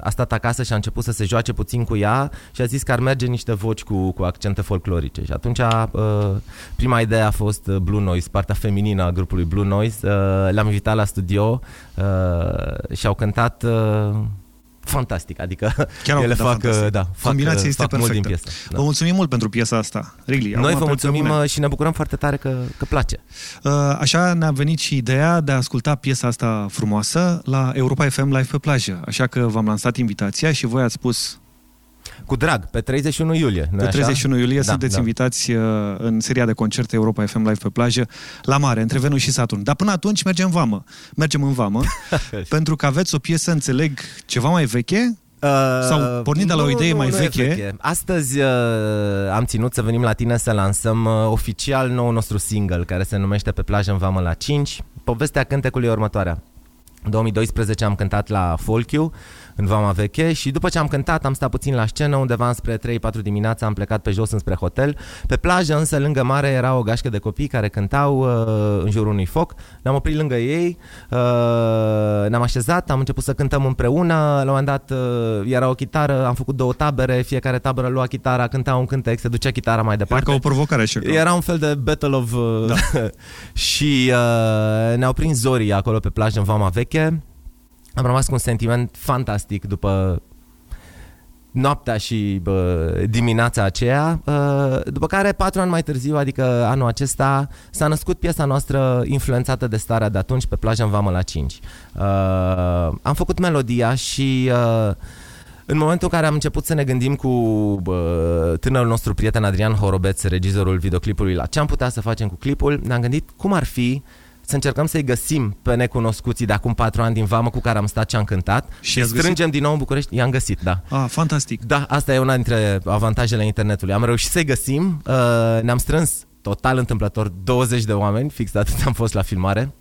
a stat acasă și a început să se joace puțin cu ea și a zis că ar merge niște voci cu, cu accente folclorice. Și atunci uh, prima idee a fost uh, Blue Noise, partea feminină a grupului Blue Noise. Uh, Le-am invitat la studio uh, și au cântat uh, fantastic, adică Chiar au ele cântat fac, fantastic. uh, da, fac, Combinația uh, este fac mult din perfectă. piesă. Vă mulțumim mult pentru piesa asta. Really, Noi acum vă pe mulțumim bune. uh, și ne bucurăm foarte tare că, că place. Uh, Așa ne-a venit și ideea de a asculta piesa asta frumoasă la Europa FM Live pe plajă. Așa că v-am lansat invitația și voi ați spus Cu drag, pe 31 iulie. nu-i Pe așa? 31 iulie Da, sunteți da. invitați uh, în seria de concerte Europa FM Live pe plajă la mare, între Venus și Saturn. Dar până atunci mergem în vamă. Mergem în vamă, pentru că aveți o piesă, înțeleg, ceva mai veche? Sau pornind de la o Uh, Nu, idee nu, mai nu e veche, Astăzi uh, am ținut să venim la tine să lansăm uh, oficial nou nostru single care se numește Pe plajă în vamă la 5. Povestea cântecului e următoarea. În 2012 am cântat la Folkiu în Vama Veche și după ce am cântat am stat puțin la scenă undeva înspre 3-4 dimineața am plecat pe jos înspre hotel. Pe plajă însă lângă mare era o gașcă de copii care cântau uh, în jurul unui foc. Ne-am oprit lângă ei, uh, ne-am așezat, am început să cântăm împreună. La un moment dat uh, era o chitară, am făcut două tabere, fiecare tabără lua chitara, cânta un cântec, se ducea chitara mai era departe. ca o provocare așa. că- Era un fel de battle of... Uh, da. și uh, ne-au prins zorii acolo pe plajă în Vama Veche. Am rămas cu un sentiment fantastic după noaptea și bă, dimineața aceea, uh, după care patru ani mai târziu, adică anul acesta, s-a născut piesa noastră influențată de starea de atunci pe plajă în Vamă la 5. Uh, am făcut melodia și uh, în momentul în care am început să ne gândim cu bă, tânărul nostru prieten Adrian Horobeț, regizorul videoclipului, la ce am putea să facem cu clipul, ne-am gândit cum ar fi să încercăm să-i găsim pe necunoscuții de acum patru ani din vamă cu care am stat și am cântat Și și i-ați strângem găsit? din nou în București. I-am găsit, da. Ah, fantastic. Da, asta e una dintre avantajele internetului. Am reușit să-i găsim, uh, ne-am strâns total întâmplător 20 de oameni, fix atât am fost la filmare.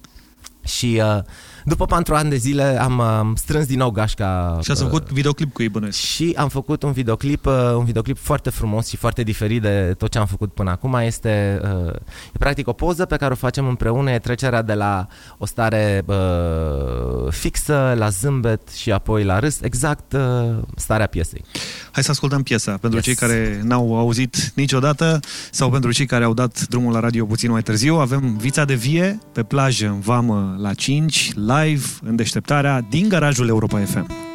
Și uh, după patru ani de zile am, am strâns din nou gașca Și ați uh, făcut videoclip cu ei bănuiesc. și am făcut un videoclip, uh, un videoclip foarte frumos și foarte diferit de tot ce am făcut până acum. Este uh, e practic o poză pe care o facem împreună, e trecerea de la o stare uh, fixă la zâmbet și apoi la râs, exact uh, starea piesei. Hai să ascultăm piesa. Pentru Yes. cei care n-au auzit niciodată sau pentru cei care au dat drumul la radio puțin mai târziu, avem Vița de Vie pe plajă în Vamă la 5, live în deșteptarea din garajul Europa FM.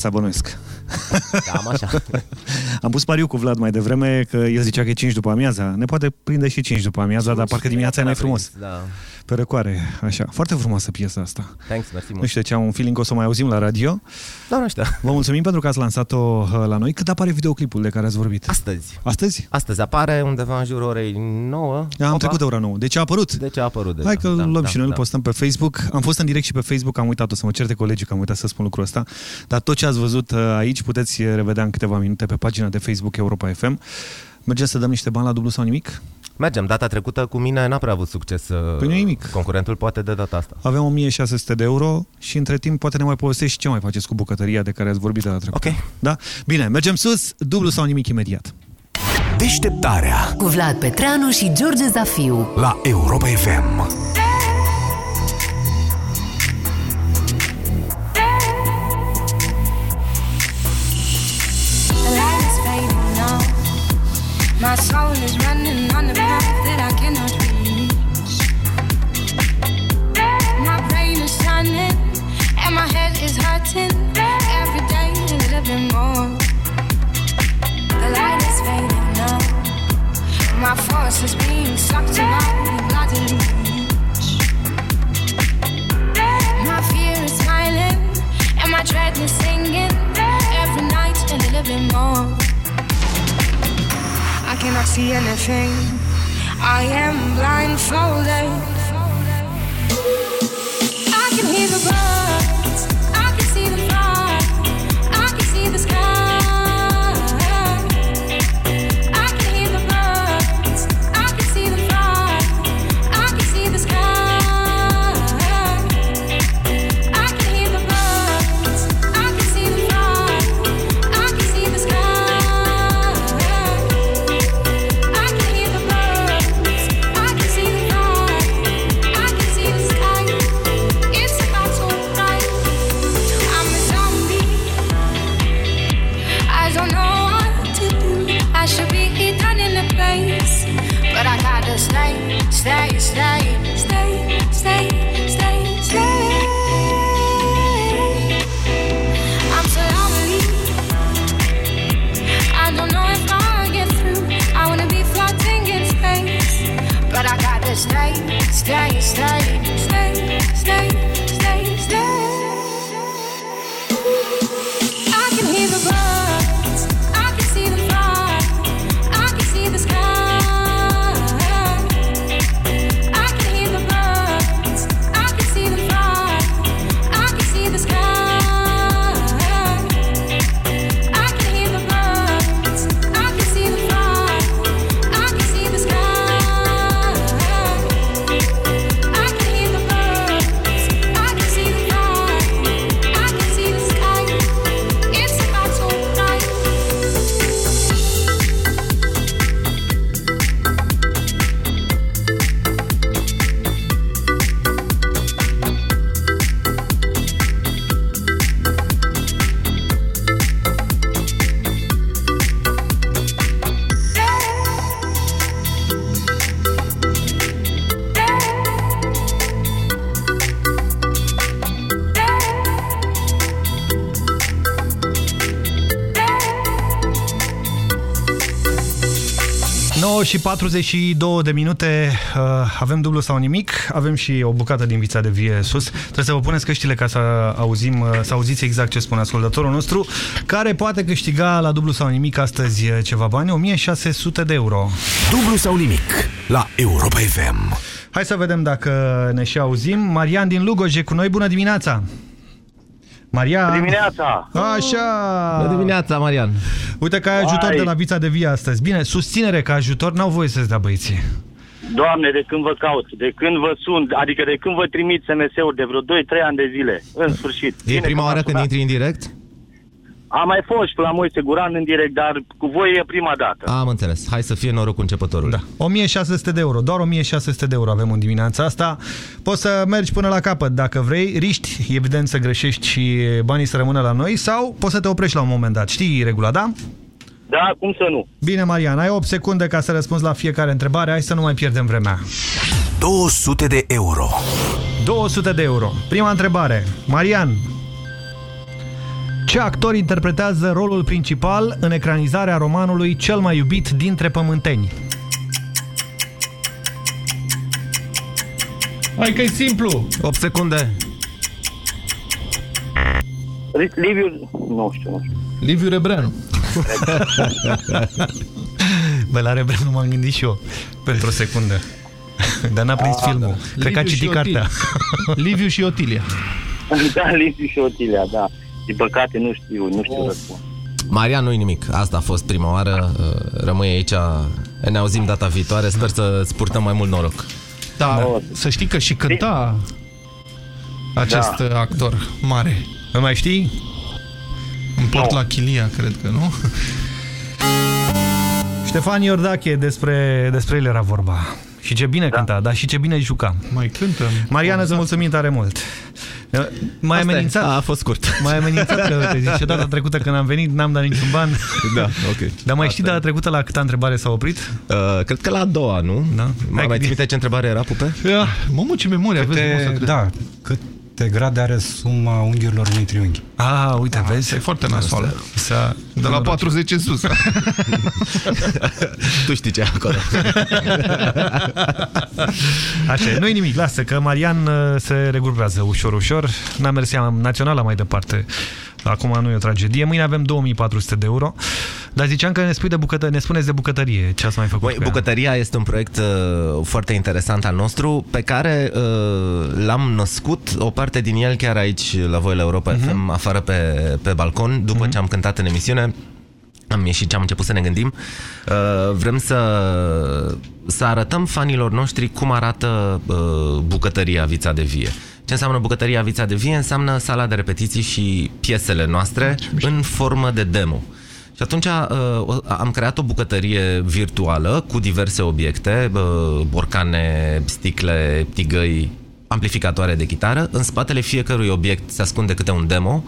Dimineața, bănuiesc. Cam așa. Am pus pariu cu Vlad mai devreme că el zicea că e 5 după amiaza. Ne poate prinde și 5 după amiaza, dar parcă dimineața e mai frumos. Da. Pe răcoare, așa. Foarte frumoasă piesa asta. Thanks, mersi Nu mult. știu de ce am un feeling că o să o mai auzim la radio. Da, nu știu. Vă mulțumim pentru că ați lansat-o uh, la noi. Cât apare videoclipul de care ați vorbit? Astăzi. Astăzi? Astăzi apare undeva în jurul orei 9. Da, am trecut de ora 9. Deci a apărut. Deci a apărut deja. Hai că da, îl luăm da, și noi, îl da. postăm pe Facebook. Am fost în direct și pe Facebook, am uitat, o să mă certe colegii că am uitat să spun lucrul ăsta. Dar tot ce ați văzut uh, aici puteți revedea în câteva minute pe pagina de Facebook Europa FM. Mergem să dăm niște bani la dublu sau nimic? Mergem. Data trecută cu mine n-a prea avut succes. uh, Păi nu nimic. Concurentul poate de data asta. Avem 1600 de euro și între timp poate ne mai povestești ce mai faceți cu bucătăria de care ați vorbit de la trecut. Ok. Da? Bine, mergem sus, dublu sau nimic imediat. Deșteptarea Cu Vlad Petreanu și George Zafiu. la Europa FM. My soul is running on the path nothing și 42 de minute, uh, avem dublu sau nimic, avem și o bucată din vița de vie sus. Trebuie să vă puneți căștile ca să auzim, uh, să auziți exact ce spune ascultătorul nostru, care poate câștiga la dublu sau nimic astăzi uh, ceva bani, 1600 de euro. Dublu sau nimic la Europa FM. Hai să vedem dacă ne și auzim. Marian din Lugoj e cu noi, bună dimineața! Marian! Dimineața! Așa! Bună dimineața, Marian! Uite că ai ajutor Vai. de la Vița de Vie astăzi. Bine, susținere ca ajutor n-au voie să-ți dea băieții. Doamne, de când vă caut, de când vă sun, adică de când vă trimit SMS-uri de vreo 2-3 ani de zile, în sfârșit. E Bine prima că oară m-ați când sunat. intri în direct? Am mai fost și la Moise Guran în direct, dar cu voi e prima dată. Am înțeles. Hai să fie norocul începătorului. Da. 1600 de euro, doar 1600 de euro avem în dimineața asta. Poți să mergi până la capăt dacă vrei, riști evident să greșești și banii să rămână la noi sau poți să te oprești la un moment dat. Știi regula, da? Da, cum să nu? Bine, Marian, ai 8 secunde ca să răspunzi la fiecare întrebare, hai să nu mai pierdem vremea. 200 de euro. 200 de euro. Prima întrebare. Marian, ce actor interpretează rolul principal în ecranizarea romanului Cel mai iubit dintre pământeni? Hai că e simplu. 8 secunde. Liviu, nu știu, nu știu. Liviu Rebreanu. Bă, la Rebreanu nu m-am gândit și eu pentru o secundă. Dar n-a prins filmul. Cred că a Liviu și citit Otilia. cartea. Liviu și Otilia. Da, Liviu și Otilia, da. Din păcate nu știu, nu Oh. știu răspuns. Marian, nu-i nimic. Asta a fost prima oară. Uh, Rămâi aici. Ne auzim data viitoare. Sper să-ți purtăm mai mult noroc. Da, să știi că și cânta acest Da. actor mare. Îl mai știi? În port la Chilia, cred că, nu? Ștefan Iordache, despre, despre el era vorba. Și ce bine da. cânta, dar și ce bine juca. Mai cântă. Mariana, îți mulțumim tare mult. Mai Asta e. amenințat. A, a fost scurt. Mai amenințat că te zice data trecută când am venit, n-am dat niciun ban. Da, ok. Dar mai știi data trecută la câtă întrebare s-a oprit? Uh, cred că la a doua, nu? Da. Mai, mai ții minte ce întrebare era, Pupe? Ia, mamă, ce memorie aveți, Câte, frumos, da, câte grade are suma unghiurilor unui triunghi? Ah, uite, vezi? E foarte nasoală. S-a... De la 40 în sus. tu știi ce e acolo. Așa, nu-i nimic, lasă, că Marian uh, se regrupează ușor, ușor. N-a mers ea naționala mai departe. Acum nu e o tragedie. Mâine avem 2400 de euro. Dar ziceam că ne, spui de bucătă, ne spuneți de bucătărie. Ce ați mai făcut Băi, cu ea? bucătăria este un proiect uh, foarte interesant al nostru, pe care uh, l-am născut, o parte din el chiar aici, la voi la Europa Mhm. FM, afară pe, pe balcon, după ce am cântat în emisiune. Am ieșit și am început să ne gândim. Uh, vrem să, să arătăm fanilor noștri cum arată uh, bucătăria Vița de Vie. Ce înseamnă bucătăria Vița de Vie? Înseamnă sala de repetiții și piesele noastre în formă de demo. Și atunci uh, o- am creat o bucătărie virtuală cu diverse obiecte, uh, borcane, sticle, tigăi, amplificatoare de chitară. În spatele fiecărui obiect se ascunde câte un demo.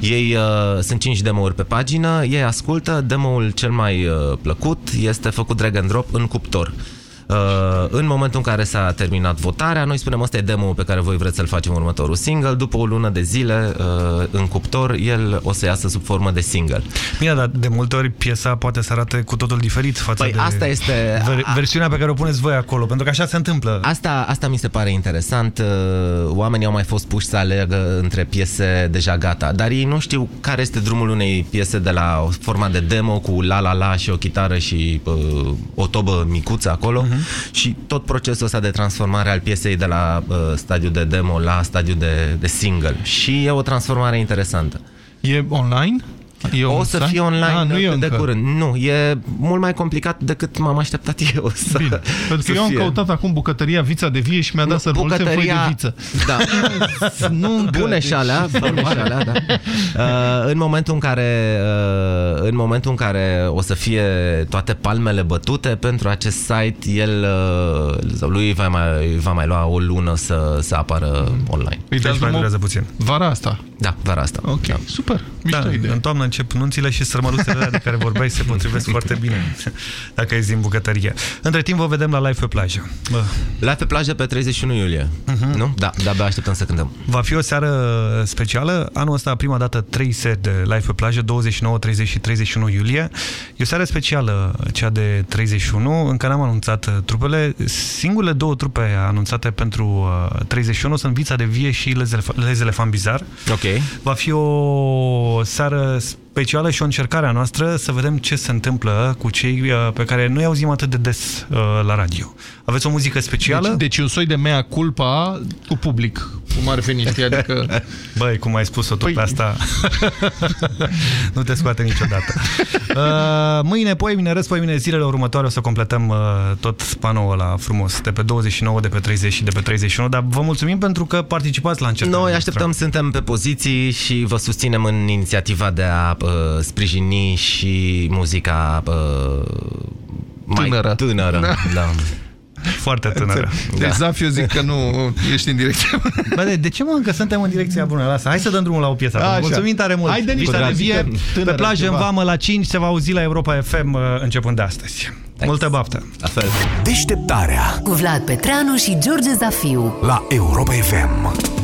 Ei uh, sunt 5 demo-uri pe pagină, ei ascultă, demo-ul cel mai uh, plăcut este făcut drag and drop în cuptor. Uh, în momentul în care s-a terminat votarea, noi spunem asta e demo pe care voi vreți să-l facem următorul single. După o lună de zile uh, în cuptor, el o să iasă sub formă de single. Bine, dar de multe ori piesa poate să arate cu totul diferit față Păi de asta este- ver- versiunea pe care o puneți voi acolo, pentru că așa se întâmplă. Asta, asta mi se pare interesant. Uh, Oamenii au mai fost puși să aleagă între piese deja gata, dar ei nu știu care este drumul unei piese de la o forma de demo cu la la la și o chitară și uh, o tobă micuță acolo uh-huh. și tot procesul ăsta de transformare al piesei de la uh, stadiu de demo la stadiu de, de single. Și e o transformare interesantă. E online? E o să fie online Ah, nu e cât încă. de curând. Nu, e mult mai complicat decât m-am așteptat eu să, Bine. Pentru să că eu am fie. căutat acum bucătăria Vița de Vie și mi-a dat să multe foi de viță. Da. nu încă, bune și alea, bune și alea, da. Uh, în momentul în care uh, în momentul în care o să fie toate palmele bătute pentru acest site, el uh, sau lui va mai, va mai lua o lună să, să apară online. Își dați mai drumul durează puțin. Vara asta. Da, vara asta. Ok, da. super. Da, Mișto idee. în toamnă încep nunțile și sărmăluțele alea de care vorbeai se potrivesc foarte bine dacă ești din bucătărie. Între timp vă vedem la live pe plajă. Bă. Live pe plajă pe 31 iulie. Mhm. Nu? Da, de-abia așteptăm să cântăm. Va fi o seară specială. Anul ăsta, prima dată, 3 seri de live pe plajă, 29, 30 și 31 iulie. E o seară specială, cea de 31. Încă n-am anunțat uh, trupele. Singurele două trupe anunțate pentru uh, 31 sunt Vița de Vie și Les, Elef Les Elefant Bizar. Ok. Va fi o seară specială și o încercare a noastră să vedem ce se întâmplă cu cei uh, pe care nu-i auzim atât de des uh, la radio. Aveți o muzică specială? Deci, deci un soi de mea culpa cu public, cum ar veni, știi? Adică... Băi, cum ai spus-o tot păi... pe asta, nu te scoate niciodată. Uh, mâine, poi, mine, răs, poi, mine, zilele următoare o să completăm uh, tot panoul ăla frumos, de pe 29, de pe 30 și de pe 31, dar vă mulțumim pentru că participați la încercarea Noi noastră. așteptăm, suntem pe poziții și vă susținem în inițiativa de a uh, sprijini și muzica uh, mai Tânără. tânără. Da. Da. Foarte tânără. Deci, Zaf, eu zic că nu ești în direcția Bă, de, de ce mă încă suntem în direcția bună? Lasă, hai să dăm drumul la o piesă. Așa. Mulțumim tare mult. Hai de niște Vița de muzică vie, tânără, pe plajă ceva. în vamă la 5 se va auzi la Europa FM uh, începând de astăzi. Multă baftă! La fel. Deșteptarea Cu Vlad Petreanu și George Zafiu. la Europa FM.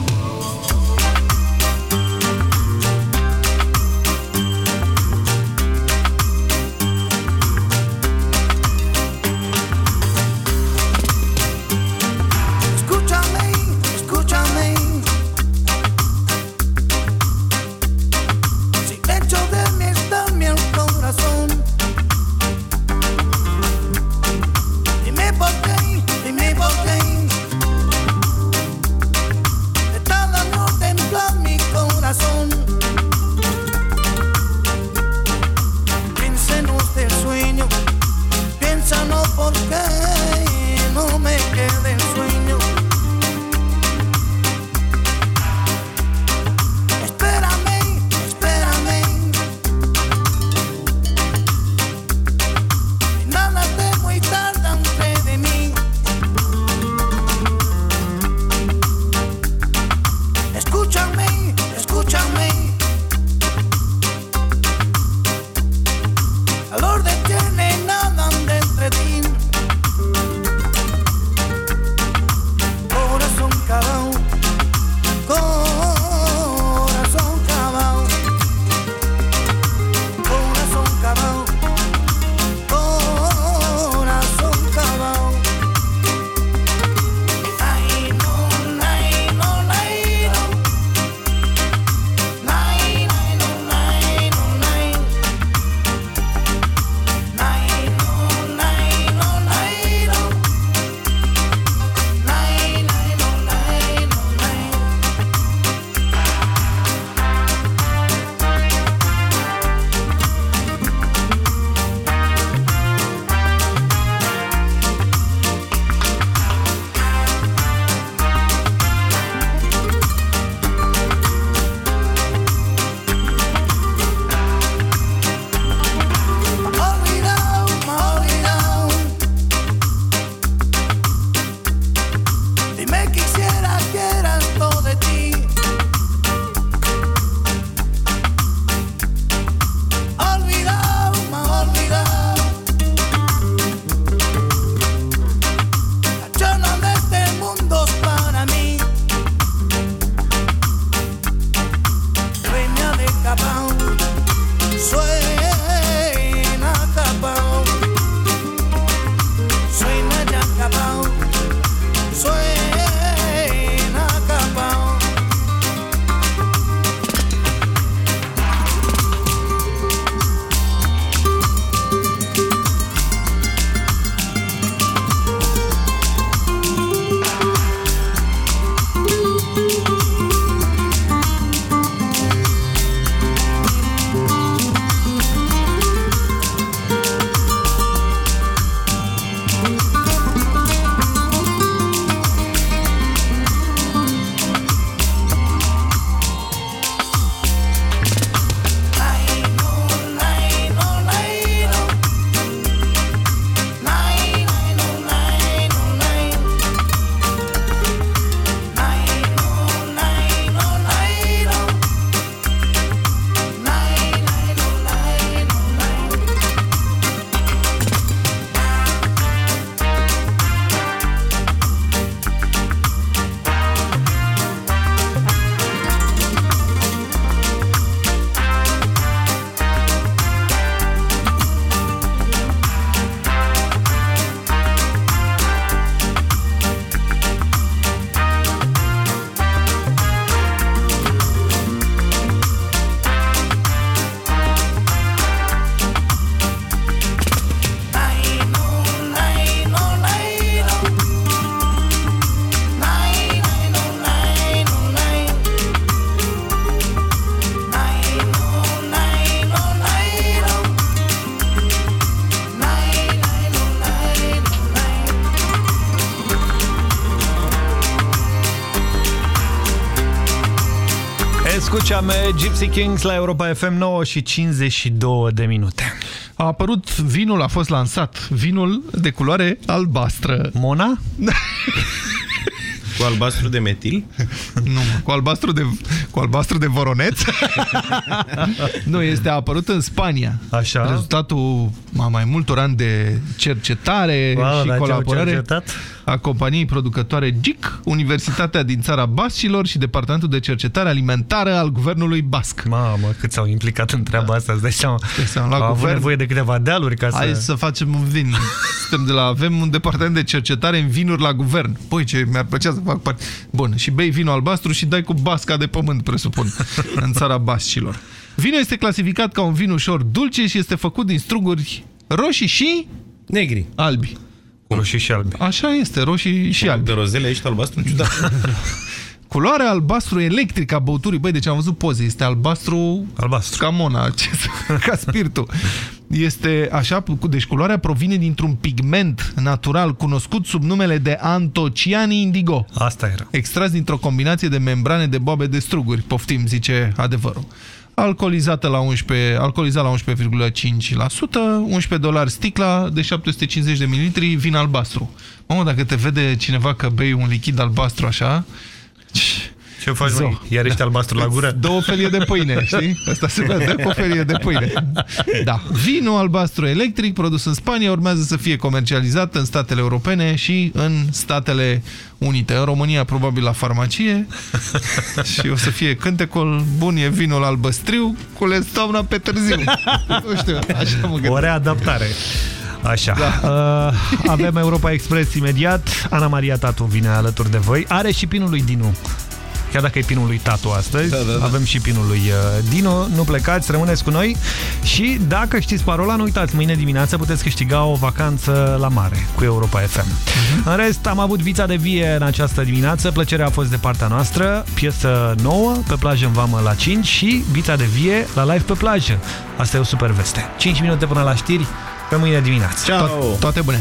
Chame, Gypsy Kings la Europa FM 9 și 52 de minute. A apărut vinul, a fost lansat vinul de culoare albastră. Mona? Cu albastru de metil? Nu, cu albastru de, cu albastru de voroneț. nu, este a apărut în Spania. Așa. Rezultatul a mai multor ani de cercetare Wow, și dar ce-au colaborare cercetat? A companiei producătoare GIC, Universitatea din țara Bascilor și Departamentul de Cercetare Alimentară al Guvernului Basc. Mamă, cât s-au implicat în treaba asta, îți dai seama. seama, la Au avut guvern. nevoie de câteva dealuri ca să... Hai să facem un vin. Suntem de la, avem un departament de cercetare în vinuri la guvern. Păi ce mi-ar plăcea să fac parte. Bun, și bei vinul albastru și dai cu basca de pământ, presupun, în țara bascilor. Vinul este clasificat ca un vin ușor dulce și este făcut din struguri roșii și Negri. albi. Roșii și albi. Așa este, roșii și albi. De rozele ești albastru ciudat. Culoarea albastru electric a băuturii, băi, deci am văzut poze, este albastru... Albastru. Ca mona, ce să- ca spiritul. Este așa, cu- deci culoarea provine dintr-un pigment natural cunoscut sub numele de antociani indigo. Asta era. Extras dintr-o combinație de membrane de boabe de struguri, poftim, zice adevărul. Alcoolizată la 11, alcoolizat la 11,5%, 11 dolari sticla de 750 de mililitri vin albastru. Mamă, dacă te vede cineva că bei un lichid albastru așa, Ce faci, Zo. măi? Iar ești albastru la gură? Dă o felie de pâine, știi? Asta se vede, dă cu o felie de pâine. Da. Vinul albastru electric produs în Spania urmează să fie comercializat în statele europene și în Statele Unite. În România probabil la farmacie și o să fie cântecul bun e vinul albăstriu, cules toamna pe târziu. Nu știu, așa mă gândesc. O readaptare. Așa. Da. Uh, avem Europa Express imediat. Ana Maria Tatu vine alături de voi. Are și pinul lui Dinu. Chiar dacă e pinul lui Tatu astăzi, Da, da, da. avem și pinul lui uh, Dinu. Nu plecați, rămâneți cu noi. Și dacă știți parola, nu uitați, mâine dimineață puteți câștiga o vacanță la mare cu Europa FM. În rest, am avut vița de vie în această dimineață. Plăcerea a fost de partea noastră. Piesă nouă, pe plajă în vamă la 5 și vița de vie la live pe plajă. Asta e o super veste. 5 minute până la știri. Pe mâine dimineață. Ciao! To- toate bune!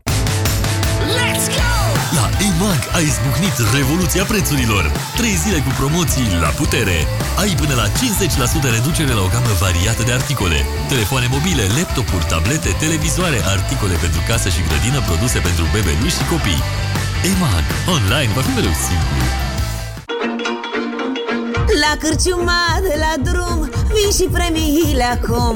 La EMAG a izbucnit revoluția prețurilor. 3 zile cu promoții la putere. Ai până la 50% reducere la o gamă variată de articole. Telefoane mobile, laptopuri, tablete, televizoare, articole pentru casă și grădină, produse pentru bebeluși și copii. EMAG. Online va fi mereu simplu. La cârciuma de la drum Vin și premiile acum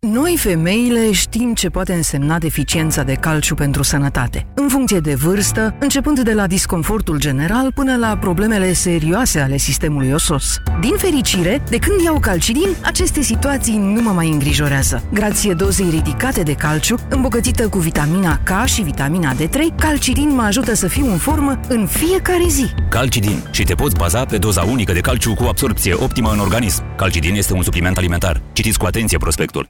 Noi, femeile, știm ce poate însemna deficiența de calciu pentru sănătate, în funcție de vârstă, începând de la disconfortul general până la problemele serioase ale sistemului osos. Din fericire, de când iau calcidin, aceste situații nu mă mai îngrijorează. Grație dozei ridicate de calciu, îmbogățită cu vitamina K și vitamina D3, calcidin mă ajută să fiu în formă în fiecare zi. Calcidin și te poți baza pe doza unică de calciu cu absorpție optimă în organism. Calcidin este un supliment alimentar. Citiți cu atenție prospectul.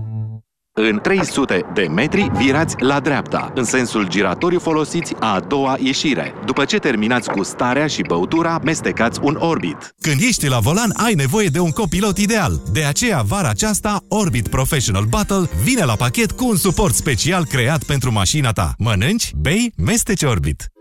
În 300 de metri virați la dreapta. În sensul giratoriu folosiți a doua ieșire. După ce terminați cu starea și băutura, mestecați un Orbit. Când ești la volan, ai nevoie de un copilot ideal. De aceea, vara aceasta, Orbit Professional Battle vine la pachet cu un suport special creat pentru mașina ta. Mănânci, bei, mesteci Orbit.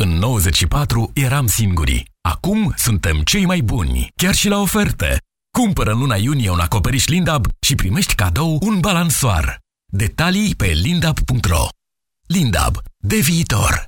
În 94 eram singuri. Acum suntem cei mai buni, chiar și la oferte. Cumpără în luna iunie un acoperiș Lindab și primești cadou un balansoar. Detalii pe lindab.ro Lindab. De viitor.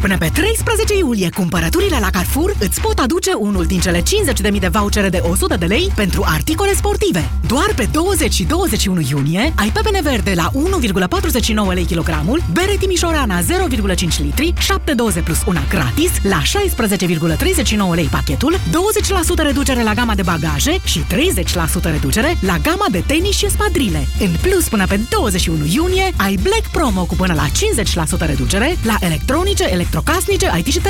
Până pe 13 iulie, cumpărăturile la Carrefour îți pot aduce unul din cele 50.000 de vouchere de 100 de lei pentru articole sportive. Doar pe 20 și 21 iunie ai pepene verde la 1,49 lei kilogramul, bere timișorana 0,5 litri, 7 doze plus una gratis la 16,39 lei pachetul, 20% reducere la gama de bagaje și 30% reducere la gama de tenis și espadrile. În plus, până pe 21 iunie, ai Black Promo cu până la 50% reducere la electronice, electrocasnice, IT și tele